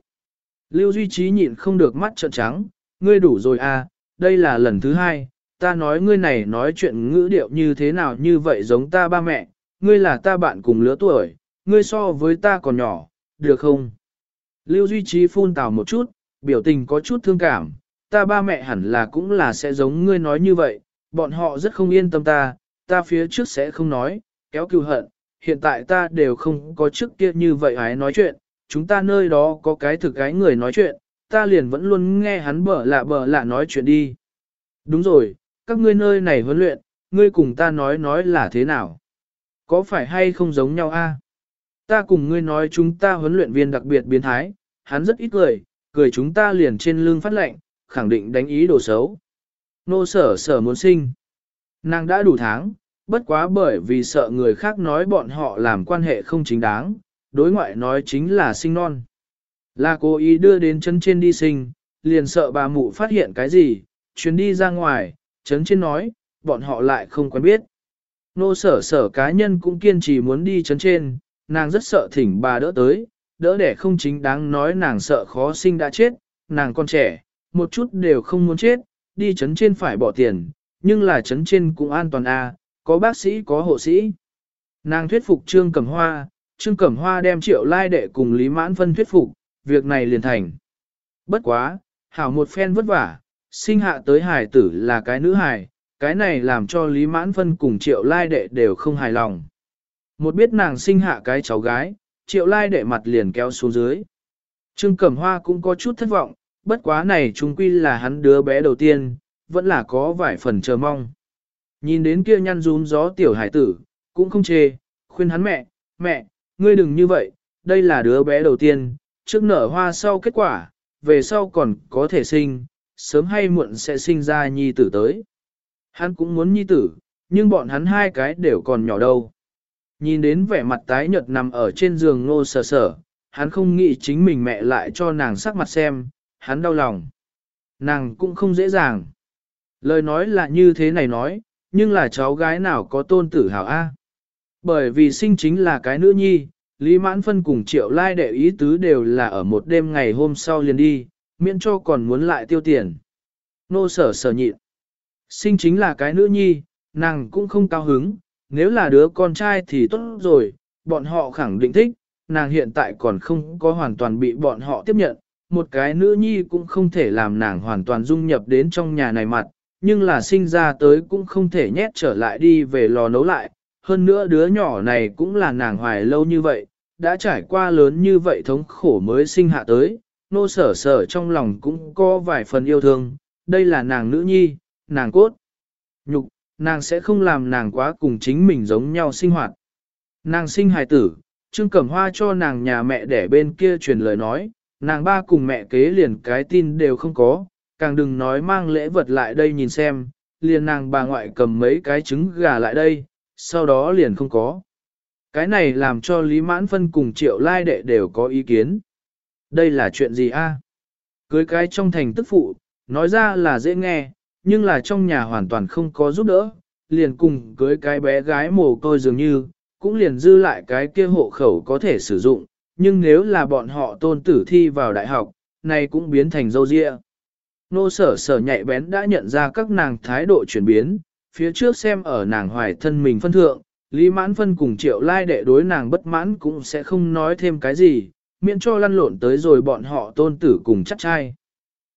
Lưu Duy Trí nhịn không được mắt trợn trắng, ngươi đủ rồi à, đây là lần thứ hai, ta nói ngươi này nói chuyện ngữ điệu như thế nào như vậy giống ta ba mẹ, ngươi là ta bạn cùng lứa tuổi, ngươi so với ta còn nhỏ, được không? Lưu Duy Trí phun tào một chút, biểu tình có chút thương cảm, ta ba mẹ hẳn là cũng là sẽ giống ngươi nói như vậy, bọn họ rất không yên tâm ta, ta phía trước sẽ không nói, kéo cừu hận, hiện tại ta đều không có trước kia như vậy hái nói chuyện, chúng ta nơi đó có cái thực gái người nói chuyện, ta liền vẫn luôn nghe hắn bở lạ bở lạ nói chuyện đi. Đúng rồi, các ngươi nơi này huấn luyện, ngươi cùng ta nói nói là thế nào? Có phải hay không giống nhau a? Ta cùng ngươi nói chúng ta huấn luyện viên đặc biệt biến thái, hắn rất ít cười, cười chúng ta liền trên lưng phát lệnh, khẳng định đánh ý đồ xấu. Nô sở sở muốn sinh. Nàng đã đủ tháng, bất quá bởi vì sợ người khác nói bọn họ làm quan hệ không chính đáng, đối ngoại nói chính là sinh non. Là cố ý đưa đến chân trên đi sinh, liền sợ bà mụ phát hiện cái gì, chuyến đi ra ngoài, chấn trên nói, bọn họ lại không quen biết. Nô sở sở cá nhân cũng kiên trì muốn đi chấn trên, nàng rất sợ thỉnh bà đỡ tới, đỡ để không chính đáng nói nàng sợ khó sinh đã chết, nàng còn trẻ, một chút đều không muốn chết, đi chấn trên phải bỏ tiền, nhưng là chấn trên cũng an toàn a, à, có bác sĩ có hộ sĩ. Nàng thuyết phục Trương Cẩm Hoa, Trương Cẩm Hoa đem triệu lai đệ cùng Lý Mãn Phân thuyết phục, việc này liền thành. Bất quá, hảo một phen vất vả, sinh hạ tới hài tử là cái nữ hài, cái này làm cho Lý Mãn Phân cùng triệu lai đệ đều không hài lòng. Một biết nàng sinh hạ cái cháu gái, triệu lai đệ mặt liền kéo xuống dưới. Trương Cẩm Hoa cũng có chút thất vọng, bất quá này trung quy là hắn đứa bé đầu tiên, vẫn là có vài phần chờ mong. Nhìn đến kia nhăn rúm gió tiểu hải tử, cũng không chê, khuyên hắn mẹ, mẹ, ngươi đừng như vậy, đây là đứa bé đầu tiên, trước nở hoa sau kết quả, về sau còn có thể sinh, sớm hay muộn sẽ sinh ra nhi tử tới. Hắn cũng muốn nhi tử, nhưng bọn hắn hai cái đều còn nhỏ đâu. Nhìn đến vẻ mặt tái nhợt nằm ở trên giường ngô sờ sờ, hắn không nghĩ chính mình mẹ lại cho nàng sắc mặt xem, hắn đau lòng. Nàng cũng không dễ dàng. Lời nói là như thế này nói, nhưng là cháu gái nào có tôn tử hảo A. Bởi vì sinh chính là cái nữ nhi, Lý Mãn Phân cùng Triệu Lai đệ ý tứ đều là ở một đêm ngày hôm sau liền đi, miễn cho còn muốn lại tiêu tiền. Nô sở sở nhịn. Sinh chính là cái nữ nhi, nàng cũng không cao hứng, nếu là đứa con trai thì tốt rồi, bọn họ khẳng định thích, nàng hiện tại còn không có hoàn toàn bị bọn họ tiếp nhận, một cái nữ nhi cũng không thể làm nàng hoàn toàn dung nhập đến trong nhà này mặt, nhưng là sinh ra tới cũng không thể nhét trở lại đi về lò nấu lại, hơn nữa đứa nhỏ này cũng là nàng hoài lâu như vậy, đã trải qua lớn như vậy thống khổ mới sinh hạ tới, nô sở sở trong lòng cũng có vài phần yêu thương, đây là nàng nữ nhi, nàng cốt. Nhục, nàng sẽ không làm nàng quá cùng chính mình giống nhau sinh hoạt. Nàng sinh hài tử, Trương Cẩm Hoa cho nàng nhà mẹ để bên kia truyền lời nói, nàng ba cùng mẹ kế liền cái tin đều không có, càng đừng nói mang lễ vật lại đây nhìn xem, liền nàng bà ngoại cầm mấy cái trứng gà lại đây, sau đó liền không có. Cái này làm cho Lý Mãn Phân cùng Triệu Lai Đệ đều có ý kiến. Đây là chuyện gì a? Cưới cái trong thành tức phụ, nói ra là dễ nghe, nhưng là trong nhà hoàn toàn không có giúp đỡ, liền cùng cưới cái bé gái mồ côi dường như, cũng liền dư lại cái kia hộ khẩu có thể sử dụng, nhưng nếu là bọn họ tôn tử thi vào đại học, này cũng biến thành dâu dịa. Nô sở sở nhạy bén đã nhận ra các nàng thái độ chuyển biến, phía trước xem ở nàng hoài thân mình phân thượng, Lý Mãn Phân cùng triệu lai đệ đối nàng bất mãn cũng sẽ không nói thêm cái gì, miễn cho lăn lộn tới rồi bọn họ tôn tử cùng chắc trai.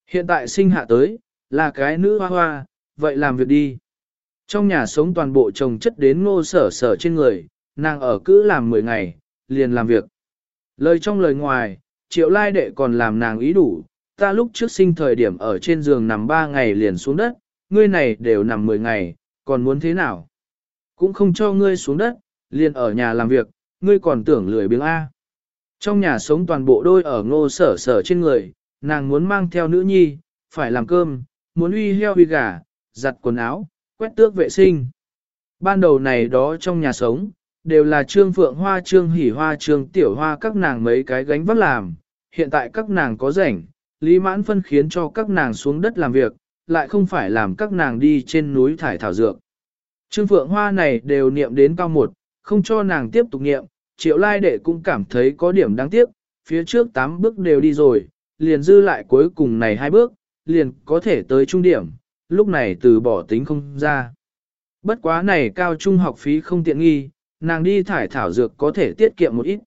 Hiện tại sinh hạ tới, là cái nữ hoa hoa, vậy làm việc đi. Trong nhà sống toàn bộ chồng chất đến ngô sở sở trên người, nàng ở cứ làm 10 ngày, liền làm việc. Lời trong lời ngoài, triệu lai đệ còn làm nàng ý đủ, ta lúc trước sinh thời điểm ở trên giường nằm 3 ngày liền xuống đất, ngươi này đều nằm 10 ngày, còn muốn thế nào? Cũng không cho ngươi xuống đất, liền ở nhà làm việc, ngươi còn tưởng lười biếng A. Trong nhà sống toàn bộ đôi ở ngô sở sở trên người, nàng muốn mang theo nữ nhi, phải làm cơm, muốn uy heo uy gà, giặt quần áo, quét tước vệ sinh. Ban đầu này đó trong nhà sống, đều là trương phượng hoa trương hỉ hoa trương tiểu hoa các nàng mấy cái gánh vác làm. Hiện tại các nàng có rảnh, Lý Mãn Phân khiến cho các nàng xuống đất làm việc, lại không phải làm các nàng đi trên núi thải thảo dược. Trương Phượng Hoa này đều niệm đến cao một, không cho nàng tiếp tục niệm, triệu lai đệ cũng cảm thấy có điểm đáng tiếc, phía trước 8 bước đều đi rồi, liền dư lại cuối cùng này hai bước, liền có thể tới trung điểm, lúc này từ bỏ tính không ra. Bất quá này cao trung học phí không tiện nghi, nàng đi thải thảo dược có thể tiết kiệm một ít.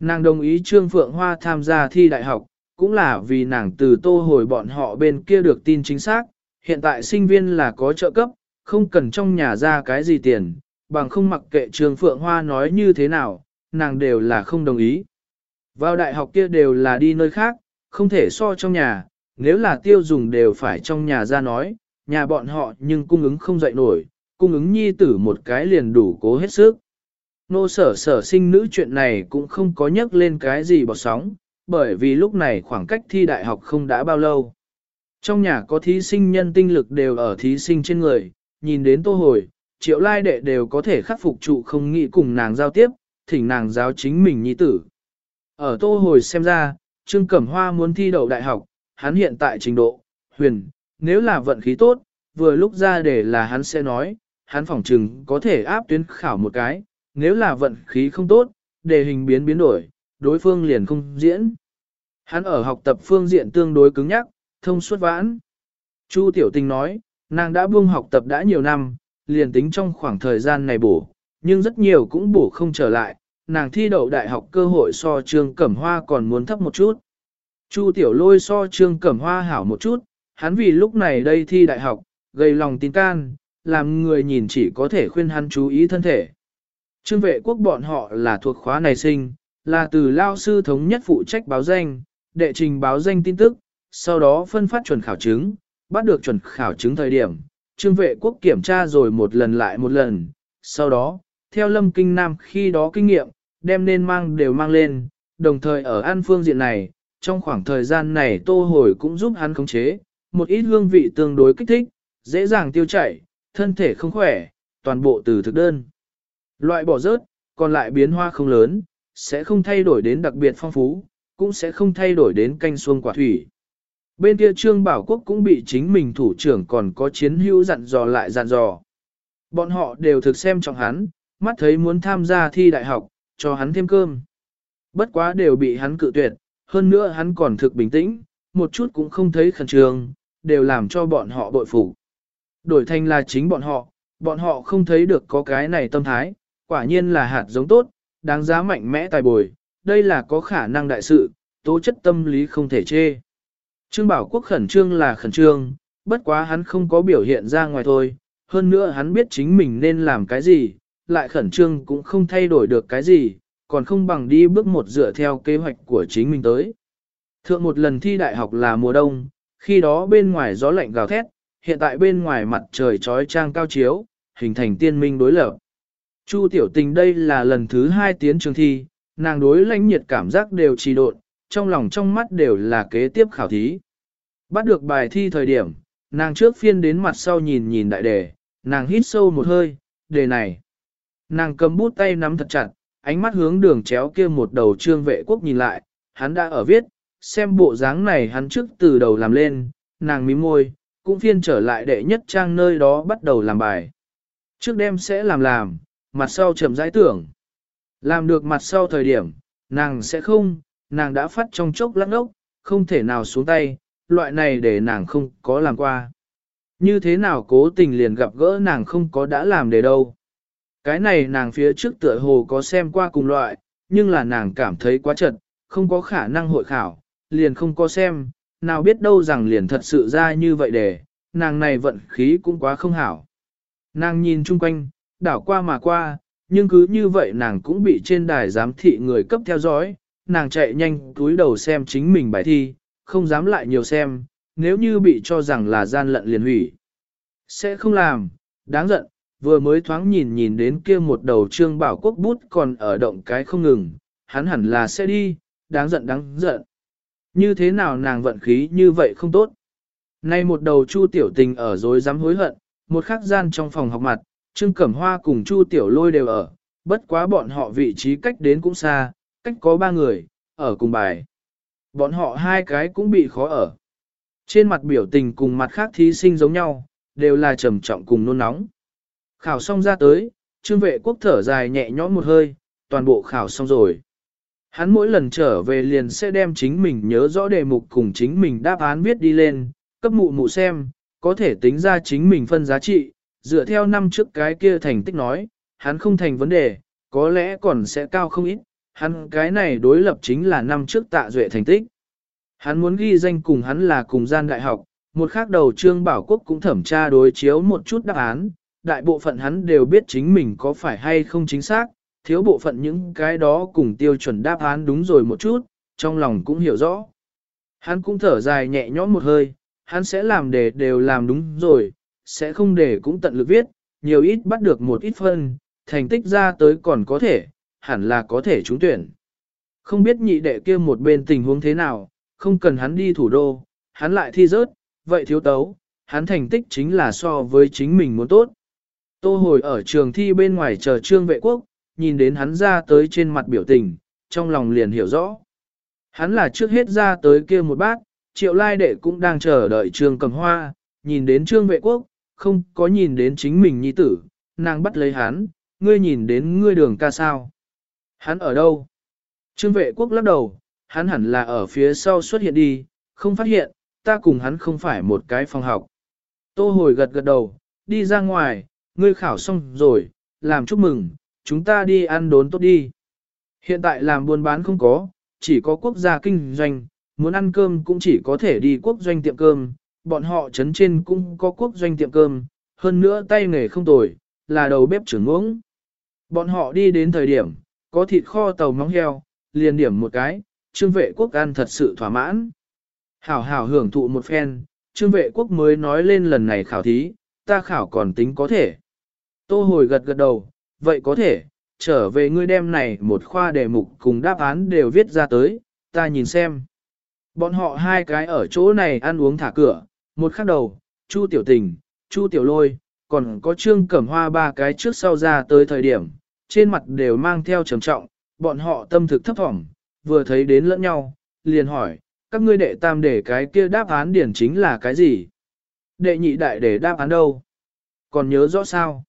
Nàng đồng ý Trương Phượng Hoa tham gia thi đại học, cũng là vì nàng từ tô hồi bọn họ bên kia được tin chính xác, hiện tại sinh viên là có trợ cấp, không cần trong nhà ra cái gì tiền, bằng không mặc kệ trường Phượng Hoa nói như thế nào, nàng đều là không đồng ý. Vào đại học kia đều là đi nơi khác, không thể so trong nhà, nếu là tiêu dùng đều phải trong nhà ra nói, nhà bọn họ nhưng cung ứng không dậy nổi, cung ứng nhi tử một cái liền đủ cố hết sức. Nô sở sở sinh nữ chuyện này cũng không có nhắc lên cái gì bọt sóng, bởi vì lúc này khoảng cách thi đại học không đã bao lâu. Trong nhà có thí sinh nhân tinh lực đều ở thí sinh trên người, nhìn đến tô hồi, triệu lai đệ đều có thể khắc phục trụ không nghĩ cùng nàng giao tiếp, thỉnh nàng giáo chính mình nhi tử. Ở tô hồi xem ra, Trương Cẩm Hoa muốn thi đậu đại học, hắn hiện tại trình độ, huyền, nếu là vận khí tốt, vừa lúc ra để là hắn sẽ nói, hắn phỏng chừng có thể áp tuyến khảo một cái, nếu là vận khí không tốt, đề hình biến biến đổi, đối phương liền không diễn. Hắn ở học tập phương diện tương đối cứng nhắc, thông suốt vãn. Chu Tiểu Tình nói, nàng đã buông học tập đã nhiều năm, liền tính trong khoảng thời gian này bổ, nhưng rất nhiều cũng bổ không trở lại, nàng thi đậu đại học cơ hội so Trương Cẩm Hoa còn muốn thấp một chút. Chu Tiểu Lôi so Trương Cẩm Hoa hảo một chút, hắn vì lúc này đây thi đại học, gây lòng tin can, làm người nhìn chỉ có thể khuyên hắn chú ý thân thể. Trương vệ quốc bọn họ là thuộc khóa này sinh, là từ lao sư thống nhất phụ trách báo danh, đệ trình báo danh tin tức, sau đó phân phát chuẩn khảo chứng, bắt được chuẩn khảo chứng thời điểm, trương vệ quốc kiểm tra rồi một lần lại một lần, sau đó, theo lâm kinh nam khi đó kinh nghiệm, đem nên mang đều mang lên, đồng thời ở an phương diện này, trong khoảng thời gian này tô hồi cũng giúp hắn khống chế, một ít hương vị tương đối kích thích, dễ dàng tiêu chảy, thân thể không khỏe, toàn bộ từ thực đơn. Loại bỏ rớt, còn lại biến hoa không lớn, sẽ không thay đổi đến đặc biệt phong phú, cũng sẽ không thay đổi đến canh xuông quả thủy. Bên kia Trương Bảo Quốc cũng bị chính mình thủ trưởng còn có chiến hữu dặn dò lại dặn dò. Bọn họ đều thực xem trọng hắn, mắt thấy muốn tham gia thi đại học, cho hắn thêm cơm. Bất quá đều bị hắn cự tuyệt, hơn nữa hắn còn thực bình tĩnh, một chút cũng không thấy khẩn trương, đều làm cho bọn họ bội phục. Đổi thành là chính bọn họ, bọn họ không thấy được có cái này tâm thái, quả nhiên là hạt giống tốt, đáng giá mạnh mẽ tài bồi, đây là có khả năng đại sự, tố chất tâm lý không thể chê. Trương Bảo Quốc khẩn trương là khẩn trương, bất quá hắn không có biểu hiện ra ngoài thôi, hơn nữa hắn biết chính mình nên làm cái gì, lại khẩn trương cũng không thay đổi được cái gì, còn không bằng đi bước một dựa theo kế hoạch của chính mình tới. Thượng một lần thi đại học là mùa đông, khi đó bên ngoài gió lạnh gào thét, hiện tại bên ngoài mặt trời trói trang cao chiếu, hình thành tiên minh đối lập. Chu tiểu tình đây là lần thứ hai tiến trường thi, nàng đối lãnh nhiệt cảm giác đều trì độn, trong lòng trong mắt đều là kế tiếp khảo thí. Bắt được bài thi thời điểm, nàng trước phiên đến mặt sau nhìn nhìn đại đề, nàng hít sâu một hơi, đề này. Nàng cầm bút tay nắm thật chặt, ánh mắt hướng đường chéo kia một đầu trương vệ quốc nhìn lại, hắn đã ở viết, xem bộ dáng này hắn trước từ đầu làm lên, nàng mím môi, cũng phiên trở lại đệ nhất trang nơi đó bắt đầu làm bài. Trước đêm sẽ làm làm, mặt sau chậm rãi tưởng. Làm được mặt sau thời điểm, nàng sẽ không, nàng đã phát trong chốc lắc ốc, không thể nào xuống tay, loại này để nàng không có làm qua. Như thế nào cố tình liền gặp gỡ nàng không có đã làm để đâu. Cái này nàng phía trước tựa hồ có xem qua cùng loại, nhưng là nàng cảm thấy quá chật, không có khả năng hội khảo, liền không có xem, nào biết đâu rằng liền thật sự ra như vậy để, nàng này vận khí cũng quá không hảo. Nàng nhìn chung quanh, đảo qua mà qua, nhưng cứ như vậy nàng cũng bị trên đài giám thị người cấp theo dõi, nàng chạy nhanh túi đầu xem chính mình bài thi, không dám lại nhiều xem, nếu như bị cho rằng là gian lận liền hủy. Sẽ không làm, đáng giận, vừa mới thoáng nhìn nhìn đến kia một đầu trương bảo quốc bút còn ở động cái không ngừng, hắn hẳn là sẽ đi, đáng giận đáng giận. Như thế nào nàng vận khí như vậy không tốt. Nay một đầu chu tiểu tình ở dối dám hối hận, một khắc gian trong phòng học mặt, trương cẩm hoa cùng chu tiểu lôi đều ở, bất quá bọn họ vị trí cách đến cũng xa, cách có ba người, ở cùng bài. Bọn họ hai cái cũng bị khó ở. Trên mặt biểu tình cùng mặt khác thí sinh giống nhau, đều là trầm trọng cùng nôn nóng. Khảo xong ra tới, trương vệ quốc thở dài nhẹ nhõm một hơi, toàn bộ khảo xong rồi. Hắn mỗi lần trở về liền sẽ đem chính mình nhớ rõ đề mục cùng chính mình đáp án viết đi lên, cấp mụ mụ xem, có thể tính ra chính mình phân giá trị, dựa theo năm trước cái kia thành tích nói, hắn không thành vấn đề, có lẽ còn sẽ cao không ít, hắn cái này đối lập chính là năm trước tạ duệ thành tích. Hắn muốn ghi danh cùng hắn là cùng gian đại học, một khác đầu trương bảo quốc cũng thẩm tra đối chiếu một chút đáp án, đại bộ phận hắn đều biết chính mình có phải hay không chính xác, thiếu bộ phận những cái đó cùng tiêu chuẩn đáp án đúng rồi một chút, trong lòng cũng hiểu rõ. Hắn cũng thở dài nhẹ nhõm một hơi, hắn sẽ làm để đều làm đúng rồi, sẽ không để cũng tận lực viết, nhiều ít bắt được một ít phân, thành tích ra tới còn có thể, hẳn là có thể trúng tuyển. Không biết nhị đệ kia một bên tình huống thế nào, không cần hắn đi thủ đô, hắn lại thi rớt, vậy thiếu tấu, hắn thành tích chính là so với chính mình muốn tốt. Tô hồi ở trường thi bên ngoài chờ trương vệ quốc, nhìn đến hắn ra tới trên mặt biểu tình, trong lòng liền hiểu rõ. Hắn là trước hết ra tới kia một bát, triệu lai đệ cũng đang chờ đợi trương cầm hoa, nhìn đến trương vệ quốc, không có nhìn đến chính mình nhi tử, nàng bắt lấy hắn, ngươi nhìn đến ngươi đường ca sao. Hắn ở đâu? Trương vệ quốc lắc đầu, hắn hẳn là ở phía sau xuất hiện đi, không phát hiện, ta cùng hắn không phải một cái phòng học. Tô hồi gật gật đầu, đi ra ngoài, ngươi khảo xong rồi, làm chúc mừng, chúng ta đi ăn đốn tốt đi. Hiện tại làm buôn bán không có, chỉ có quốc gia kinh doanh, muốn ăn cơm cũng chỉ có thể đi quốc doanh tiệm cơm, bọn họ chấn trên cũng có quốc doanh tiệm cơm, hơn nữa tay nghề không tồi, là đầu bếp trưởng ngưỡng. Bọn họ đi đến thời điểm, có thịt kho tàu móng heo, liền điểm một cái, trương vệ quốc ăn thật sự thỏa mãn. Hảo hảo hưởng thụ một phen, trương vệ quốc mới nói lên lần này khảo thí, ta khảo còn tính có thể. Tô hồi gật gật đầu, vậy có thể, trở về ngươi đem này một khoa đề mục cùng đáp án đều viết ra tới, ta nhìn xem. Bọn họ hai cái ở chỗ này ăn uống thả cửa, một khắc đầu, Chu Tiểu Tình, Chu Tiểu Lôi, còn có Trương Cẩm Hoa ba cái trước sau ra tới thời điểm, trên mặt đều mang theo trầm trọng, bọn họ tâm thực thấp thỏm, vừa thấy đến lẫn nhau, liền hỏi, các ngươi đệ tam để cái kia đáp án điển chính là cái gì? Đệ nhị đại để đáp án đâu? Còn nhớ rõ sao?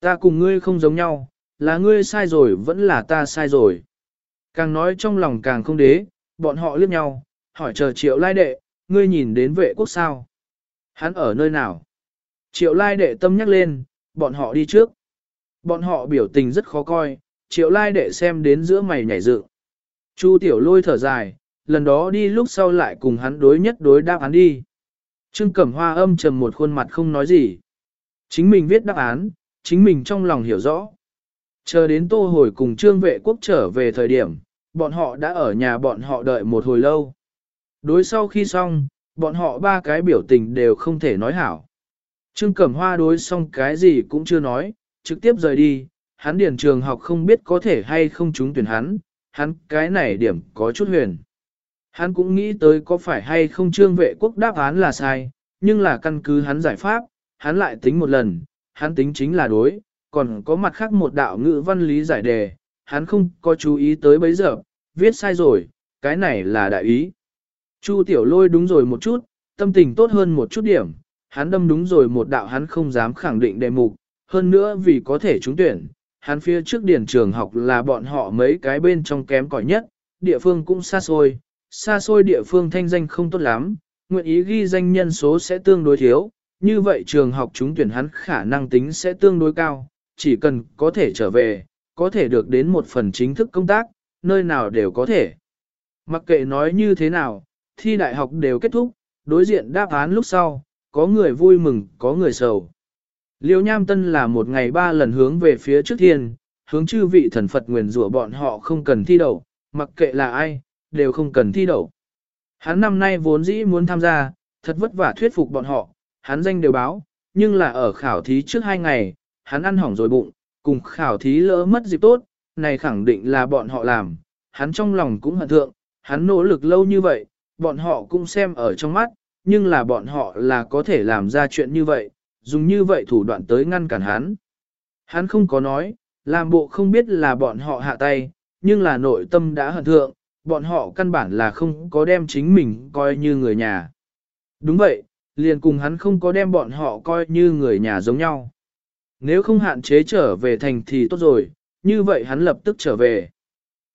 Ta cùng ngươi không giống nhau, là ngươi sai rồi vẫn là ta sai rồi. Càng nói trong lòng càng không đế, bọn họ liếc nhau, hỏi chờ triệu lai đệ, ngươi nhìn đến vệ quốc sao? Hắn ở nơi nào? Triệu lai đệ tâm nhắc lên, bọn họ đi trước. Bọn họ biểu tình rất khó coi, triệu lai đệ xem đến giữa mày nhảy dựng. Chu tiểu lôi thở dài, lần đó đi lúc sau lại cùng hắn đối nhất đối đáp án đi. Trương Cẩm Hoa âm trầm một khuôn mặt không nói gì. Chính mình viết đáp án, chính mình trong lòng hiểu rõ. Chờ đến tô hồi cùng trương vệ quốc trở về thời điểm, bọn họ đã ở nhà bọn họ đợi một hồi lâu. Đối sau khi xong, bọn họ ba cái biểu tình đều không thể nói hảo. Trương Cẩm Hoa đối xong cái gì cũng chưa nói, trực tiếp rời đi, hắn điền trường học không biết có thể hay không trúng tuyển hắn, hắn cái này điểm có chút huyền. Hắn cũng nghĩ tới có phải hay không trương vệ quốc đáp án là sai, nhưng là căn cứ hắn giải pháp, hắn lại tính một lần, hắn tính chính là đối, còn có mặt khác một đạo ngữ văn lý giải đề, hắn không có chú ý tới bấy giờ, viết sai rồi, cái này là đại ý. Chu tiểu lôi đúng rồi một chút, tâm tình tốt hơn một chút điểm, hắn đâm đúng rồi một đạo hắn không dám khẳng định đề mục, hơn nữa vì có thể trúng tuyển, hắn phía trước điển trường học là bọn họ mấy cái bên trong kém cỏi nhất, địa phương cũng xa xôi, xa xôi địa phương thanh danh không tốt lắm, nguyện ý ghi danh nhân số sẽ tương đối thiếu, như vậy trường học trúng tuyển hắn khả năng tính sẽ tương đối cao, chỉ cần có thể trở về, có thể được đến một phần chính thức công tác, nơi nào đều có thể. Mặc kệ nói như thế nào, thi đại học đều kết thúc, đối diện đáp án lúc sau, có người vui mừng, có người sầu. Liêu Nham Tân là một ngày ba lần hướng về phía trước thiên, hướng chư vị thần Phật nguyền rủa bọn họ không cần thi đậu, mặc kệ là ai, đều không cần thi đậu. Hắn năm nay vốn dĩ muốn tham gia, thật vất vả thuyết phục bọn họ, hắn danh đều báo, nhưng là ở khảo thí trước hai ngày, hắn ăn hỏng rồi bụng, cùng khảo thí lỡ mất dịp tốt, này khẳng định là bọn họ làm, hắn trong lòng cũng hận thượng, hắn nỗ lực lâu như vậy, bọn họ cũng xem ở trong mắt, nhưng là bọn họ là có thể làm ra chuyện như vậy, dùng như vậy thủ đoạn tới ngăn cản hắn. Hắn không có nói, làm bộ không biết là bọn họ hạ tay, nhưng là nội tâm đã hận thượng, bọn họ căn bản là không có đem chính mình coi như người nhà. Đúng vậy, liền cùng hắn không có đem bọn họ coi như người nhà giống nhau. Nếu không hạn chế trở về thành thì tốt rồi, như vậy hắn lập tức trở về.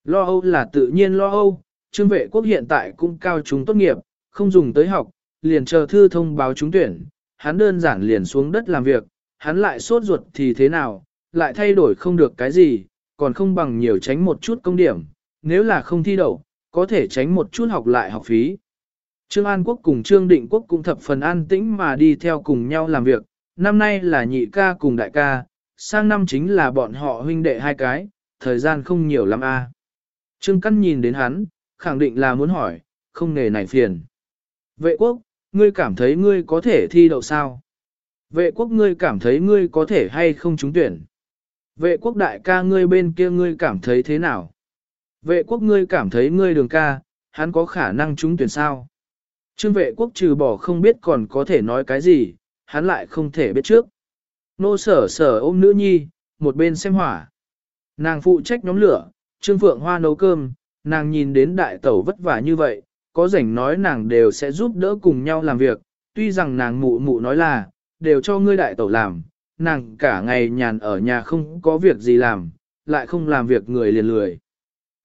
Lo âu là tự nhiên lo âu, trương vệ quốc hiện tại cũng cao chúng tốt nghiệp, không dùng tới học, liền chờ thư thông báo trúng tuyển, hắn đơn giản liền xuống đất làm việc, hắn lại sốt ruột thì thế nào, lại thay đổi không được cái gì, còn không bằng nhiều tránh một chút công điểm, nếu là không thi đậu, có thể tránh một chút học lại học phí. Trương An Quốc cùng Trương Định Quốc cũng thập phần an tĩnh mà đi theo cùng nhau làm việc, năm nay là nhị ca cùng đại ca, sang năm chính là bọn họ huynh đệ hai cái, thời gian không nhiều lắm a. Trương Căn nhìn đến hắn, khẳng định là muốn hỏi, không nghề này phiền. Vệ quốc, ngươi cảm thấy ngươi có thể thi đậu sao? Vệ quốc ngươi cảm thấy ngươi có thể hay không trúng tuyển? Vệ quốc đại ca ngươi bên kia ngươi cảm thấy thế nào? Vệ quốc ngươi cảm thấy ngươi đường ca, hắn có khả năng trúng tuyển sao? Trương vệ quốc trừ bỏ không biết còn có thể nói cái gì, hắn lại không thể biết trước. Nô sở sở ôm nữ nhi, một bên xem hỏa. Nàng phụ trách nhóm lửa, Trương Phượng Hoa nấu cơm, nàng nhìn đến đại tẩu vất vả như vậy, có rảnh nói nàng đều sẽ giúp đỡ cùng nhau làm việc, tuy rằng nàng mụ mụ nói là, đều cho ngươi đại tẩu làm, nàng cả ngày nhàn ở nhà không có việc gì làm, lại không làm việc người liền lười.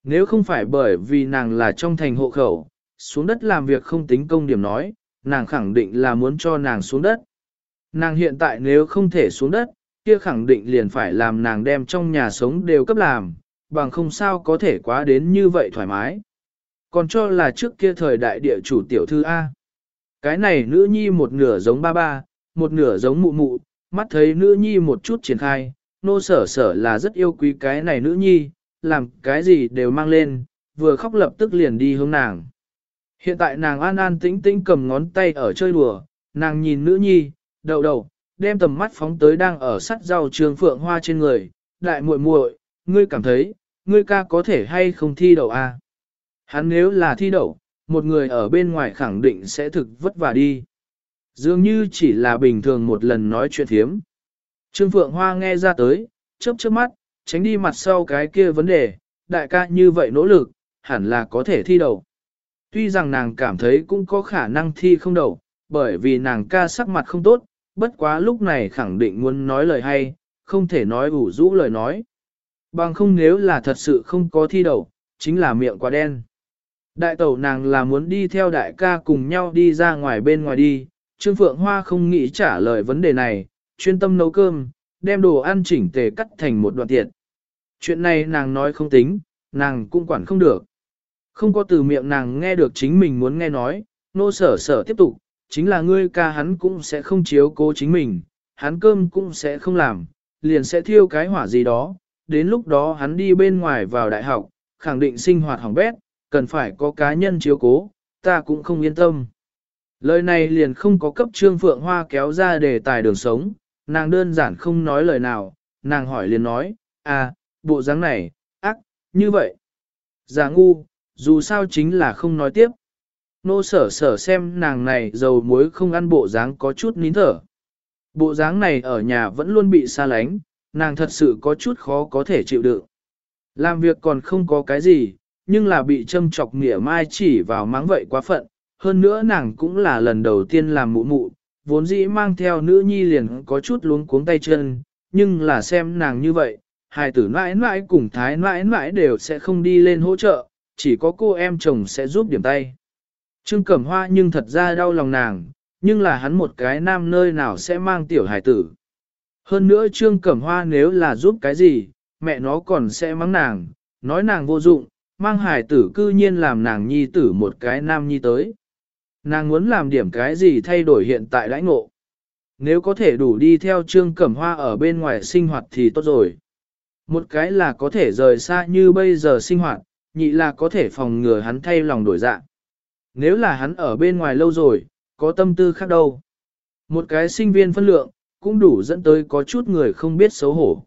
Nếu không phải bởi vì nàng là trong thành hộ khẩu, xuống đất làm việc không tính công điểm nói, nàng khẳng định là muốn cho nàng xuống đất. Nàng hiện tại nếu không thể xuống đất, kia khẳng định liền phải làm nàng đem trong nhà sống đều cấp làm, bằng không sao có thể quá đến như vậy thoải mái. Còn cho là trước kia thời đại địa chủ tiểu thư A. Cái này nữ nhi một nửa giống ba ba, một nửa giống mụ mụ, mắt thấy nữ nhi một chút triển khai, nô sở sở là rất yêu quý cái này nữ nhi, làm cái gì đều mang lên, vừa khóc lập tức liền đi hướng nàng. Hiện tại nàng an an tĩnh tĩnh cầm ngón tay ở chơi đùa, nàng nhìn nữ nhi, đầu đầu, đem tầm mắt phóng tới đang ở sắt rau trường phượng hoa trên người, đại muội muội, ngươi cảm thấy, ngươi ca có thể hay không thi đậu a? À? Hắn nếu là thi đậu, một người ở bên ngoài khẳng định sẽ thực vất vả đi. Dường như chỉ là bình thường một lần nói chuyện thiếm. Trương Phượng Hoa nghe ra tới, chớp chớp mắt, tránh đi mặt sau cái kia vấn đề, đại ca như vậy nỗ lực, hẳn là có thể thi đậu. Tuy rằng nàng cảm thấy cũng có khả năng thi không đậu, bởi vì nàng ca sắc mặt không tốt, bất quá lúc này khẳng định muốn nói lời hay, không thể nói ủ rũ lời nói. Bằng không nếu là thật sự không có thi đậu, chính là miệng quá đen. Đại tẩu nàng là muốn đi theo đại ca cùng nhau đi ra ngoài bên ngoài đi, Trương Phượng Hoa không nghĩ trả lời vấn đề này, chuyên tâm nấu cơm, đem đồ ăn chỉnh tề cắt thành một đoạn tiệt. Chuyện này nàng nói không tính, nàng cũng quản không được. Không có từ miệng nàng nghe được chính mình muốn nghe nói, nô sở sở tiếp tục, chính là ngươi ca hắn cũng sẽ không chiếu cố chính mình, hắn cơm cũng sẽ không làm, liền sẽ thiêu cái hỏa gì đó, đến lúc đó hắn đi bên ngoài vào đại học, khẳng định sinh hoạt hỏng bét, cần phải có cá nhân chiếu cố, ta cũng không yên tâm. Lời này liền không có cấp Trương Phượng Hoa kéo ra đề tài đường sống, nàng đơn giản không nói lời nào, nàng hỏi liền nói, à, bộ dáng này, ác, như vậy. Giả ngu, dù sao chính là không nói tiếp. Nô sở sở xem nàng này dầu muối không ăn bộ dáng có chút nín thở. Bộ dáng này ở nhà vẫn luôn bị xa lánh, nàng thật sự có chút khó có thể chịu đựng. Làm việc còn không có cái gì, nhưng là bị châm chọc nghĩa mai chỉ vào mắng vậy quá phận. Hơn nữa nàng cũng là lần đầu tiên làm mụ mụ, vốn dĩ mang theo nữ nhi liền có chút luống cuống tay chân, nhưng là xem nàng như vậy, hai tử mãi mãi cùng thái mãi mãi đều sẽ không đi lên hỗ trợ, chỉ có cô em chồng sẽ giúp điểm tay. Trương Cẩm Hoa nhưng thật ra đau lòng nàng, nhưng là hắn một cái nam nơi nào sẽ mang tiểu hải tử. Hơn nữa Trương Cẩm Hoa nếu là giúp cái gì, mẹ nó còn sẽ mắng nàng, nói nàng vô dụng, mang hải tử cư nhiên làm nàng nhi tử một cái nam nhi tới. Nàng muốn làm điểm cái gì thay đổi hiện tại lãnh ngộ. Nếu có thể đủ đi theo Trương Cẩm Hoa ở bên ngoài sinh hoạt thì tốt rồi. Một cái là có thể rời xa như bây giờ sinh hoạt, nhị là có thể phòng ngừa hắn thay lòng đổi dạng. Nếu là hắn ở bên ngoài lâu rồi, có tâm tư khác đâu. Một cái sinh viên phân lượng, cũng đủ dẫn tới có chút người không biết xấu hổ.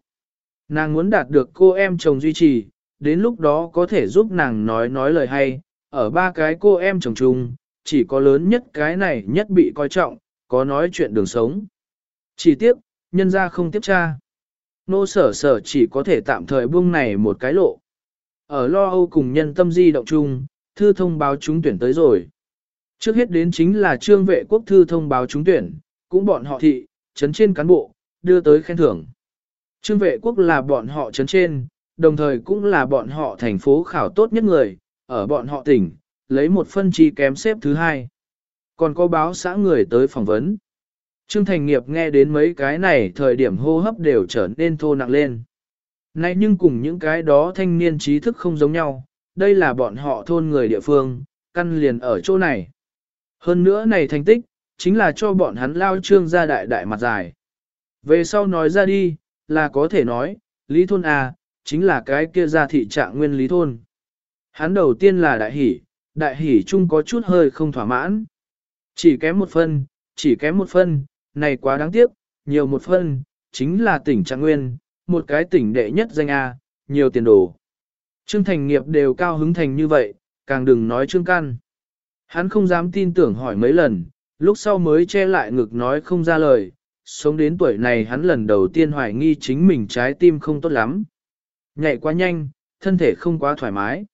Nàng muốn đạt được cô em chồng duy trì, đến lúc đó có thể giúp nàng nói nói lời hay, ở ba cái cô em chồng chung, chỉ có lớn nhất cái này nhất bị coi trọng, có nói chuyện đường sống. Chỉ tiếp, nhân ra không tiếp tra. Nô sở sở chỉ có thể tạm thời buông này một cái lộ. Ở lo âu cùng nhân tâm di động chung, thư thông báo trúng tuyển tới rồi. Trước hết đến chính là trương vệ quốc thư thông báo trúng tuyển, cũng bọn họ thị, chấn trên cán bộ, đưa tới khen thưởng. Trương vệ quốc là bọn họ chấn trên, đồng thời cũng là bọn họ thành phố khảo tốt nhất người, ở bọn họ tỉnh, lấy một phân chi kém xếp thứ hai. Còn có báo xã người tới phỏng vấn. Trương Thành Nghiệp nghe đến mấy cái này thời điểm hô hấp đều trở nên thô nặng lên. Nay nhưng cùng những cái đó thanh niên trí thức không giống nhau, đây là bọn họ thôn người địa phương, căn liền ở chỗ này. Hơn nữa này thành tích, chính là cho bọn hắn lao trương ra đại đại mặt dài. Về sau nói ra đi, là có thể nói, Lý Thôn A, chính là cái kia ra thị trạng nguyên Lý Thôn. Hắn đầu tiên là đại hỷ, đại hỷ chung có chút hơi không thỏa mãn. Chỉ kém một phân, chỉ kém một phân, này quá đáng tiếc, nhiều một phân, chính là tỉnh trạng nguyên, một cái tỉnh đệ nhất danh A, nhiều tiền đồ. Trương Thành nghiệp đều cao hứng thành như vậy, càng đừng nói Trương Căn. Hắn không dám tin tưởng hỏi mấy lần, lúc sau mới che lại ngực nói không ra lời, sống đến tuổi này hắn lần đầu tiên hoài nghi chính mình trái tim không tốt lắm. Nhảy quá nhanh, thân thể không quá thoải mái.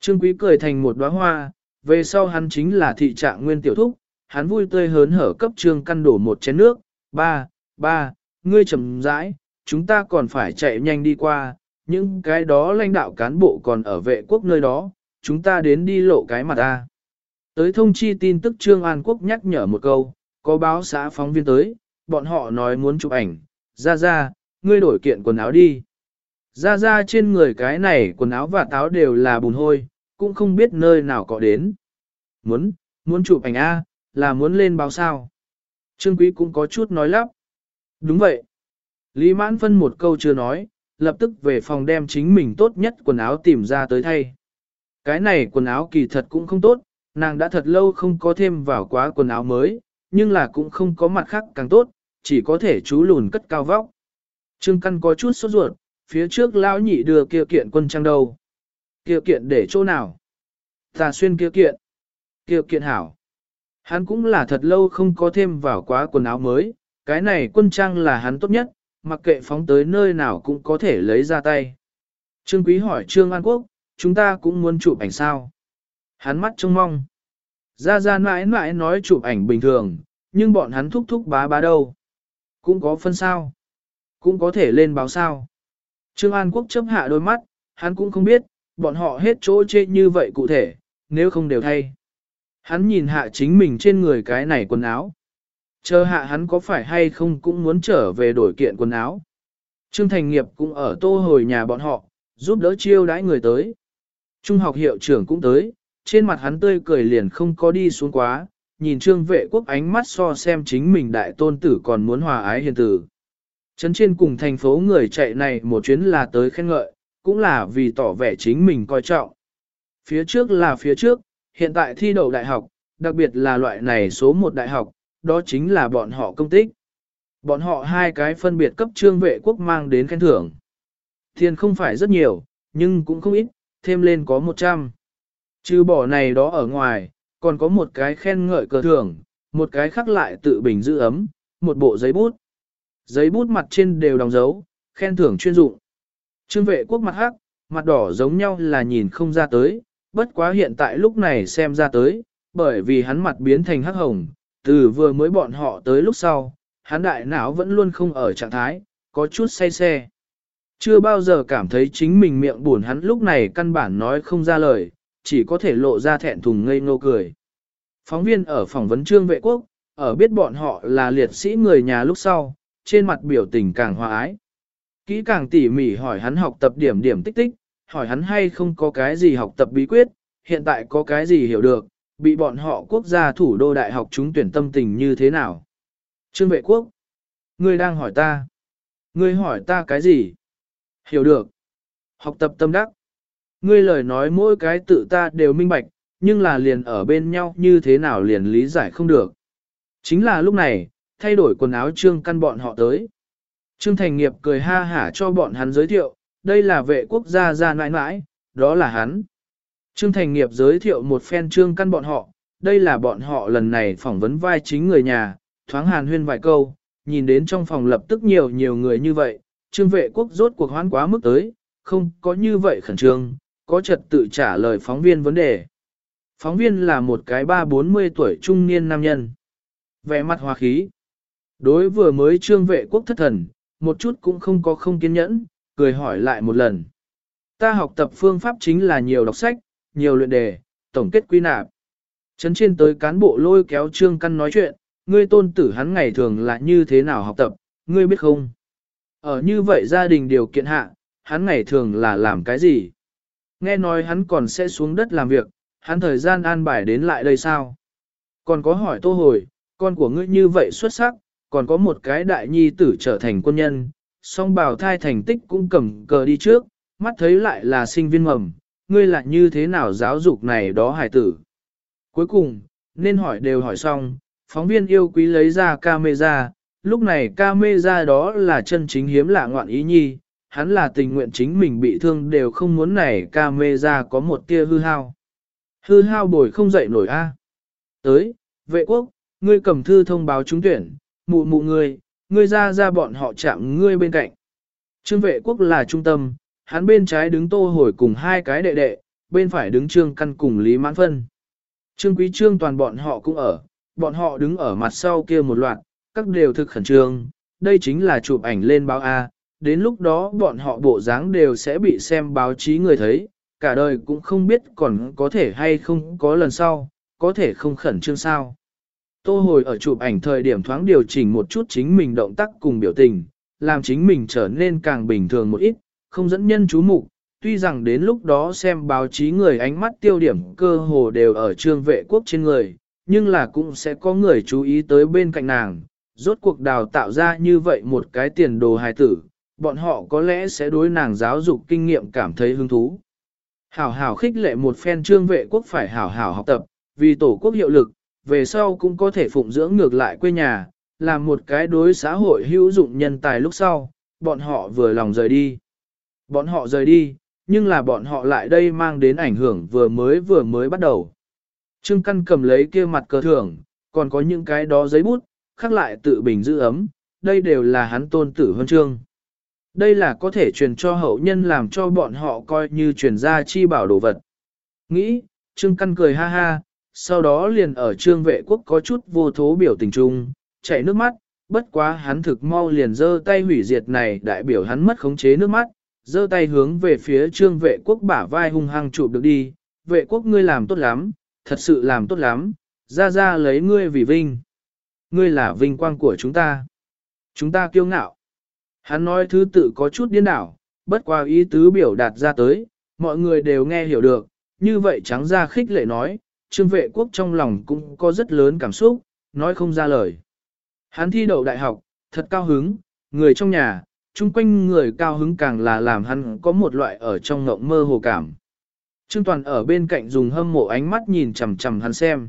Trương Quý cười thành một đóa hoa, về sau hắn chính là thị trạng nguyên tiểu thúc, hắn vui tươi hớn hở cấp Trương Căn đổ một chén nước, ba, ba, ngươi chậm rãi, chúng ta còn phải chạy nhanh đi qua, những cái đó lãnh đạo cán bộ còn ở vệ quốc nơi đó, chúng ta đến đi lộ cái mặt ta. Tới thông chi tin tức Trương An Quốc nhắc nhở một câu, có báo xã phóng viên tới, bọn họ nói muốn chụp ảnh, ra ra, ngươi đổi kiện quần áo đi. Ra ra trên người cái này quần áo và táo đều là bùn hôi, cũng không biết nơi nào có đến. Muốn, muốn chụp ảnh A, là muốn lên báo sao. Trương Quý cũng có chút nói lắp. Đúng vậy. Lý Mãn Phân một câu chưa nói, lập tức về phòng đem chính mình tốt nhất quần áo tìm ra tới thay. Cái này quần áo kỳ thật cũng không tốt, nàng đã thật lâu không có thêm vào quá quần áo mới, nhưng là cũng không có mặt khác càng tốt, chỉ có thể chú lùn cất cao vóc. Trương Căn có chút sốt ruột, phía trước lão nhị đưa kia kiện quân trang đâu. Kia kiện để chỗ nào? Tà xuyên kia kiện. Kia kiện hảo. Hắn cũng là thật lâu không có thêm vào quá quần áo mới, cái này quân trang là hắn tốt nhất, mặc kệ phóng tới nơi nào cũng có thể lấy ra tay. Trương Quý hỏi Trương An Quốc, chúng ta cũng muốn chụp ảnh sao? Hắn mắt trông mong. Ra ra mãi mãi nói chụp ảnh bình thường, nhưng bọn hắn thúc thúc bá bá đâu. Cũng có phân sao. Cũng có thể lên báo sao. Trương An Quốc chấp hạ đôi mắt, hắn cũng không biết, bọn họ hết chỗ chê như vậy cụ thể, nếu không đều thay. Hắn nhìn hạ chính mình trên người cái này quần áo. Chờ hạ hắn có phải hay không cũng muốn trở về đổi kiện quần áo. Trương Thành Nghiệp cũng ở tô hồi nhà bọn họ, giúp đỡ chiêu đãi người tới. Trung học hiệu trưởng cũng tới, trên mặt hắn tươi cười liền không có đi xuống quá, nhìn trương vệ quốc ánh mắt so xem chính mình đại tôn tử còn muốn hòa ái hiền tử. Trấn trên cùng thành phố người chạy này một chuyến là tới khen ngợi, cũng là vì tỏ vẻ chính mình coi trọng. Phía trước là phía trước, hiện tại thi đậu đại học, đặc biệt là loại này số một đại học, đó chính là bọn họ công tích. Bọn họ hai cái phân biệt cấp trương vệ quốc mang đến khen thưởng. Tiền không phải rất nhiều, nhưng cũng không ít, thêm lên có 100. Trừ bỏ này đó ở ngoài, còn có một cái khen ngợi cờ thưởng, một cái khác lại tự bình giữ ấm, một bộ giấy bút. Giấy bút mặt trên đều đóng dấu, khen thưởng chuyên dụng. Trương vệ quốc mặt hắc, mặt đỏ giống nhau là nhìn không ra tới, bất quá hiện tại lúc này xem ra tới, bởi vì hắn mặt biến thành hắc hồng, từ vừa mới bọn họ tới lúc sau, hắn đại não vẫn luôn không ở trạng thái, có chút say xe. Chưa bao giờ cảm thấy chính mình miệng buồn hắn lúc này căn bản nói không ra lời, chỉ có thể lộ ra thẹn thùng ngây ngô cười. Phóng viên ở phỏng vấn trương vệ quốc, ở biết bọn họ là liệt sĩ người nhà lúc sau, trên mặt biểu tình càng hòa ái. Kỹ càng tỉ mỉ hỏi hắn học tập điểm điểm tích tích, hỏi hắn hay không có cái gì học tập bí quyết, hiện tại có cái gì hiểu được, bị bọn họ quốc gia thủ đô đại học chúng tuyển tâm tình như thế nào. Trương vệ quốc, ngươi đang hỏi ta. Ngươi hỏi ta cái gì? Hiểu được. Học tập tâm đắc. Ngươi lời nói mỗi cái tự ta đều minh bạch, nhưng là liền ở bên nhau như thế nào liền lý giải không được. Chính là lúc này, thay đổi quần áo trương căn bọn họ tới. Trương Thành Nghiệp cười ha hả cho bọn hắn giới thiệu, đây là vệ quốc gia gia nãi nãi, đó là hắn. Trương Thành Nghiệp giới thiệu một phen trương căn bọn họ, đây là bọn họ lần này phỏng vấn vai chính người nhà, thoáng hàn huyên vài câu, nhìn đến trong phòng lập tức nhiều nhiều người như vậy, trương vệ quốc rốt cuộc hoán quá mức tới, không có như vậy khẩn trương, có trật tự trả lời phóng viên vấn đề. Phóng viên là một cái ba bốn mươi tuổi trung niên nam nhân. Vẻ mặt hòa khí. Đối vừa mới trương vệ quốc thất thần, một chút cũng không có không kiên nhẫn, cười hỏi lại một lần. Ta học tập phương pháp chính là nhiều đọc sách, nhiều luyện đề, tổng kết quy nạp. Chấn trên tới cán bộ lôi kéo trương căn nói chuyện, ngươi tôn tử hắn ngày thường là như thế nào học tập, ngươi biết không? Ở như vậy gia đình điều kiện hạ, hắn ngày thường là làm cái gì? Nghe nói hắn còn sẽ xuống đất làm việc, hắn thời gian an bài đến lại đây sao? Còn có hỏi tô hồi, con của ngươi như vậy xuất sắc, còn có một cái đại nhi tử trở thành quân nhân, song bào thai thành tích cũng cầm cờ đi trước, mắt thấy lại là sinh viên mầm, ngươi lại như thế nào giáo dục này đó hải tử. Cuối cùng, nên hỏi đều hỏi xong, phóng viên yêu quý lấy ra camera, lúc này camera đó là chân chính hiếm lạ ngoạn ý nhi, hắn là tình nguyện chính mình bị thương đều không muốn này camera có một tia hư hao. Hư hao bồi không dậy nổi a. Tới, vệ quốc, ngươi cầm thư thông báo trúng tuyển, mụ mụ ngươi, ngươi ra ra bọn họ chạm ngươi bên cạnh. Trương vệ quốc là trung tâm, hắn bên trái đứng tô hồi cùng hai cái đệ đệ, bên phải đứng trương căn cùng Lý Mãn Phân. Trương quý trương toàn bọn họ cũng ở, bọn họ đứng ở mặt sau kia một loạt, các đều thực khẩn trương, đây chính là chụp ảnh lên báo A, đến lúc đó bọn họ bộ dáng đều sẽ bị xem báo chí người thấy, cả đời cũng không biết còn có thể hay không có lần sau, có thể không khẩn trương sao. Tô hồi ở chụp ảnh thời điểm thoáng điều chỉnh một chút chính mình động tác cùng biểu tình, làm chính mình trở nên càng bình thường một ít, không dẫn nhân chú mục. Tuy rằng đến lúc đó xem báo chí người ánh mắt tiêu điểm cơ hồ đều ở trương vệ quốc trên người, nhưng là cũng sẽ có người chú ý tới bên cạnh nàng. Rốt cuộc đào tạo ra như vậy một cái tiền đồ hài tử, bọn họ có lẽ sẽ đối nàng giáo dục kinh nghiệm cảm thấy hứng thú. Hảo hảo khích lệ một phen trương vệ quốc phải hảo hảo học tập, vì tổ quốc hiệu lực, về sau cũng có thể phụng dưỡng ngược lại quê nhà, làm một cái đối xã hội hữu dụng nhân tài lúc sau, bọn họ vừa lòng rời đi. Bọn họ rời đi, nhưng là bọn họ lại đây mang đến ảnh hưởng vừa mới vừa mới bắt đầu. Trương Căn cầm lấy kia mặt cờ thưởng, còn có những cái đó giấy bút, khắc lại tự bình giữ ấm, đây đều là hắn tôn tử huân chương. Đây là có thể truyền cho hậu nhân làm cho bọn họ coi như truyền ra chi bảo đồ vật. Nghĩ, Trương Căn cười ha ha, sau đó liền ở trương vệ quốc có chút vô thố biểu tình trung, chảy nước mắt, bất quá hắn thực mau liền giơ tay hủy diệt này đại biểu hắn mất khống chế nước mắt, giơ tay hướng về phía trương vệ quốc bả vai hung hăng chụp được đi, vệ quốc ngươi làm tốt lắm, thật sự làm tốt lắm, ra ra lấy ngươi vì vinh. Ngươi là vinh quang của chúng ta. Chúng ta kiêu ngạo. Hắn nói thứ tự có chút điên đảo, bất qua ý tứ biểu đạt ra tới, mọi người đều nghe hiểu được, như vậy trắng ra khích lệ nói, trương vệ quốc trong lòng cũng có rất lớn cảm xúc, nói không ra lời. Hắn thi đậu đại học, thật cao hứng, người trong nhà, chung quanh người cao hứng càng là làm hắn có một loại ở trong ngộng mơ hồ cảm. Trương Toàn ở bên cạnh dùng hâm mộ ánh mắt nhìn chằm chằm hắn xem.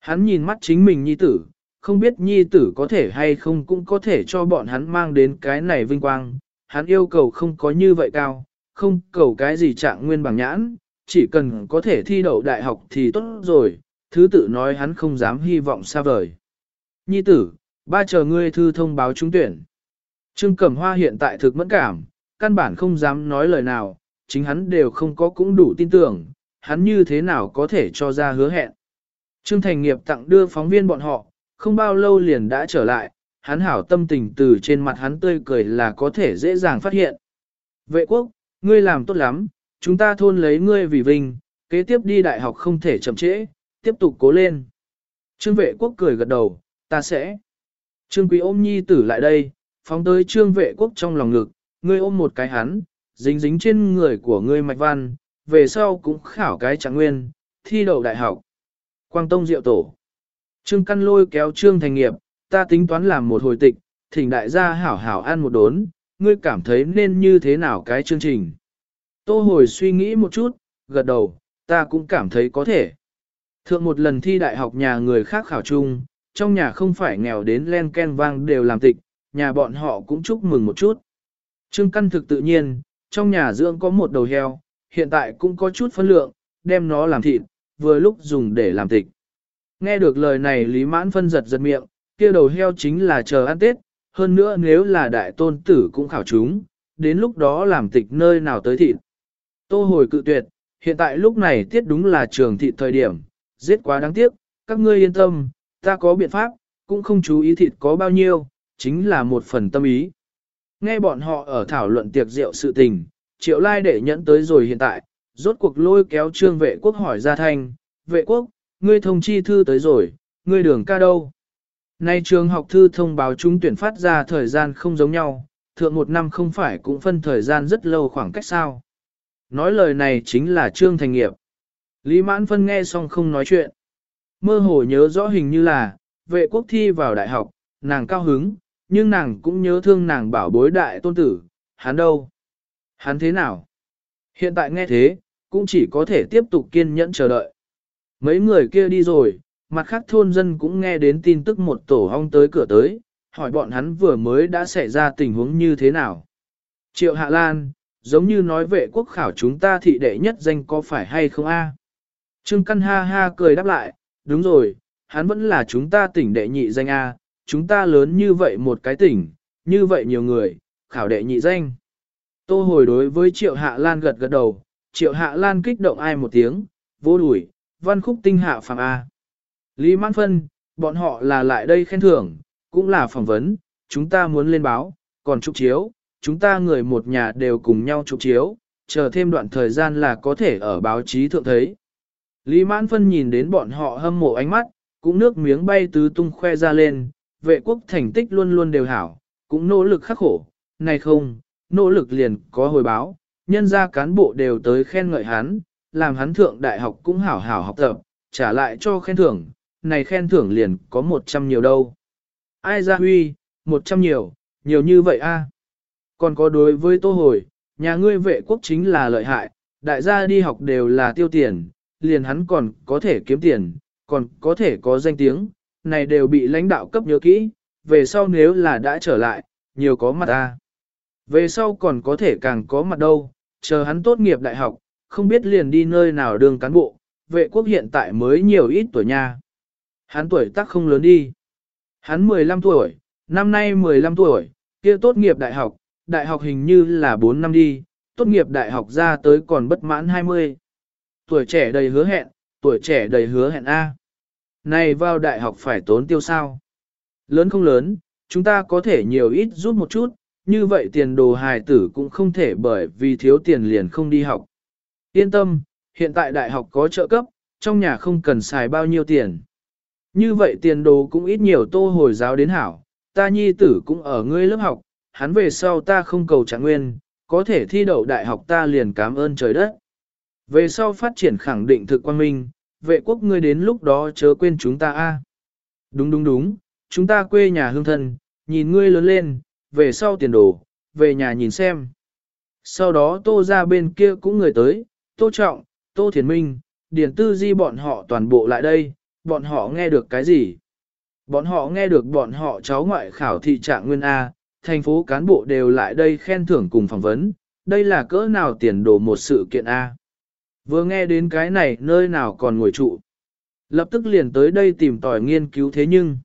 Hắn nhìn mắt chính mình nhi tử, không biết nhi tử có thể hay không cũng có thể cho bọn hắn mang đến cái này vinh quang. Hắn yêu cầu không có như vậy cao, không cầu cái gì trạng nguyên bằng nhãn, chỉ cần có thể thi đậu đại học thì tốt rồi, thứ tự nói hắn không dám hy vọng xa vời. Nhi tử, ba chờ ngươi thư thông báo trúng tuyển. Trương Cẩm Hoa hiện tại thực mẫn cảm, căn bản không dám nói lời nào, chính hắn đều không có cũng đủ tin tưởng, hắn như thế nào có thể cho ra hứa hẹn. Trương Thành Nghiệp tặng đưa phóng viên bọn họ, không bao lâu liền đã trở lại, hắn hảo tâm tình từ trên mặt hắn tươi cười là có thể dễ dàng phát hiện. Vệ quốc, ngươi làm tốt lắm, chúng ta thôn lấy ngươi vì vinh, kế tiếp đi đại học không thể chậm trễ, tiếp tục cố lên. Trương vệ quốc cười gật đầu, ta sẽ. Trương quý ôm nhi tử lại đây, phóng tới trương vệ quốc trong lòng ngực, ngươi ôm một cái hắn, dính dính trên người của ngươi mạch văn, về sau cũng khảo cái trạng nguyên, thi đậu đại học. Quang Tông Diệu Tổ Trương Căn lôi kéo Trương Thành Nghiệp, ta tính toán làm một hồi tịch, thỉnh đại gia hảo hảo ăn một đốn, ngươi cảm thấy nên như thế nào cái chương trình. Tô hồi suy nghĩ một chút, gật đầu, ta cũng cảm thấy có thể. Thượng một lần thi đại học nhà người khác khảo chung, trong nhà không phải nghèo đến len ken vang đều làm tịch, nhà bọn họ cũng chúc mừng một chút. Trương Căn thực tự nhiên, trong nhà dưỡng có một đầu heo, hiện tại cũng có chút phân lượng, đem nó làm thịt, vừa lúc dùng để làm tịch. Nghe được lời này Lý Mãn phân giật giật miệng, kia đầu heo chính là chờ ăn Tết, hơn nữa nếu là đại tôn tử cũng khảo chúng, đến lúc đó làm tịch nơi nào tới thịt. Tô hồi cự tuyệt, hiện tại lúc này tiết đúng là trường thịt thời điểm, giết quá đáng tiếc, các ngươi yên tâm, ta có biện pháp, cũng không chú ý thịt có bao nhiêu, chính là một phần tâm ý. Nghe bọn họ ở thảo luận tiệc rượu sự tình, triệu lai để nhẫn tới rồi hiện tại, rốt cuộc lôi kéo trương vệ quốc hỏi ra thanh, vệ quốc, ngươi thông chi thư tới rồi, ngươi đường ca đâu? Nay trường học thư thông báo chúng tuyển phát ra thời gian không giống nhau, thượng một năm không phải cũng phân thời gian rất lâu khoảng cách sao. Nói lời này chính là trương thành nghiệp. Lý mãn phân nghe xong không nói chuyện. Mơ hồ nhớ rõ hình như là, vệ quốc thi vào đại học, nàng cao hứng, nhưng nàng cũng nhớ thương nàng bảo bối đại tôn tử, hắn đâu? Hắn thế nào? Hiện tại nghe thế, cũng chỉ có thể tiếp tục kiên nhẫn chờ đợi. Mấy người kia đi rồi, mặt khác thôn dân cũng nghe đến tin tức một tổ hong tới cửa tới, hỏi bọn hắn vừa mới đã xảy ra tình huống như thế nào. Triệu Hạ Lan, giống như nói vệ quốc khảo chúng ta thị đệ nhất danh có phải hay không a? Trương Căn ha ha cười đáp lại, đúng rồi, hắn vẫn là chúng ta tỉnh đệ nhị danh A, chúng ta lớn như vậy một cái tỉnh, như vậy nhiều người, khảo đệ nhị danh. Tô hồi đối với Triệu Hạ Lan gật gật đầu, Triệu Hạ Lan kích động ai một tiếng, vô đuổi, văn khúc tinh hạ phàm A. Lý Mãn Phân, bọn họ là lại đây khen thưởng, cũng là phỏng vấn, chúng ta muốn lên báo, còn chụp chiếu, chúng ta người một nhà đều cùng nhau chụp chiếu, chờ thêm đoạn thời gian là có thể ở báo chí thượng thấy. Lý Mãn Phân nhìn đến bọn họ hâm mộ ánh mắt, cũng nước miếng bay tứ tung khoe ra lên, vệ quốc thành tích luôn luôn đều hảo, cũng nỗ lực khắc khổ, này không, nỗ lực liền có hồi báo, nhân gia cán bộ đều tới khen ngợi hắn, làm hắn thượng đại học cũng hảo hảo học tập, trả lại cho khen thưởng, này khen thưởng liền có một trăm nhiều đâu. Ai ra huy, một trăm nhiều, nhiều như vậy a. Còn có đối với tô hồi, nhà ngươi vệ quốc chính là lợi hại, đại gia đi học đều là tiêu tiền, liền hắn còn có thể kiếm tiền, còn có thể có danh tiếng, này đều bị lãnh đạo cấp nhớ kỹ, về sau nếu là đã trở lại, nhiều có mặt a Về sau còn có thể càng có mặt đâu, chờ hắn tốt nghiệp đại học, không biết liền đi nơi nào đường cán bộ, vệ quốc hiện tại mới nhiều ít tuổi nha. Hắn tuổi tác không lớn đi. Hắn 15 tuổi, năm nay 15 tuổi, kia tốt nghiệp đại học, đại học hình như là 4 năm đi, tốt nghiệp đại học ra tới còn bất mãn 20. Tuổi trẻ đầy hứa hẹn, tuổi trẻ đầy hứa hẹn A. Này vào đại học phải tốn tiêu sao? Lớn không lớn, chúng ta có thể nhiều ít rút một chút, như vậy tiền đồ hài tử cũng không thể bởi vì thiếu tiền liền không đi học. Yên tâm, hiện tại đại học có trợ cấp, trong nhà không cần xài bao nhiêu tiền. Như vậy tiền đồ cũng ít nhiều tô hồi giáo đến hảo, ta nhi tử cũng ở ngươi lớp học, hắn về sau ta không cầu trạng nguyên, có thể thi đậu đại học ta liền cảm ơn trời đất. Về sau phát triển khẳng định thực quan minh, vệ quốc ngươi đến lúc đó chớ quên chúng ta a. Đúng đúng đúng, chúng ta quê nhà hương thân, nhìn ngươi lớn lên, về sau tiền đồ, về nhà nhìn xem. Sau đó tô ra bên kia cũng người tới, tô trọng, tô thiền minh, Điền tư di bọn họ toàn bộ lại đây, bọn họ nghe được cái gì? Bọn họ nghe được bọn họ cháu ngoại khảo thị trạng nguyên A, thành phố cán bộ đều lại đây khen thưởng cùng phỏng vấn, đây là cỡ nào tiền đồ một sự kiện A. Vừa nghe đến cái này nơi nào còn ngồi trụ. Lập tức liền tới đây tìm tòi nghiên cứu thế nhưng.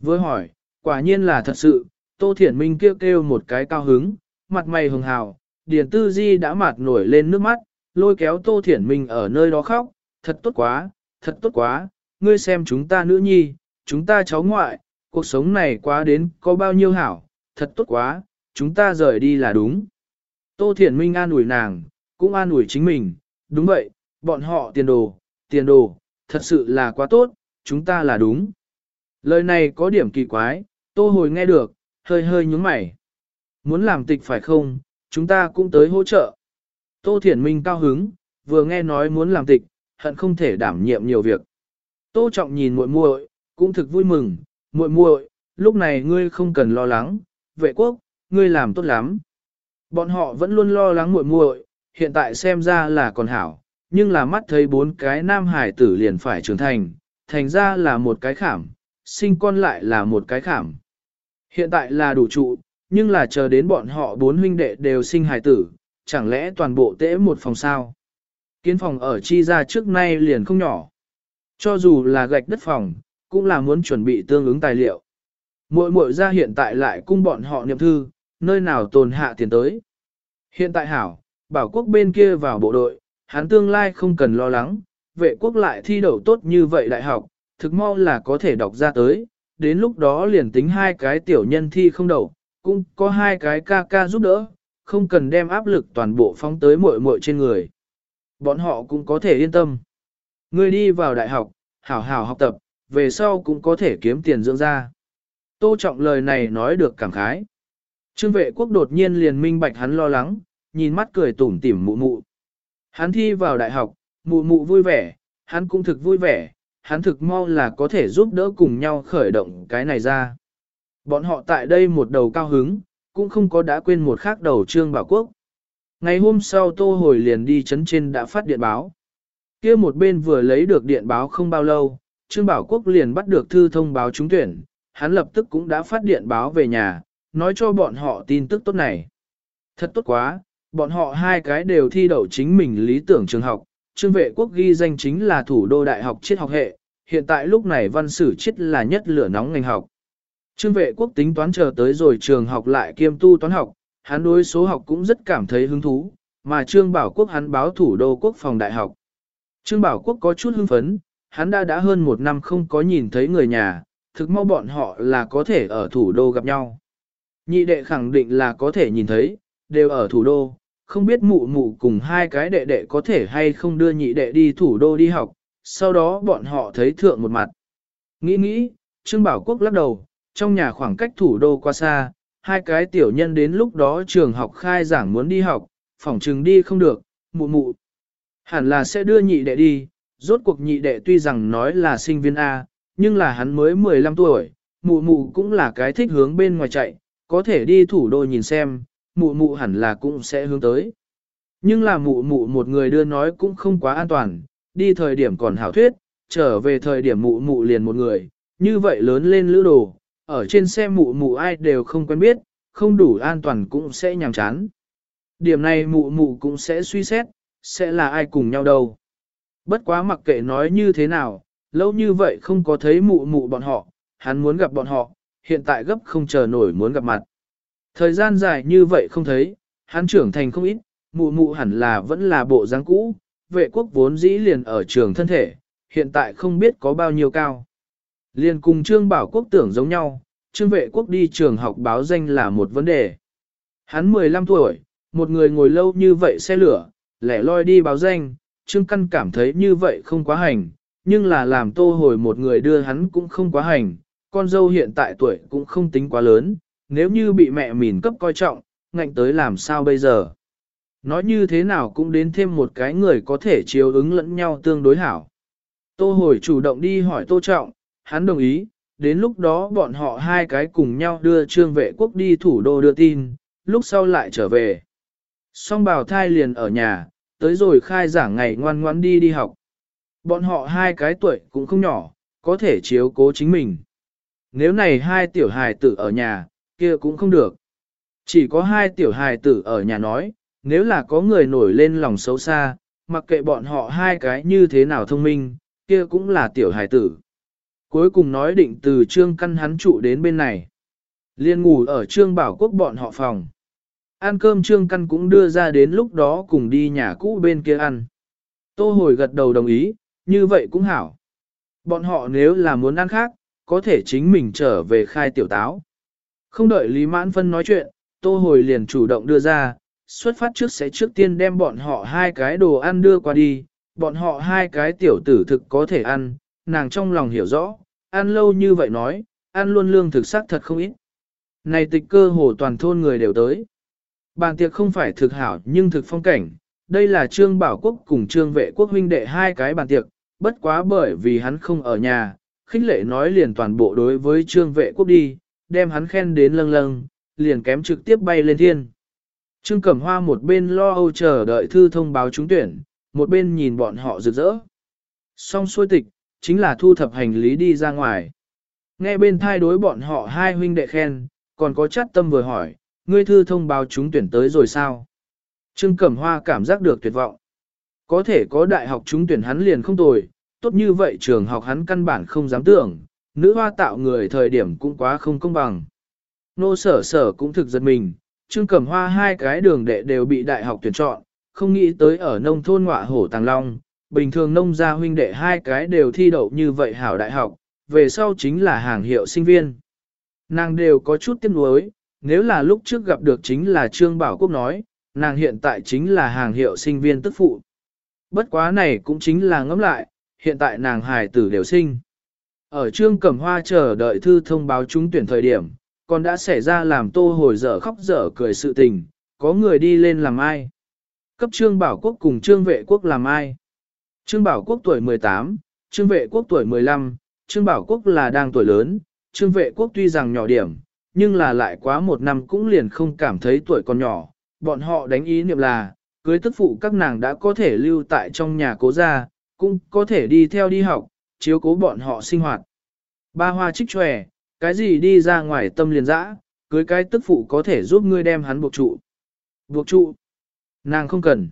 Vừa hỏi, quả nhiên là thật sự, Tô Thiển Minh kêu kêu một cái cao hứng, mặt mày hường hào, Điền Tư Di đã mạt nổi lên nước mắt, lôi kéo Tô Thiển Minh ở nơi đó khóc, thật tốt quá, thật tốt quá, ngươi xem chúng ta nữ nhi, chúng ta cháu ngoại, cuộc sống này quá đến có bao nhiêu hảo, thật tốt quá, chúng ta rời đi là đúng. Tô Thiển Minh an ủi nàng, cũng an ủi chính mình, đúng vậy, bọn họ tiền đồ, tiền đồ, thật sự là quá tốt, chúng ta là đúng. Lời này có điểm kỳ quái, Tô Hồi nghe được, hơi hơi nhúng mày. Muốn làm tịch phải không, chúng ta cũng tới hỗ trợ. Tô Thiển Minh cao hứng, vừa nghe nói muốn làm tịch, hận không thể đảm nhiệm nhiều việc. Tô Trọng nhìn muội muội, cũng thực vui mừng, muội muội, lúc này ngươi không cần lo lắng, vệ quốc, ngươi làm tốt lắm. Bọn họ vẫn luôn lo lắng muội muội, hiện tại xem ra là còn hảo, nhưng là mắt thấy bốn cái nam hải tử liền phải trưởng thành, thành ra là một cái khảm, sinh con lại là một cái khảm. Hiện tại là đủ trụ, nhưng là chờ đến bọn họ bốn huynh đệ đều sinh hải tử, chẳng lẽ toàn bộ tễ một phòng sao? Kiến phòng ở chi ra trước nay liền không nhỏ. Cho dù là gạch đất phòng, cũng là muốn chuẩn bị tương ứng tài liệu. Muội muội ra hiện tại lại cung bọn họ niệm thư, nơi nào tồn hạ tiền tới. Hiện tại hảo, bảo quốc bên kia vào bộ đội, hắn tương lai không cần lo lắng, vệ quốc lại thi đậu tốt như vậy đại học, thực mau là có thể đọc ra tới, đến lúc đó liền tính hai cái tiểu nhân thi không đậu, cũng có hai cái ca ca giúp đỡ, không cần đem áp lực toàn bộ phóng tới muội muội trên người. Bọn họ cũng có thể yên tâm. Ngươi đi vào đại học, hảo hảo học tập, về sau cũng có thể kiếm tiền dưỡng ra. Tô trọng lời này nói được cảm khái. Trương vệ quốc đột nhiên liền minh bạch hắn lo lắng, nhìn mắt cười tủm tỉm mụ mụ. Hắn thi vào đại học, mụ mụ vui vẻ, hắn cũng thực vui vẻ, hắn thực mau là có thể giúp đỡ cùng nhau khởi động cái này ra. Bọn họ tại đây một đầu cao hứng, cũng không có đã quên một khác đầu Trương Bảo Quốc. Ngày hôm sau Tô Hồi liền đi chấn trên đã phát điện báo. kia một bên vừa lấy được điện báo không bao lâu, Trương Bảo Quốc liền bắt được thư thông báo trúng tuyển, hắn lập tức cũng đã phát điện báo về nhà, nói cho bọn họ tin tức tốt này. Thật tốt quá, bọn họ hai cái đều thi đậu chính mình lý tưởng trường học, Trương Vệ Quốc ghi danh chính là thủ đô đại học triết học hệ, hiện tại lúc này văn sử triết là nhất lửa nóng ngành học. Trương Vệ Quốc tính toán chờ tới rồi trường học lại kiêm tu toán học, hắn đối số học cũng rất cảm thấy hứng thú, mà Trương Bảo Quốc hắn báo thủ đô quốc phòng đại học. Trương Bảo Quốc có chút hưng phấn, hắn đã đã hơn một năm không có nhìn thấy người nhà, thực mau bọn họ là có thể ở thủ đô gặp nhau. Nhị đệ khẳng định là có thể nhìn thấy, đều ở thủ đô, không biết mụ mụ cùng hai cái đệ đệ có thể hay không đưa nhị đệ đi thủ đô đi học, sau đó bọn họ thấy thượng một mặt. Nghĩ nghĩ, Trương Bảo Quốc lắc đầu, trong nhà khoảng cách thủ đô quá xa, hai cái tiểu nhân đến lúc đó trường học khai giảng muốn đi học, phòng trường đi không được, mụ mụ. Hẳn là sẽ đưa nhị đệ đi, rốt cuộc nhị đệ tuy rằng nói là sinh viên A, nhưng là hắn mới 15 tuổi, mụ mụ cũng là cái thích hướng bên ngoài chạy, có thể đi thủ đô nhìn xem, mụ mụ hẳn là cũng sẽ hướng tới. Nhưng là mụ mụ một người đưa nói cũng không quá an toàn, đi thời điểm còn hảo thuyết, trở về thời điểm mụ mụ liền một người, như vậy lớn lên lữ đồ, ở trên xe mụ mụ ai đều không quen biết, không đủ an toàn cũng sẽ nhàm chán. Điểm này mụ mụ cũng sẽ suy xét, sẽ là ai cùng nhau đâu. Bất quá mặc kệ nói như thế nào, lâu như vậy không có thấy mụ mụ bọn họ, hắn muốn gặp bọn họ, hiện tại gấp không chờ nổi muốn gặp mặt. Thời gian dài như vậy không thấy, hắn trưởng thành không ít, mụ mụ hẳn là vẫn là bộ dáng cũ, vệ quốc vốn dĩ liền ở trường thân thể, hiện tại không biết có bao nhiêu cao liên cùng Trương Bảo Quốc tưởng giống nhau, Trương Vệ Quốc đi trường học báo danh là một vấn đề. Hắn 15 tuổi, một người ngồi lâu như vậy xe lửa, lẻ loi đi báo danh, Trương Căn cảm thấy như vậy không quá hành, nhưng là làm tô hồi một người đưa hắn cũng không quá hành, con dâu hiện tại tuổi cũng không tính quá lớn, nếu như bị mẹ mìn cấp coi trọng, ngạnh tới làm sao bây giờ. Nói như thế nào cũng đến thêm một cái người có thể chiếu ứng lẫn nhau tương đối hảo. Tô hồi chủ động đi hỏi Tô Trọng, hắn đồng ý, đến lúc đó bọn họ hai cái cùng nhau đưa trương vệ quốc đi thủ đô đưa tin, lúc sau lại trở về. Song bào thai liền ở nhà, tới rồi khai giảng ngày ngoan ngoãn đi đi học. Bọn họ hai cái tuổi cũng không nhỏ, có thể chiếu cố chính mình. Nếu này hai tiểu hài tử ở nhà, kia cũng không được. Chỉ có hai tiểu hài tử ở nhà nói, nếu là có người nổi lên lòng xấu xa, mặc kệ bọn họ hai cái như thế nào thông minh, kia cũng là tiểu hài tử. Cuối cùng nói định từ trương căn hắn trụ đến bên này. Liên ngủ ở trương bảo quốc bọn họ phòng. Ăn cơm trương căn cũng đưa ra đến lúc đó cùng đi nhà cũ bên kia ăn. Tô hồi gật đầu đồng ý, như vậy cũng hảo. Bọn họ nếu là muốn ăn khác, có thể chính mình trở về khai tiểu táo. Không đợi Lý Mãn Phân nói chuyện, Tô hồi liền chủ động đưa ra, xuất phát trước sẽ trước tiên đem bọn họ hai cái đồ ăn đưa qua đi, bọn họ hai cái tiểu tử thực có thể ăn, nàng trong lòng hiểu rõ, ăn lâu như vậy nói, ăn luôn lương thực sắc thật không ít. Này tịch cơ hồ toàn thôn người đều tới. Bàn tiệc không phải thực hảo nhưng thực phong cảnh, đây là Trương Bảo Quốc cùng Trương Vệ Quốc huynh đệ hai cái bàn tiệc, bất quá bởi vì hắn không ở nhà, khích lệ nói liền toàn bộ đối với Trương Vệ Quốc đi, đem hắn khen đến lâng lâng, liền kém trực tiếp bay lên thiên. Trương Cẩm Hoa một bên lo âu chờ đợi thư thông báo trúng tuyển, một bên nhìn bọn họ rực rỡ. Xong xuôi tịch, chính là thu thập hành lý đi ra ngoài. Nghe bên thai đối bọn họ hai huynh đệ khen, còn có chắt tâm vừa hỏi, ngươi thư thông báo chúng tuyển tới rồi sao? Trương Cẩm Hoa cảm giác được tuyệt vọng. Có thể có đại học chúng tuyển hắn liền không tồi, tốt như vậy trường học hắn căn bản không dám tưởng, nữ hoa tạo người thời điểm cũng quá không công bằng. Nô sở sở cũng thực giật mình, Trương Cẩm Hoa hai cái đường đệ đều bị đại học tuyển chọn, không nghĩ tới ở nông thôn ngọa hổ Tàng Long, bình thường nông gia huynh đệ hai cái đều thi đậu như vậy hảo đại học, về sau chính là hàng hiệu sinh viên. Nàng đều có chút tiếc nuối, nếu là lúc trước gặp được chính là Trương Bảo Quốc nói, nàng hiện tại chính là hàng hiệu sinh viên tức phụ. Bất quá này cũng chính là ngẫm lại, hiện tại nàng hài tử đều sinh. Ở Trương Cẩm Hoa chờ đợi thư thông báo trúng tuyển thời điểm, còn đã xảy ra làm tô hồi dở khóc dở cười sự tình, có người đi lên làm ai. Cấp Trương Bảo Quốc cùng Trương Vệ Quốc làm ai. Trương Bảo Quốc tuổi 18, Trương Vệ Quốc tuổi 15, Trương Bảo Quốc là đang tuổi lớn, Trương Vệ Quốc tuy rằng nhỏ điểm, nhưng là lại quá một năm cũng liền không cảm thấy tuổi còn nhỏ. Bọn họ đánh ý niệm là, cưới tức phụ các nàng đã có thể lưu tại trong nhà cố gia, cũng có thể đi theo đi học, chiếu cố bọn họ sinh hoạt. Ba hoa trích tròe, cái gì đi ra ngoài tâm liền dã, cưới cái tức phụ có thể giúp ngươi đem hắn buộc trụ. Buộc trụ. Nàng không cần.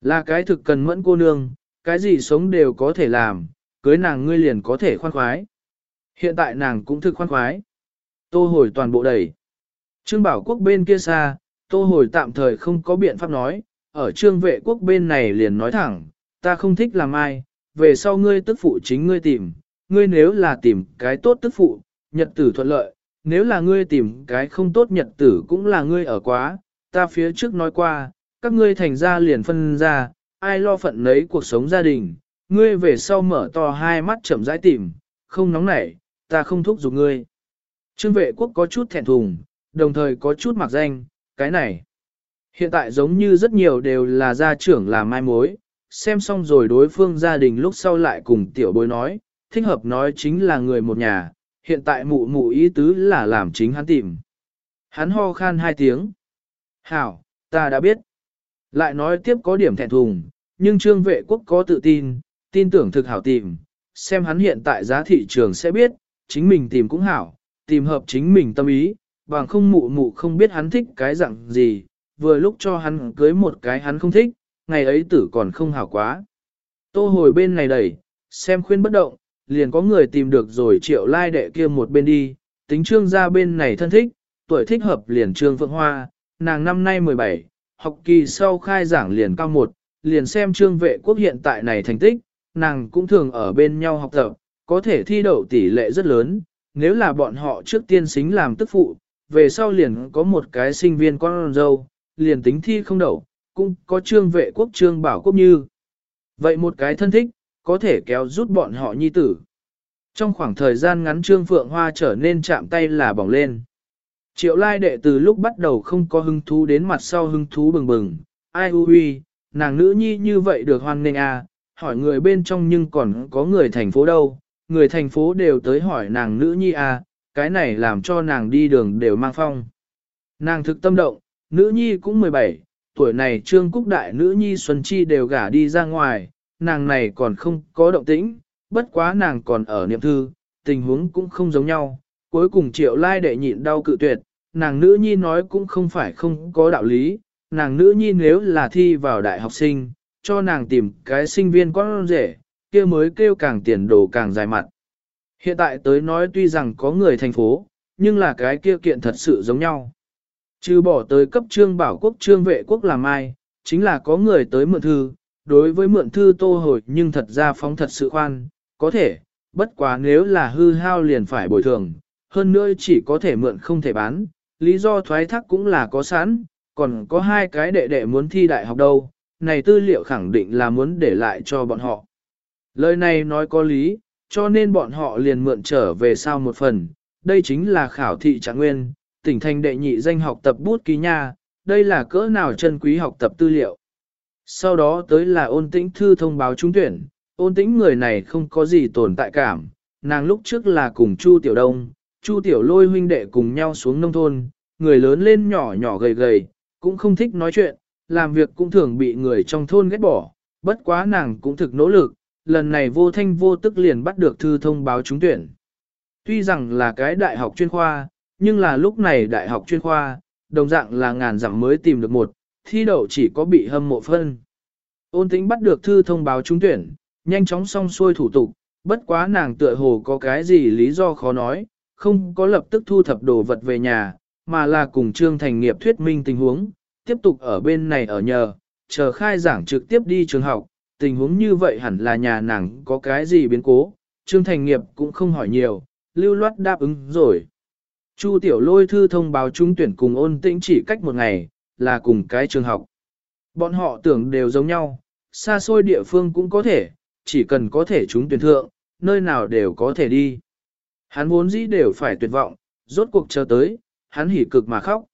Là cái thực cần mẫn cô nương, cái gì sống đều có thể làm, cưới nàng ngươi liền có thể khoan khoái. Hiện tại nàng cũng thực khoan khoái. Tô hồi toàn bộ đầy. Trương bảo quốc bên kia xa, tô hồi tạm thời không có biện pháp nói, ở trương vệ quốc bên này liền nói thẳng, ta không thích làm ai, về sau ngươi tức phụ chính ngươi tìm, ngươi nếu là tìm cái tốt tức phụ, nhật tử thuận lợi, nếu là ngươi tìm cái không tốt nhật tử cũng là ngươi ở quá, ta phía trước nói qua, các ngươi thành ra liền phân ra, ai lo phận lấy cuộc sống gia đình, ngươi về sau mở to hai mắt chậm rãi tìm, không nóng nảy, ta không thúc giục ngươi. Trương vệ quốc có chút thẹn thùng, đồng thời có chút mặc danh, cái này. Hiện tại giống như rất nhiều đều là gia trưởng làm mai mối, xem xong rồi đối phương gia đình lúc sau lại cùng tiểu bối nói, thích hợp nói chính là người một nhà, hiện tại mụ mụ ý tứ là làm chính hắn tìm. Hắn ho khan hai tiếng. Hảo, ta đã biết. Lại nói tiếp có điểm thẹn thùng, nhưng trương vệ quốc có tự tin, tin tưởng thực hảo tìm, xem hắn hiện tại giá thị trường sẽ biết, chính mình tìm cũng hảo, tìm hợp chính mình tâm ý, bằng không mụ mụ không biết hắn thích cái dạng gì, vừa lúc cho hắn cưới một cái hắn không thích, ngày ấy tử còn không hảo quá. Tô hồi bên này đẩy, xem khuyên bất động, liền có người tìm được rồi triệu lai đệ kia một bên đi, tính trương ra bên này thân thích, tuổi thích hợp liền trương phượng hoa, nàng năm nay 17, học kỳ sau khai giảng liền cao một, liền xem trương vệ quốc hiện tại này thành tích, nàng cũng thường ở bên nhau học tập, có thể thi đậu tỷ lệ rất lớn, nếu là bọn họ trước tiên xính làm tức phụ, về sau liền có một cái sinh viên con dâu, liền tính thi không đậu, cũng có trương vệ quốc trương bảo quốc như. Vậy một cái thân thích, có thể kéo rút bọn họ nhi tử. Trong khoảng thời gian ngắn trương phượng hoa trở nên chạm tay là bỏng lên. Triệu lai đệ từ lúc bắt đầu không có hứng thú đến mặt sau hứng thú bừng bừng, ai u huy, nàng nữ nhi như vậy được hoan nghênh à, hỏi người bên trong nhưng còn có người thành phố đâu, người thành phố đều tới hỏi nàng nữ nhi à, cái này làm cho nàng đi đường đều mang phong. Nàng thực tâm động, nữ nhi cũng 17, tuổi này trương cúc đại nữ nhi Xuân Chi đều gả đi ra ngoài, nàng này còn không có động tĩnh, bất quá nàng còn ở niệm thư, tình huống cũng không giống nhau, cuối cùng triệu lai đệ nhịn đau cự tuyệt, nàng nữ nhi nói cũng không phải không có đạo lý, nàng nữ nhi nếu là thi vào đại học sinh, cho nàng tìm cái sinh viên con rể, kia mới kêu càng tiền đồ càng dài mặt. Hiện tại tới nói tuy rằng có người thành phố, nhưng là cái kia kiện thật sự giống nhau. Trừ bỏ tới cấp trương bảo quốc trương vệ quốc làm ai, chính là có người tới mượn thư, đối với mượn thư tô hồi nhưng thật ra phóng thật sự khoan, có thể, bất quá nếu là hư hao liền phải bồi thường, hơn nữa chỉ có thể mượn không thể bán, lý do thoái thác cũng là có sẵn, còn có hai cái đệ đệ muốn thi đại học đâu, này tư liệu khẳng định là muốn để lại cho bọn họ. Lời này nói có lý, cho nên bọn họ liền mượn trở về sau một phần, đây chính là khảo thị trạng nguyên, tỉnh thành đệ nhị danh học tập bút ký nha, đây là cỡ nào chân quý học tập tư liệu. Sau đó tới là ôn tĩnh thư thông báo trúng tuyển, ôn tĩnh người này không có gì tồn tại cảm, nàng lúc trước là cùng Chu Tiểu Đông, Chu Tiểu Lôi huynh đệ cùng nhau xuống nông thôn, người lớn lên nhỏ nhỏ gầy gầy, cũng không thích nói chuyện, làm việc cũng thường bị người trong thôn ghét bỏ, bất quá nàng cũng thực nỗ lực, lần này vô thanh vô tức liền bắt được thư thông báo trúng tuyển. Tuy rằng là cái đại học chuyên khoa, nhưng là lúc này đại học chuyên khoa, đồng dạng là ngàn dặm mới tìm được một, thi đậu chỉ có bị hâm mộ phân. Ôn tính bắt được thư thông báo trúng tuyển, nhanh chóng xong xuôi thủ tục, bất quá nàng tựa hồ có cái gì lý do khó nói, không có lập tức thu thập đồ vật về nhà, mà là cùng Trương Thành Nghiệp thuyết minh tình huống, tiếp tục ở bên này ở nhờ, chờ khai giảng trực tiếp đi trường học, tình huống như vậy hẳn là nhà nàng có cái gì biến cố, Trương Thành Nghiệp cũng không hỏi nhiều, lưu loát đáp ứng rồi. Chu Tiểu Lôi thư thông báo trung tuyển cùng ôn tĩnh chỉ cách một ngày, là cùng cái trường học. Bọn họ tưởng đều giống nhau, xa xôi địa phương cũng có thể, chỉ cần có thể chúng tuyển thượng, nơi nào đều có thể đi. Hắn vốn dĩ đều phải tuyệt vọng, rốt cuộc chờ tới, hắn hỉ cực mà khóc.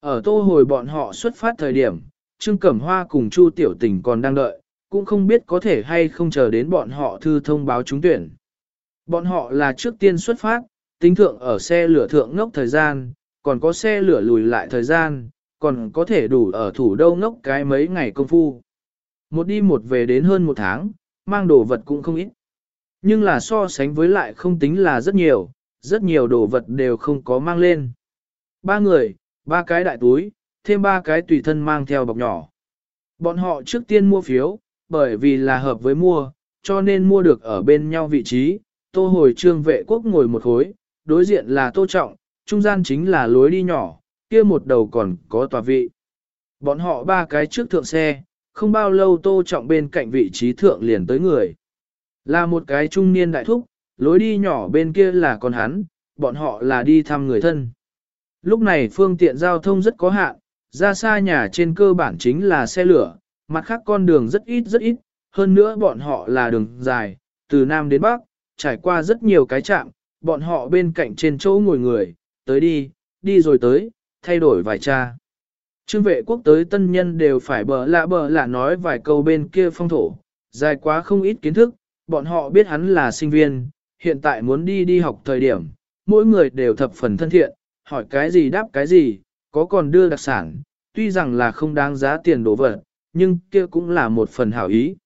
Ở tô hồi bọn họ xuất phát thời điểm, Trương Cẩm Hoa cùng Chu Tiểu Tình còn đang đợi, cũng không biết có thể hay không chờ đến bọn họ thư thông báo trúng tuyển. Bọn họ là trước tiên xuất phát, tính thượng ở xe lửa thượng ngốc thời gian, còn có xe lửa lùi lại thời gian, còn có thể đủ ở thủ đô ngốc cái mấy ngày công phu. Một đi một về đến hơn một tháng, mang đồ vật cũng không ít. Nhưng là so sánh với lại không tính là rất nhiều, rất nhiều đồ vật đều không có mang lên. Ba người, ba cái đại túi, thêm ba cái tùy thân mang theo bọc nhỏ. Bọn họ trước tiên mua phiếu, bởi vì là hợp với mua, cho nên mua được ở bên nhau vị trí. Tô hồi trương vệ quốc ngồi một khối, đối diện là tô trọng, trung gian chính là lối đi nhỏ, kia một đầu còn có tòa vị. Bọn họ ba cái trước thượng xe, không bao lâu tô trọng bên cạnh vị trí thượng liền tới người. Là một cái trung niên đại thúc, lối đi nhỏ bên kia là con hắn, bọn họ là đi thăm người thân. Lúc này phương tiện giao thông rất có hạn, ra xa nhà trên cơ bản chính là xe lửa, mặt khác con đường rất ít rất ít, hơn nữa bọn họ là đường dài, từ Nam đến Bắc, trải qua rất nhiều cái trạm, bọn họ bên cạnh trên chỗ ngồi người, tới đi, đi rồi tới, thay đổi vài cha. Trương vệ quốc tới tân nhân đều phải bờ lạ bờ lạ nói vài câu bên kia phong thổ, dài quá không ít kiến thức, bọn họ biết hắn là sinh viên, hiện tại muốn đi đi học thời điểm, mỗi người đều thập phần thân thiện, hỏi cái gì đáp cái gì, có còn đưa đặc sản, tuy rằng là không đáng giá tiền đồ vật, nhưng kia cũng là một phần hảo ý.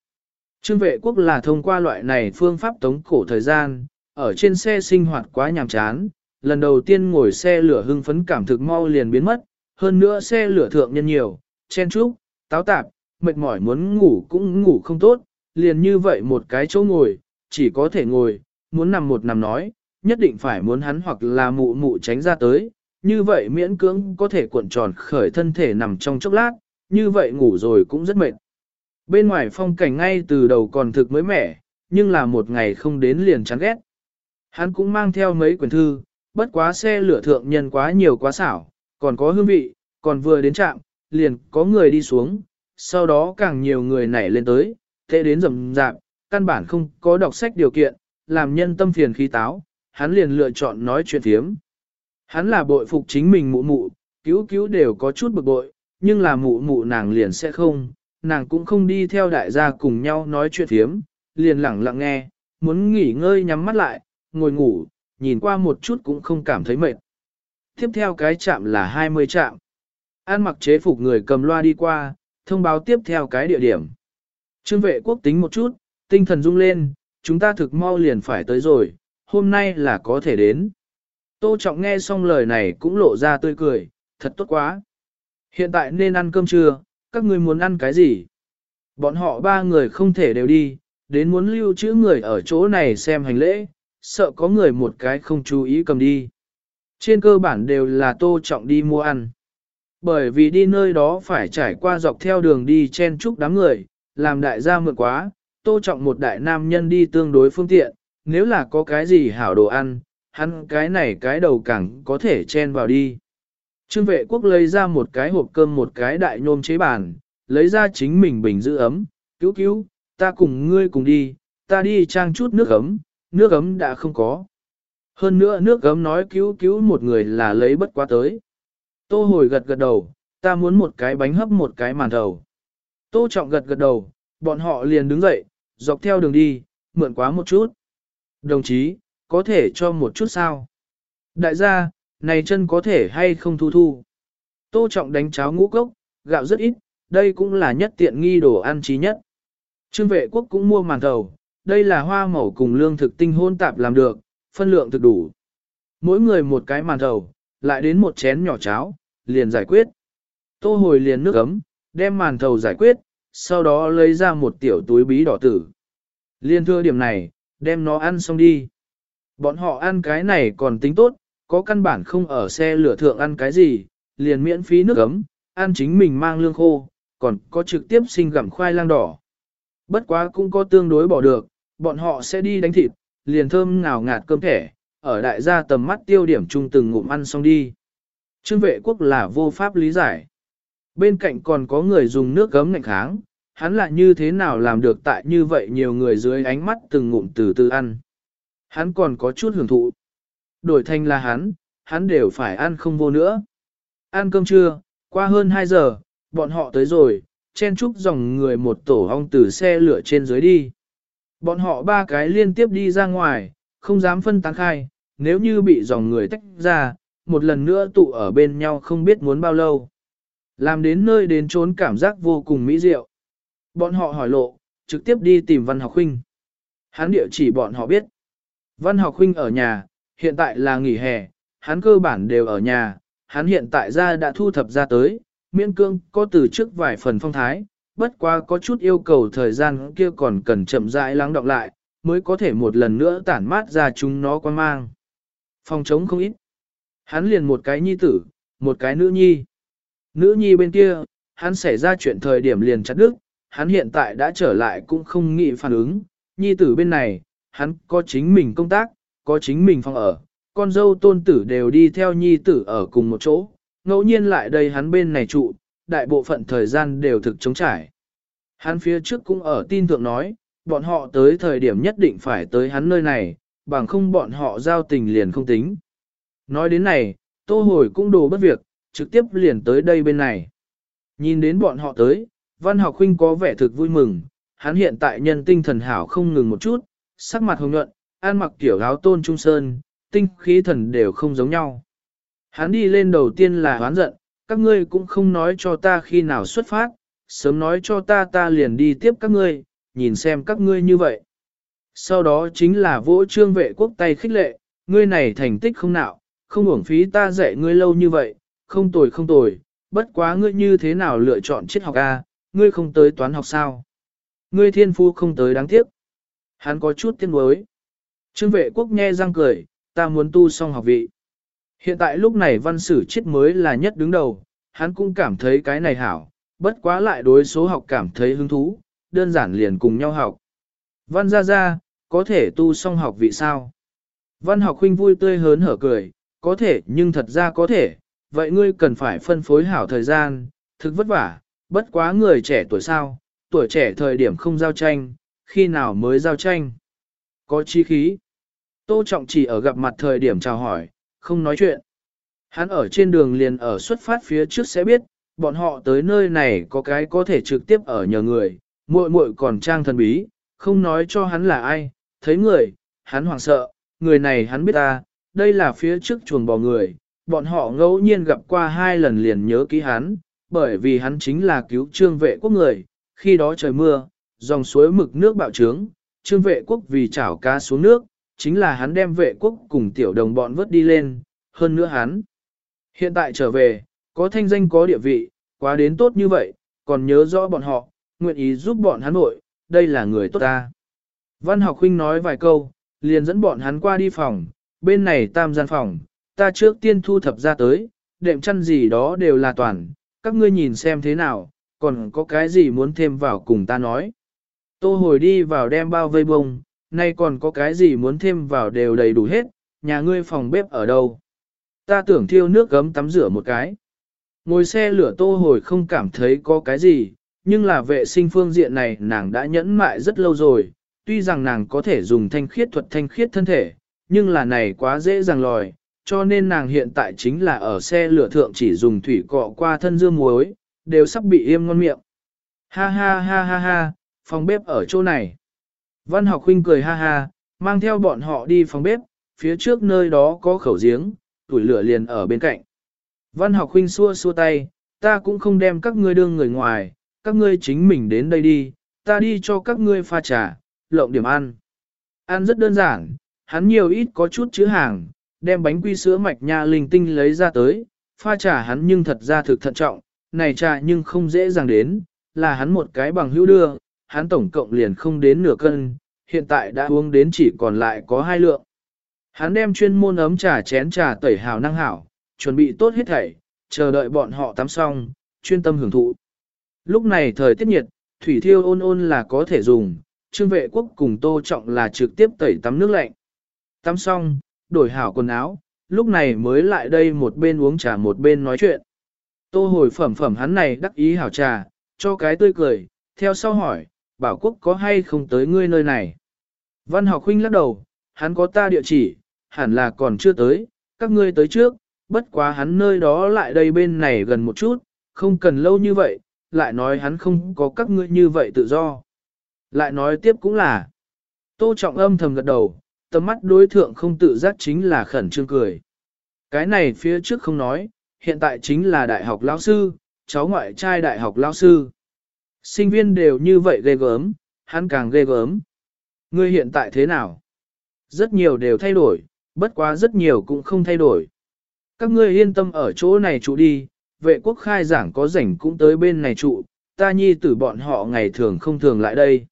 Trương vệ quốc là thông qua loại này phương pháp tống cổ thời gian, ở trên xe sinh hoạt quá nhàm chán, lần đầu tiên ngồi xe lửa hưng phấn cảm thực mau liền biến mất, hơn nữa xe lửa thượng nhân nhiều, chen chúc, táo tạp, mệt mỏi muốn ngủ cũng ngủ không tốt, liền như vậy một cái chỗ ngồi, chỉ có thể ngồi, muốn nằm một nằm nói, nhất định phải muốn hắn hoặc là mụ mụ tránh ra tới, như vậy miễn cưỡng có thể cuộn tròn khởi thân thể nằm trong chốc lát, như vậy ngủ rồi cũng rất mệt. Bên ngoài phong cảnh ngay từ đầu còn thực mới mẻ, nhưng là một ngày không đến liền chán ghét. Hắn cũng mang theo mấy quyển thư, bất quá xe lửa thượng nhân quá nhiều quá xảo, còn có hương vị, còn vừa đến trạm, liền có người đi xuống, sau đó càng nhiều người nảy lên tới, thế đến rầm rạp, căn bản không có đọc sách điều kiện, làm nhân tâm phiền khí táo, hắn liền lựa chọn nói chuyện thiếm. Hắn là bội phục chính mình mụ mụ, cứu cứu đều có chút bực bội, nhưng là mụ mụ nàng liền sẽ không, nàng cũng không đi theo đại gia cùng nhau nói chuyện thiếm, liền lặng lặng nghe, muốn nghỉ ngơi nhắm mắt lại, ngồi ngủ, nhìn qua một chút cũng không cảm thấy mệt. Tiếp theo cái chạm là 20 chạm. An mặc chế phục người cầm loa đi qua, thông báo tiếp theo cái địa điểm. Trương vệ quốc tính một chút, tinh thần rung lên, chúng ta thực mau liền phải tới rồi, hôm nay là có thể đến. Tô Trọng nghe xong lời này cũng lộ ra tươi cười, thật tốt quá. Hiện tại nên ăn cơm trưa, các người muốn ăn cái gì? Bọn họ ba người không thể đều đi, đến muốn lưu trữ người ở chỗ này xem hành lễ, sợ có người một cái không chú ý cầm đi. Trên cơ bản đều là Tô Trọng đi mua ăn. Bởi vì đi nơi đó phải trải qua dọc theo đường đi chen chúc đám người, làm đại gia mượn quá, Tô Trọng một đại nam nhân đi tương đối phương tiện, nếu là có cái gì hảo đồ ăn, hắn cái này cái đầu cẳng có thể chen vào đi. Trương vệ quốc lấy ra một cái hộp cơm một cái đại nhôm chế bàn, lấy ra chính mình bình giữ ấm, cứu cứu, ta cùng ngươi cùng đi, ta đi trang chút nước ấm, nước ấm đã không có. Hơn nữa nước ấm nói cứu cứu một người là lấy bất quá tới. Tô hồi gật gật đầu, ta muốn một cái bánh hấp một cái màn thầu. Tô trọng gật gật đầu, bọn họ liền đứng dậy, dọc theo đường đi, mượn quá một chút. Đồng chí, có thể cho một chút sao? Đại gia, này chân có thể hay không thu thu? Tô trọng đánh cháo ngũ cốc, gạo rất ít, đây cũng là nhất tiện nghi đồ ăn trí nhất. Trương vệ quốc cũng mua màn thầu, đây là hoa mẩu cùng lương thực tinh hôn tạp làm được, phân lượng thực đủ. Mỗi người một cái màn thầu, lại đến một chén nhỏ cháo, liền giải quyết. Tô hồi liền nước ấm, đem màn thầu giải quyết, sau đó lấy ra một tiểu túi bí đỏ tử. Liên thưa điểm này, đem nó ăn xong đi. Bọn họ ăn cái này còn tính tốt, có căn bản không ở xe lửa thượng ăn cái gì, liền miễn phí nước ấm, ăn chính mình mang lương khô, còn có trực tiếp sinh gặm khoai lang đỏ. Bất quá cũng có tương đối bỏ được, bọn họ sẽ đi đánh thịt, liền thơm ngào ngạt cơm thẻ, ở đại gia tầm mắt tiêu điểm chung từng ngụm ăn xong đi. Trương vệ quốc là vô pháp lý giải. Bên cạnh còn có người dùng nước gấm ngạnh kháng, hắn lại như thế nào làm được tại như vậy nhiều người dưới ánh mắt từng ngụm từ từ ăn. Hắn còn có chút hưởng thụ. Đổi thành là hắn, hắn đều phải ăn không vô nữa. Ăn cơm trưa, qua hơn 2 giờ, bọn họ tới rồi, chen chúc dòng người một tổ ong từ xe lửa trên dưới đi. Bọn họ ba cái liên tiếp đi ra ngoài, không dám phân tán khai, nếu như bị dòng người tách ra, một lần nữa tụ ở bên nhau không biết muốn bao lâu. Làm đến nơi đến trốn cảm giác vô cùng mỹ diệu. Bọn họ hỏi lộ, trực tiếp đi tìm Văn Học Huynh. Hắn địa chỉ bọn họ biết. Văn Học Huynh ở nhà, hiện tại là nghỉ hè, hắn cơ bản đều ở nhà, hắn hiện tại ra đã thu thập ra tới, miễn cương có từ trước vài phần phong thái, bất quá có chút yêu cầu thời gian kia còn cần chậm rãi lắng đọng lại, mới có thể một lần nữa tản mát ra chúng nó quan mang. Phòng chống không ít. Hắn liền một cái nhi tử, một cái nữ nhi. Nữ nhi bên kia, hắn xảy ra chuyện thời điểm liền chặt đứt, hắn hiện tại đã trở lại cũng không nghĩ phản ứng. Nhi tử bên này, hắn có chính mình công tác, có chính mình phòng ở, con dâu tôn tử đều đi theo nhi tử ở cùng một chỗ, ngẫu nhiên lại đây hắn bên này trụ, đại bộ phận thời gian đều thực chống trải. Hắn phía trước cũng ở tin thượng nói, bọn họ tới thời điểm nhất định phải tới hắn nơi này, bằng không bọn họ giao tình liền không tính. Nói đến này, tô hồi cũng đồ bất việc, trực tiếp liền tới đây bên này. Nhìn đến bọn họ tới, văn học huynh có vẻ thực vui mừng, hắn hiện tại nhân tinh thần hảo không ngừng một chút, sắc mặt hồng nhuận, an mặc kiểu áo tôn trung sơn, tinh khí thần đều không giống nhau. Hắn đi lên đầu tiên là hoán giận, các ngươi cũng không nói cho ta khi nào xuất phát, sớm nói cho ta ta liền đi tiếp các ngươi, nhìn xem các ngươi như vậy. Sau đó chính là vỗ trương vệ quốc tay khích lệ, ngươi này thành tích không nạo, không uổng phí ta dạy ngươi lâu như vậy, không tồi không tồi, bất quá ngươi như thế nào lựa chọn triết học A, ngươi không tới toán học sao. Ngươi thiên phu không tới đáng tiếc. Hắn có chút tiếc nuối. Trương vệ quốc nghe răng cười, ta muốn tu xong học vị. Hiện tại lúc này văn sử triết mới là nhất đứng đầu, hắn cũng cảm thấy cái này hảo, bất quá lại đối số học cảm thấy hứng thú, đơn giản liền cùng nhau học. Văn ra ra, có thể tu xong học vị sao? Văn học huynh vui tươi hớn hở cười, có thể nhưng thật ra có thể, vậy ngươi cần phải phân phối hảo thời gian, thực vất vả, bất quá người trẻ tuổi sao, tuổi trẻ thời điểm không giao tranh, khi nào mới giao tranh? Có chi khí. Tô Trọng chỉ ở gặp mặt thời điểm chào hỏi, không nói chuyện. Hắn ở trên đường liền ở xuất phát phía trước sẽ biết, bọn họ tới nơi này có cái có thể trực tiếp ở nhờ người, muội muội còn trang thần bí, không nói cho hắn là ai, thấy người, hắn hoảng sợ, người này hắn biết ta, đây là phía trước chuồng bò người, bọn họ ngẫu nhiên gặp qua hai lần liền nhớ ký hắn, bởi vì hắn chính là cứu trương vệ quốc người, khi đó trời mưa, dòng suối mực nước bạo trướng, trương vệ quốc vì chảo cá xuống nước, chính là hắn đem vệ quốc cùng tiểu đồng bọn vớt đi lên, hơn nữa hắn. Hiện tại trở về, có thanh danh có địa vị, quá đến tốt như vậy, còn nhớ rõ bọn họ, nguyện ý giúp bọn hắn nội, đây là người tốt ta. Văn học huynh nói vài câu, liền dẫn bọn hắn qua đi phòng, bên này tam gian phòng, ta trước tiên thu thập ra tới, đệm chăn gì đó đều là toàn, các ngươi nhìn xem thế nào, còn có cái gì muốn thêm vào cùng ta nói. Tô hồi đi vào đem bao vây bông, nay còn có cái gì muốn thêm vào đều đầy đủ hết, nhà ngươi phòng bếp ở đâu. Ta tưởng thiêu nước gấm tắm rửa một cái. Ngồi xe lửa tô hồi không cảm thấy có cái gì, nhưng là vệ sinh phương diện này nàng đã nhẫn mại rất lâu rồi, tuy rằng nàng có thể dùng thanh khiết thuật thanh khiết thân thể, nhưng là này quá dễ dàng lòi, cho nên nàng hiện tại chính là ở xe lửa thượng chỉ dùng thủy cọ qua thân dưa muối, đều sắp bị im ngon miệng. Ha ha ha ha ha, phòng bếp ở chỗ này. Văn học huynh cười ha ha, mang theo bọn họ đi phòng bếp, phía trước nơi đó có khẩu giếng, tuổi lửa liền ở bên cạnh. Văn học huynh xua xua tay, ta cũng không đem các ngươi đương người ngoài, các ngươi chính mình đến đây đi, ta đi cho các ngươi pha trà, lộng điểm ăn. Ăn rất đơn giản, hắn nhiều ít có chút chữ hàng, đem bánh quy sữa mạch nha linh tinh lấy ra tới, pha trà hắn nhưng thật ra thực thận trọng, này trà nhưng không dễ dàng đến, là hắn một cái bằng hữu đưa, hắn tổng cộng liền không đến nửa cân, hiện tại đã uống đến chỉ còn lại có hai lượng. Hắn đem chuyên môn ấm trà chén trà tẩy hào năng hảo, chuẩn bị tốt hết thảy, chờ đợi bọn họ tắm xong, chuyên tâm hưởng thụ. Lúc này thời tiết nhiệt, thủy thiêu ôn ôn là có thể dùng, trương vệ quốc cùng tô trọng là trực tiếp tẩy tắm nước lạnh. Tắm xong, đổi hảo quần áo, lúc này mới lại đây một bên uống trà một bên nói chuyện. Tô hồi phẩm phẩm hắn này đắc ý hảo trà, cho cái tươi cười, theo sau hỏi, bảo quốc có hay không tới ngươi nơi này. Văn học huynh lắc đầu, hắn có ta địa chỉ, hẳn là còn chưa tới, các ngươi tới trước, bất quá hắn nơi đó lại đây bên này gần một chút, không cần lâu như vậy, lại nói hắn không có các ngươi như vậy tự do. Lại nói tiếp cũng là, tô trọng âm thầm gật đầu, tầm mắt đối thượng không tự giác chính là khẩn trương cười. Cái này phía trước không nói, hiện tại chính là đại học lao sư, cháu ngoại trai đại học lao sư. Sinh viên đều như vậy ghê gớm, hắn càng ghê gớm. Ngươi hiện tại thế nào? Rất nhiều đều thay đổi, bất quá rất nhiều cũng không thay đổi. Các ngươi yên tâm ở chỗ này trụ đi, vệ quốc khai giảng có rảnh cũng tới bên này trụ, ta nhi tử bọn họ ngày thường không thường lại đây.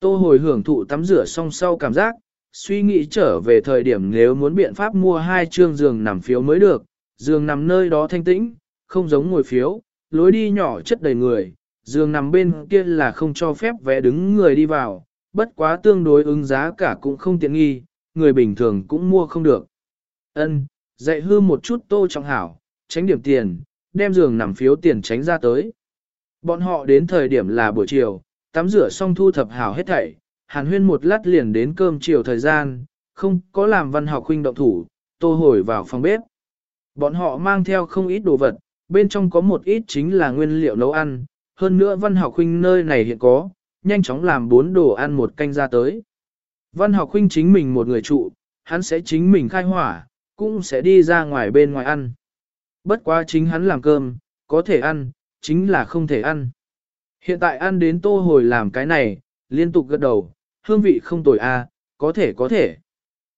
Tô hồi hưởng thụ tắm rửa xong sau cảm giác, suy nghĩ trở về thời điểm nếu muốn biện pháp mua hai chương giường nằm phiếu mới được, giường nằm nơi đó thanh tĩnh, không giống ngồi phiếu, lối đi nhỏ chất đầy người, giường nằm bên kia là không cho phép vẽ đứng người đi vào, bất quá tương đối ứng giá cả cũng không tiện nghi, người bình thường cũng mua không được. Ân, dạy hư một chút tô trọng hảo, tránh điểm tiền, đem giường nằm phiếu tiền tránh ra tới. Bọn họ đến thời điểm là buổi chiều, tắm rửa xong thu thập hảo hết thảy, hàn huyên một lát liền đến cơm chiều thời gian, không có làm văn học huynh động thủ, tô hồi vào phòng bếp. Bọn họ mang theo không ít đồ vật, bên trong có một ít chính là nguyên liệu nấu ăn, hơn nữa văn học huynh nơi này hiện có, nhanh chóng làm bốn đồ ăn một canh ra tới. Văn học huynh chính mình một người trụ, hắn sẽ chính mình khai hỏa, cũng sẽ đi ra ngoài bên ngoài ăn. Bất quá chính hắn làm cơm, có thể ăn, chính là không thể ăn. Hiện tại ăn đến tô hồi làm cái này, liên tục gật đầu, hương vị không tồi a, à, có thể có thể.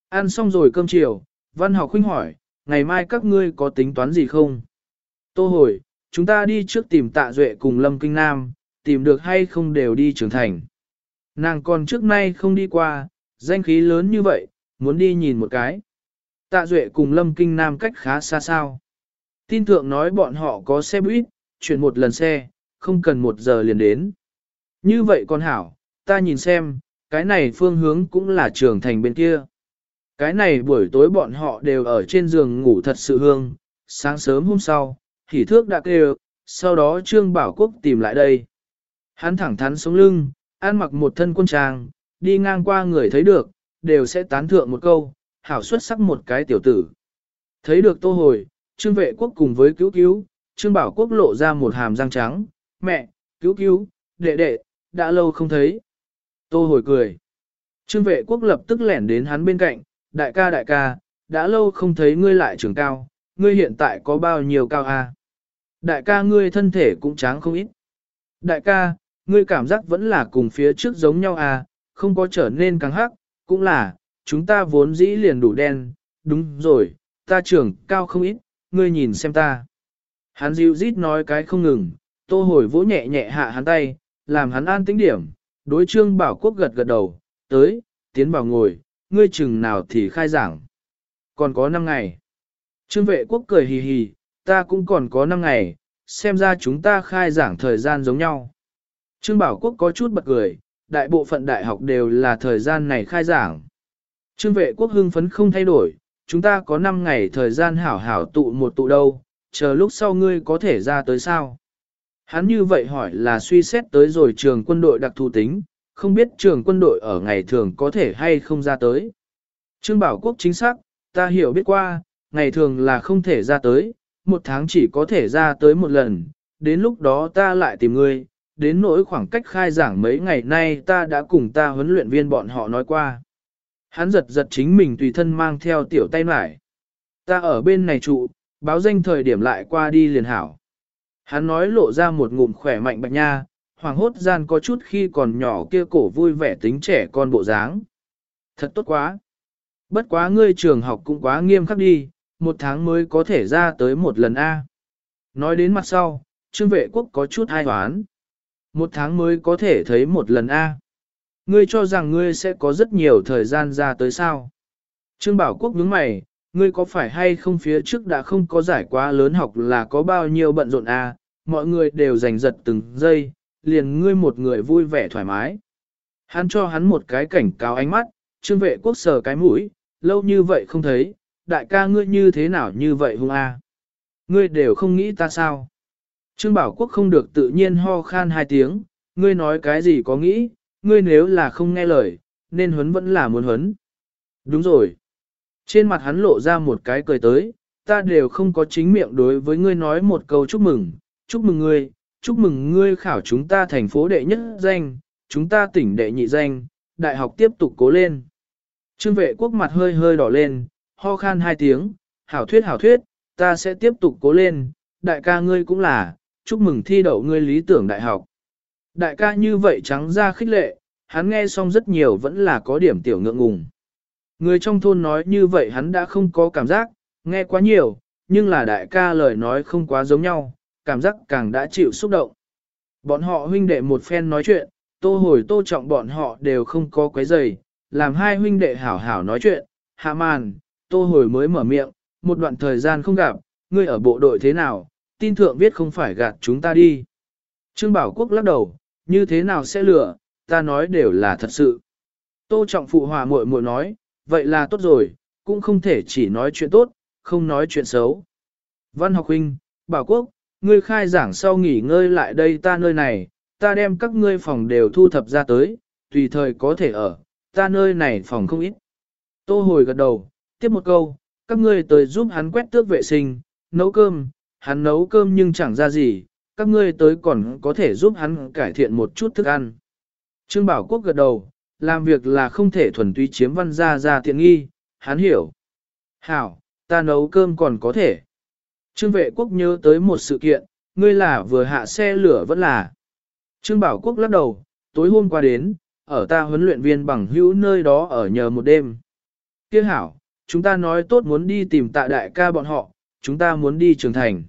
Ăn xong rồi cơm chiều, văn học huynh hỏi, ngày mai các ngươi có tính toán gì không? Tô hồi, chúng ta đi trước tìm tạ duệ cùng Lâm Kinh Nam, tìm được hay không đều đi trưởng thành. Nàng còn trước nay không đi qua, danh khí lớn như vậy, muốn đi nhìn một cái. Tạ duệ cùng Lâm Kinh Nam cách khá xa sao. Tin thượng nói bọn họ có xe buýt, chuyển một lần xe, không cần một giờ liền đến. Như vậy con hảo, ta nhìn xem, cái này phương hướng cũng là trường thành bên kia. Cái này buổi tối bọn họ đều ở trên giường ngủ thật sự hương, sáng sớm hôm sau, hỉ thước đã kêu, sau đó Trương Bảo Quốc tìm lại đây. Hắn thẳng thắn sống lưng, ăn mặc một thân quân trang, đi ngang qua người thấy được, đều sẽ tán thượng một câu, hảo xuất sắc một cái tiểu tử. Thấy được tô hồi, Trương vệ quốc cùng với cứu cứu, Trương bảo quốc lộ ra một hàm răng trắng, mẹ, cứu cứu, đệ đệ, đã lâu không thấy. Tô hồi cười. Trương vệ quốc lập tức lẻn đến hắn bên cạnh, đại ca đại ca, đã lâu không thấy ngươi lại trưởng cao, ngươi hiện tại có bao nhiêu cao a? Đại ca ngươi thân thể cũng tráng không ít. Đại ca, ngươi cảm giác vẫn là cùng phía trước giống nhau à, không có trở nên càng hắc, cũng là, chúng ta vốn dĩ liền đủ đen, đúng rồi, ta trưởng cao không ít, ngươi nhìn xem ta. Hắn dịu rít nói cái không ngừng, tô hồi vỗ nhẹ nhẹ hạ hắn tay, làm hắn an tĩnh điểm, đối trương bảo quốc gật gật đầu, tới, tiến vào ngồi, ngươi chừng nào thì khai giảng. Còn có 5 ngày. Trương vệ quốc cười hì hì, ta cũng còn có 5 ngày, xem ra chúng ta khai giảng thời gian giống nhau. Trương Bảo Quốc có chút bật cười, đại bộ phận đại học đều là thời gian này khai giảng. Trương vệ quốc hưng phấn không thay đổi, chúng ta có 5 ngày thời gian hảo hảo tụ một tụ đâu, chờ lúc sau ngươi có thể ra tới sao. Hắn như vậy hỏi là suy xét tới rồi trường quân đội đặc thù tính, không biết trường quân đội ở ngày thường có thể hay không ra tới. Trương Bảo Quốc chính xác, ta hiểu biết qua, ngày thường là không thể ra tới, một tháng chỉ có thể ra tới một lần, đến lúc đó ta lại tìm ngươi, đến nỗi khoảng cách khai giảng mấy ngày nay ta đã cùng ta huấn luyện viên bọn họ nói qua. Hắn giật giật chính mình tùy thân mang theo tiểu tay mải. Ta ở bên này trụ, báo danh thời điểm lại qua đi liền hảo. Hắn nói lộ ra một ngụm khỏe mạnh bạch nha, hoàng hốt gian có chút khi còn nhỏ kia cổ vui vẻ tính trẻ con bộ dáng. Thật tốt quá. Bất quá ngươi trường học cũng quá nghiêm khắc đi, một tháng mới có thể ra tới một lần A. Nói đến mặt sau, trương vệ quốc có chút hai hoán. Một tháng mới có thể thấy một lần A. Ngươi cho rằng ngươi sẽ có rất nhiều thời gian ra tới sao. Trương bảo quốc nhướng mày, ngươi có phải hay không phía trước đã không có giải quá lớn học là có bao nhiêu bận rộn à? mọi người đều giành giật từng giây, liền ngươi một người vui vẻ thoải mái. Hắn cho hắn một cái cảnh cáo ánh mắt, trương vệ quốc sờ cái mũi, lâu như vậy không thấy, đại ca ngươi như thế nào như vậy hung a? Ngươi đều không nghĩ ta sao? Trương Bảo Quốc không được tự nhiên ho khan hai tiếng, ngươi nói cái gì có nghĩ, ngươi nếu là không nghe lời, nên huấn vẫn là muốn huấn. Đúng rồi. Trên mặt hắn lộ ra một cái cười tới, ta đều không có chính miệng đối với ngươi nói một câu chúc mừng, chúc mừng ngươi, chúc mừng ngươi khảo chúng ta thành phố đệ nhất danh, chúng ta tỉnh đệ nhị danh, đại học tiếp tục cố lên. Trương vệ quốc mặt hơi hơi đỏ lên, ho khan hai tiếng, hảo thuyết hảo thuyết, ta sẽ tiếp tục cố lên, đại ca ngươi cũng là, chúc mừng thi đậu ngươi lý tưởng đại học. Đại ca như vậy trắng ra khích lệ, hắn nghe xong rất nhiều vẫn là có điểm tiểu ngượng ngùng. Người trong thôn nói như vậy hắn đã không có cảm giác, nghe quá nhiều, nhưng là đại ca lời nói không quá giống nhau, cảm giác càng đã chịu xúc động. Bọn họ huynh đệ một phen nói chuyện, tô hồi tô trọng bọn họ đều không có quấy giày, làm hai huynh đệ hảo hảo nói chuyện, hạ màn, tô hồi mới mở miệng, một đoạn thời gian không gặp, ngươi ở bộ đội thế nào, tin thượng viết không phải gạt chúng ta đi. Trương Bảo Quốc lắc đầu, như thế nào sẽ lừa, ta nói đều là thật sự. Tô Trọng Phụ Hòa muội muội nói, vậy là tốt rồi, cũng không thể chỉ nói chuyện tốt, không nói chuyện xấu. Văn học huynh, Bảo Quốc, ngươi khai giảng sau nghỉ ngơi lại đây ta nơi này, ta đem các ngươi phòng đều thu thập ra tới, tùy thời có thể ở, ta nơi này phòng không ít. Tô hồi gật đầu, tiếp một câu, các ngươi tới giúp hắn quét tước vệ sinh, nấu cơm, hắn nấu cơm nhưng chẳng ra gì, các ngươi tới còn có thể giúp hắn cải thiện một chút thức ăn. Trương Bảo Quốc gật đầu, làm việc là không thể thuần túy chiếm văn gia ra tiện nghi, hắn hiểu. Hảo, ta nấu cơm còn có thể. Trương Vệ Quốc nhớ tới một sự kiện, ngươi là vừa hạ xe lửa vẫn là. Trương Bảo Quốc lắc đầu, tối hôm qua đến, ở ta huấn luyện viên bằng hữu nơi đó ở nhờ một đêm. Kia hảo, chúng ta nói tốt muốn đi tìm tạ đại ca bọn họ, chúng ta muốn đi trường thành.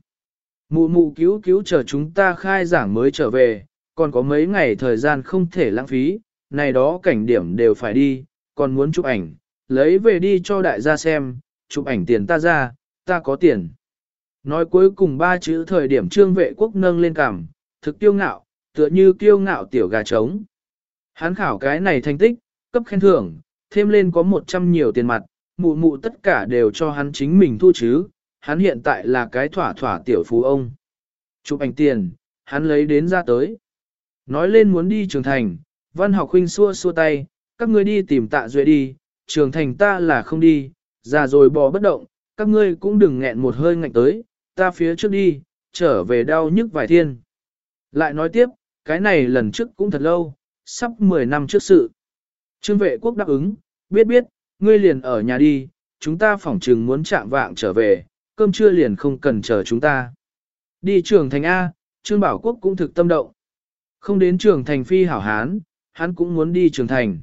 Mụ mụ cứu cứu chờ chúng ta khai giảng mới trở về, còn có mấy ngày thời gian không thể lãng phí, này đó cảnh điểm đều phải đi, còn muốn chụp ảnh, lấy về đi cho đại gia xem, chụp ảnh tiền ta ra, ta có tiền. Nói cuối cùng ba chữ thời điểm trương vệ quốc nâng lên cằm, thực kiêu ngạo, tựa như kiêu ngạo tiểu gà trống. Hán khảo cái này thành tích, cấp khen thưởng, thêm lên có 100 nhiều tiền mặt, mụ mụ tất cả đều cho hắn chính mình thu chứ, hắn hiện tại là cái thỏa thỏa tiểu phú ông. Chụp ảnh tiền, hắn lấy đến ra tới. Nói lên muốn đi trường thành, văn học huynh xua xua tay, các ngươi đi tìm tạ duệ đi, trường thành ta là không đi, già rồi bò bất động, các ngươi cũng đừng nghẹn một hơi ngạnh tới, ta phía trước đi, trở về đau nhức vài thiên. Lại nói tiếp, cái này lần trước cũng thật lâu, sắp 10 năm trước sự. Trương vệ quốc đáp ứng, biết biết, ngươi liền ở nhà đi, chúng ta phỏng trừng muốn chạm vạng trở về, cơm trưa liền không cần chờ chúng ta. Đi trường thành A, Trương Bảo Quốc cũng thực tâm động. Không đến trường thành phi hảo hán, hắn cũng muốn đi trường thành.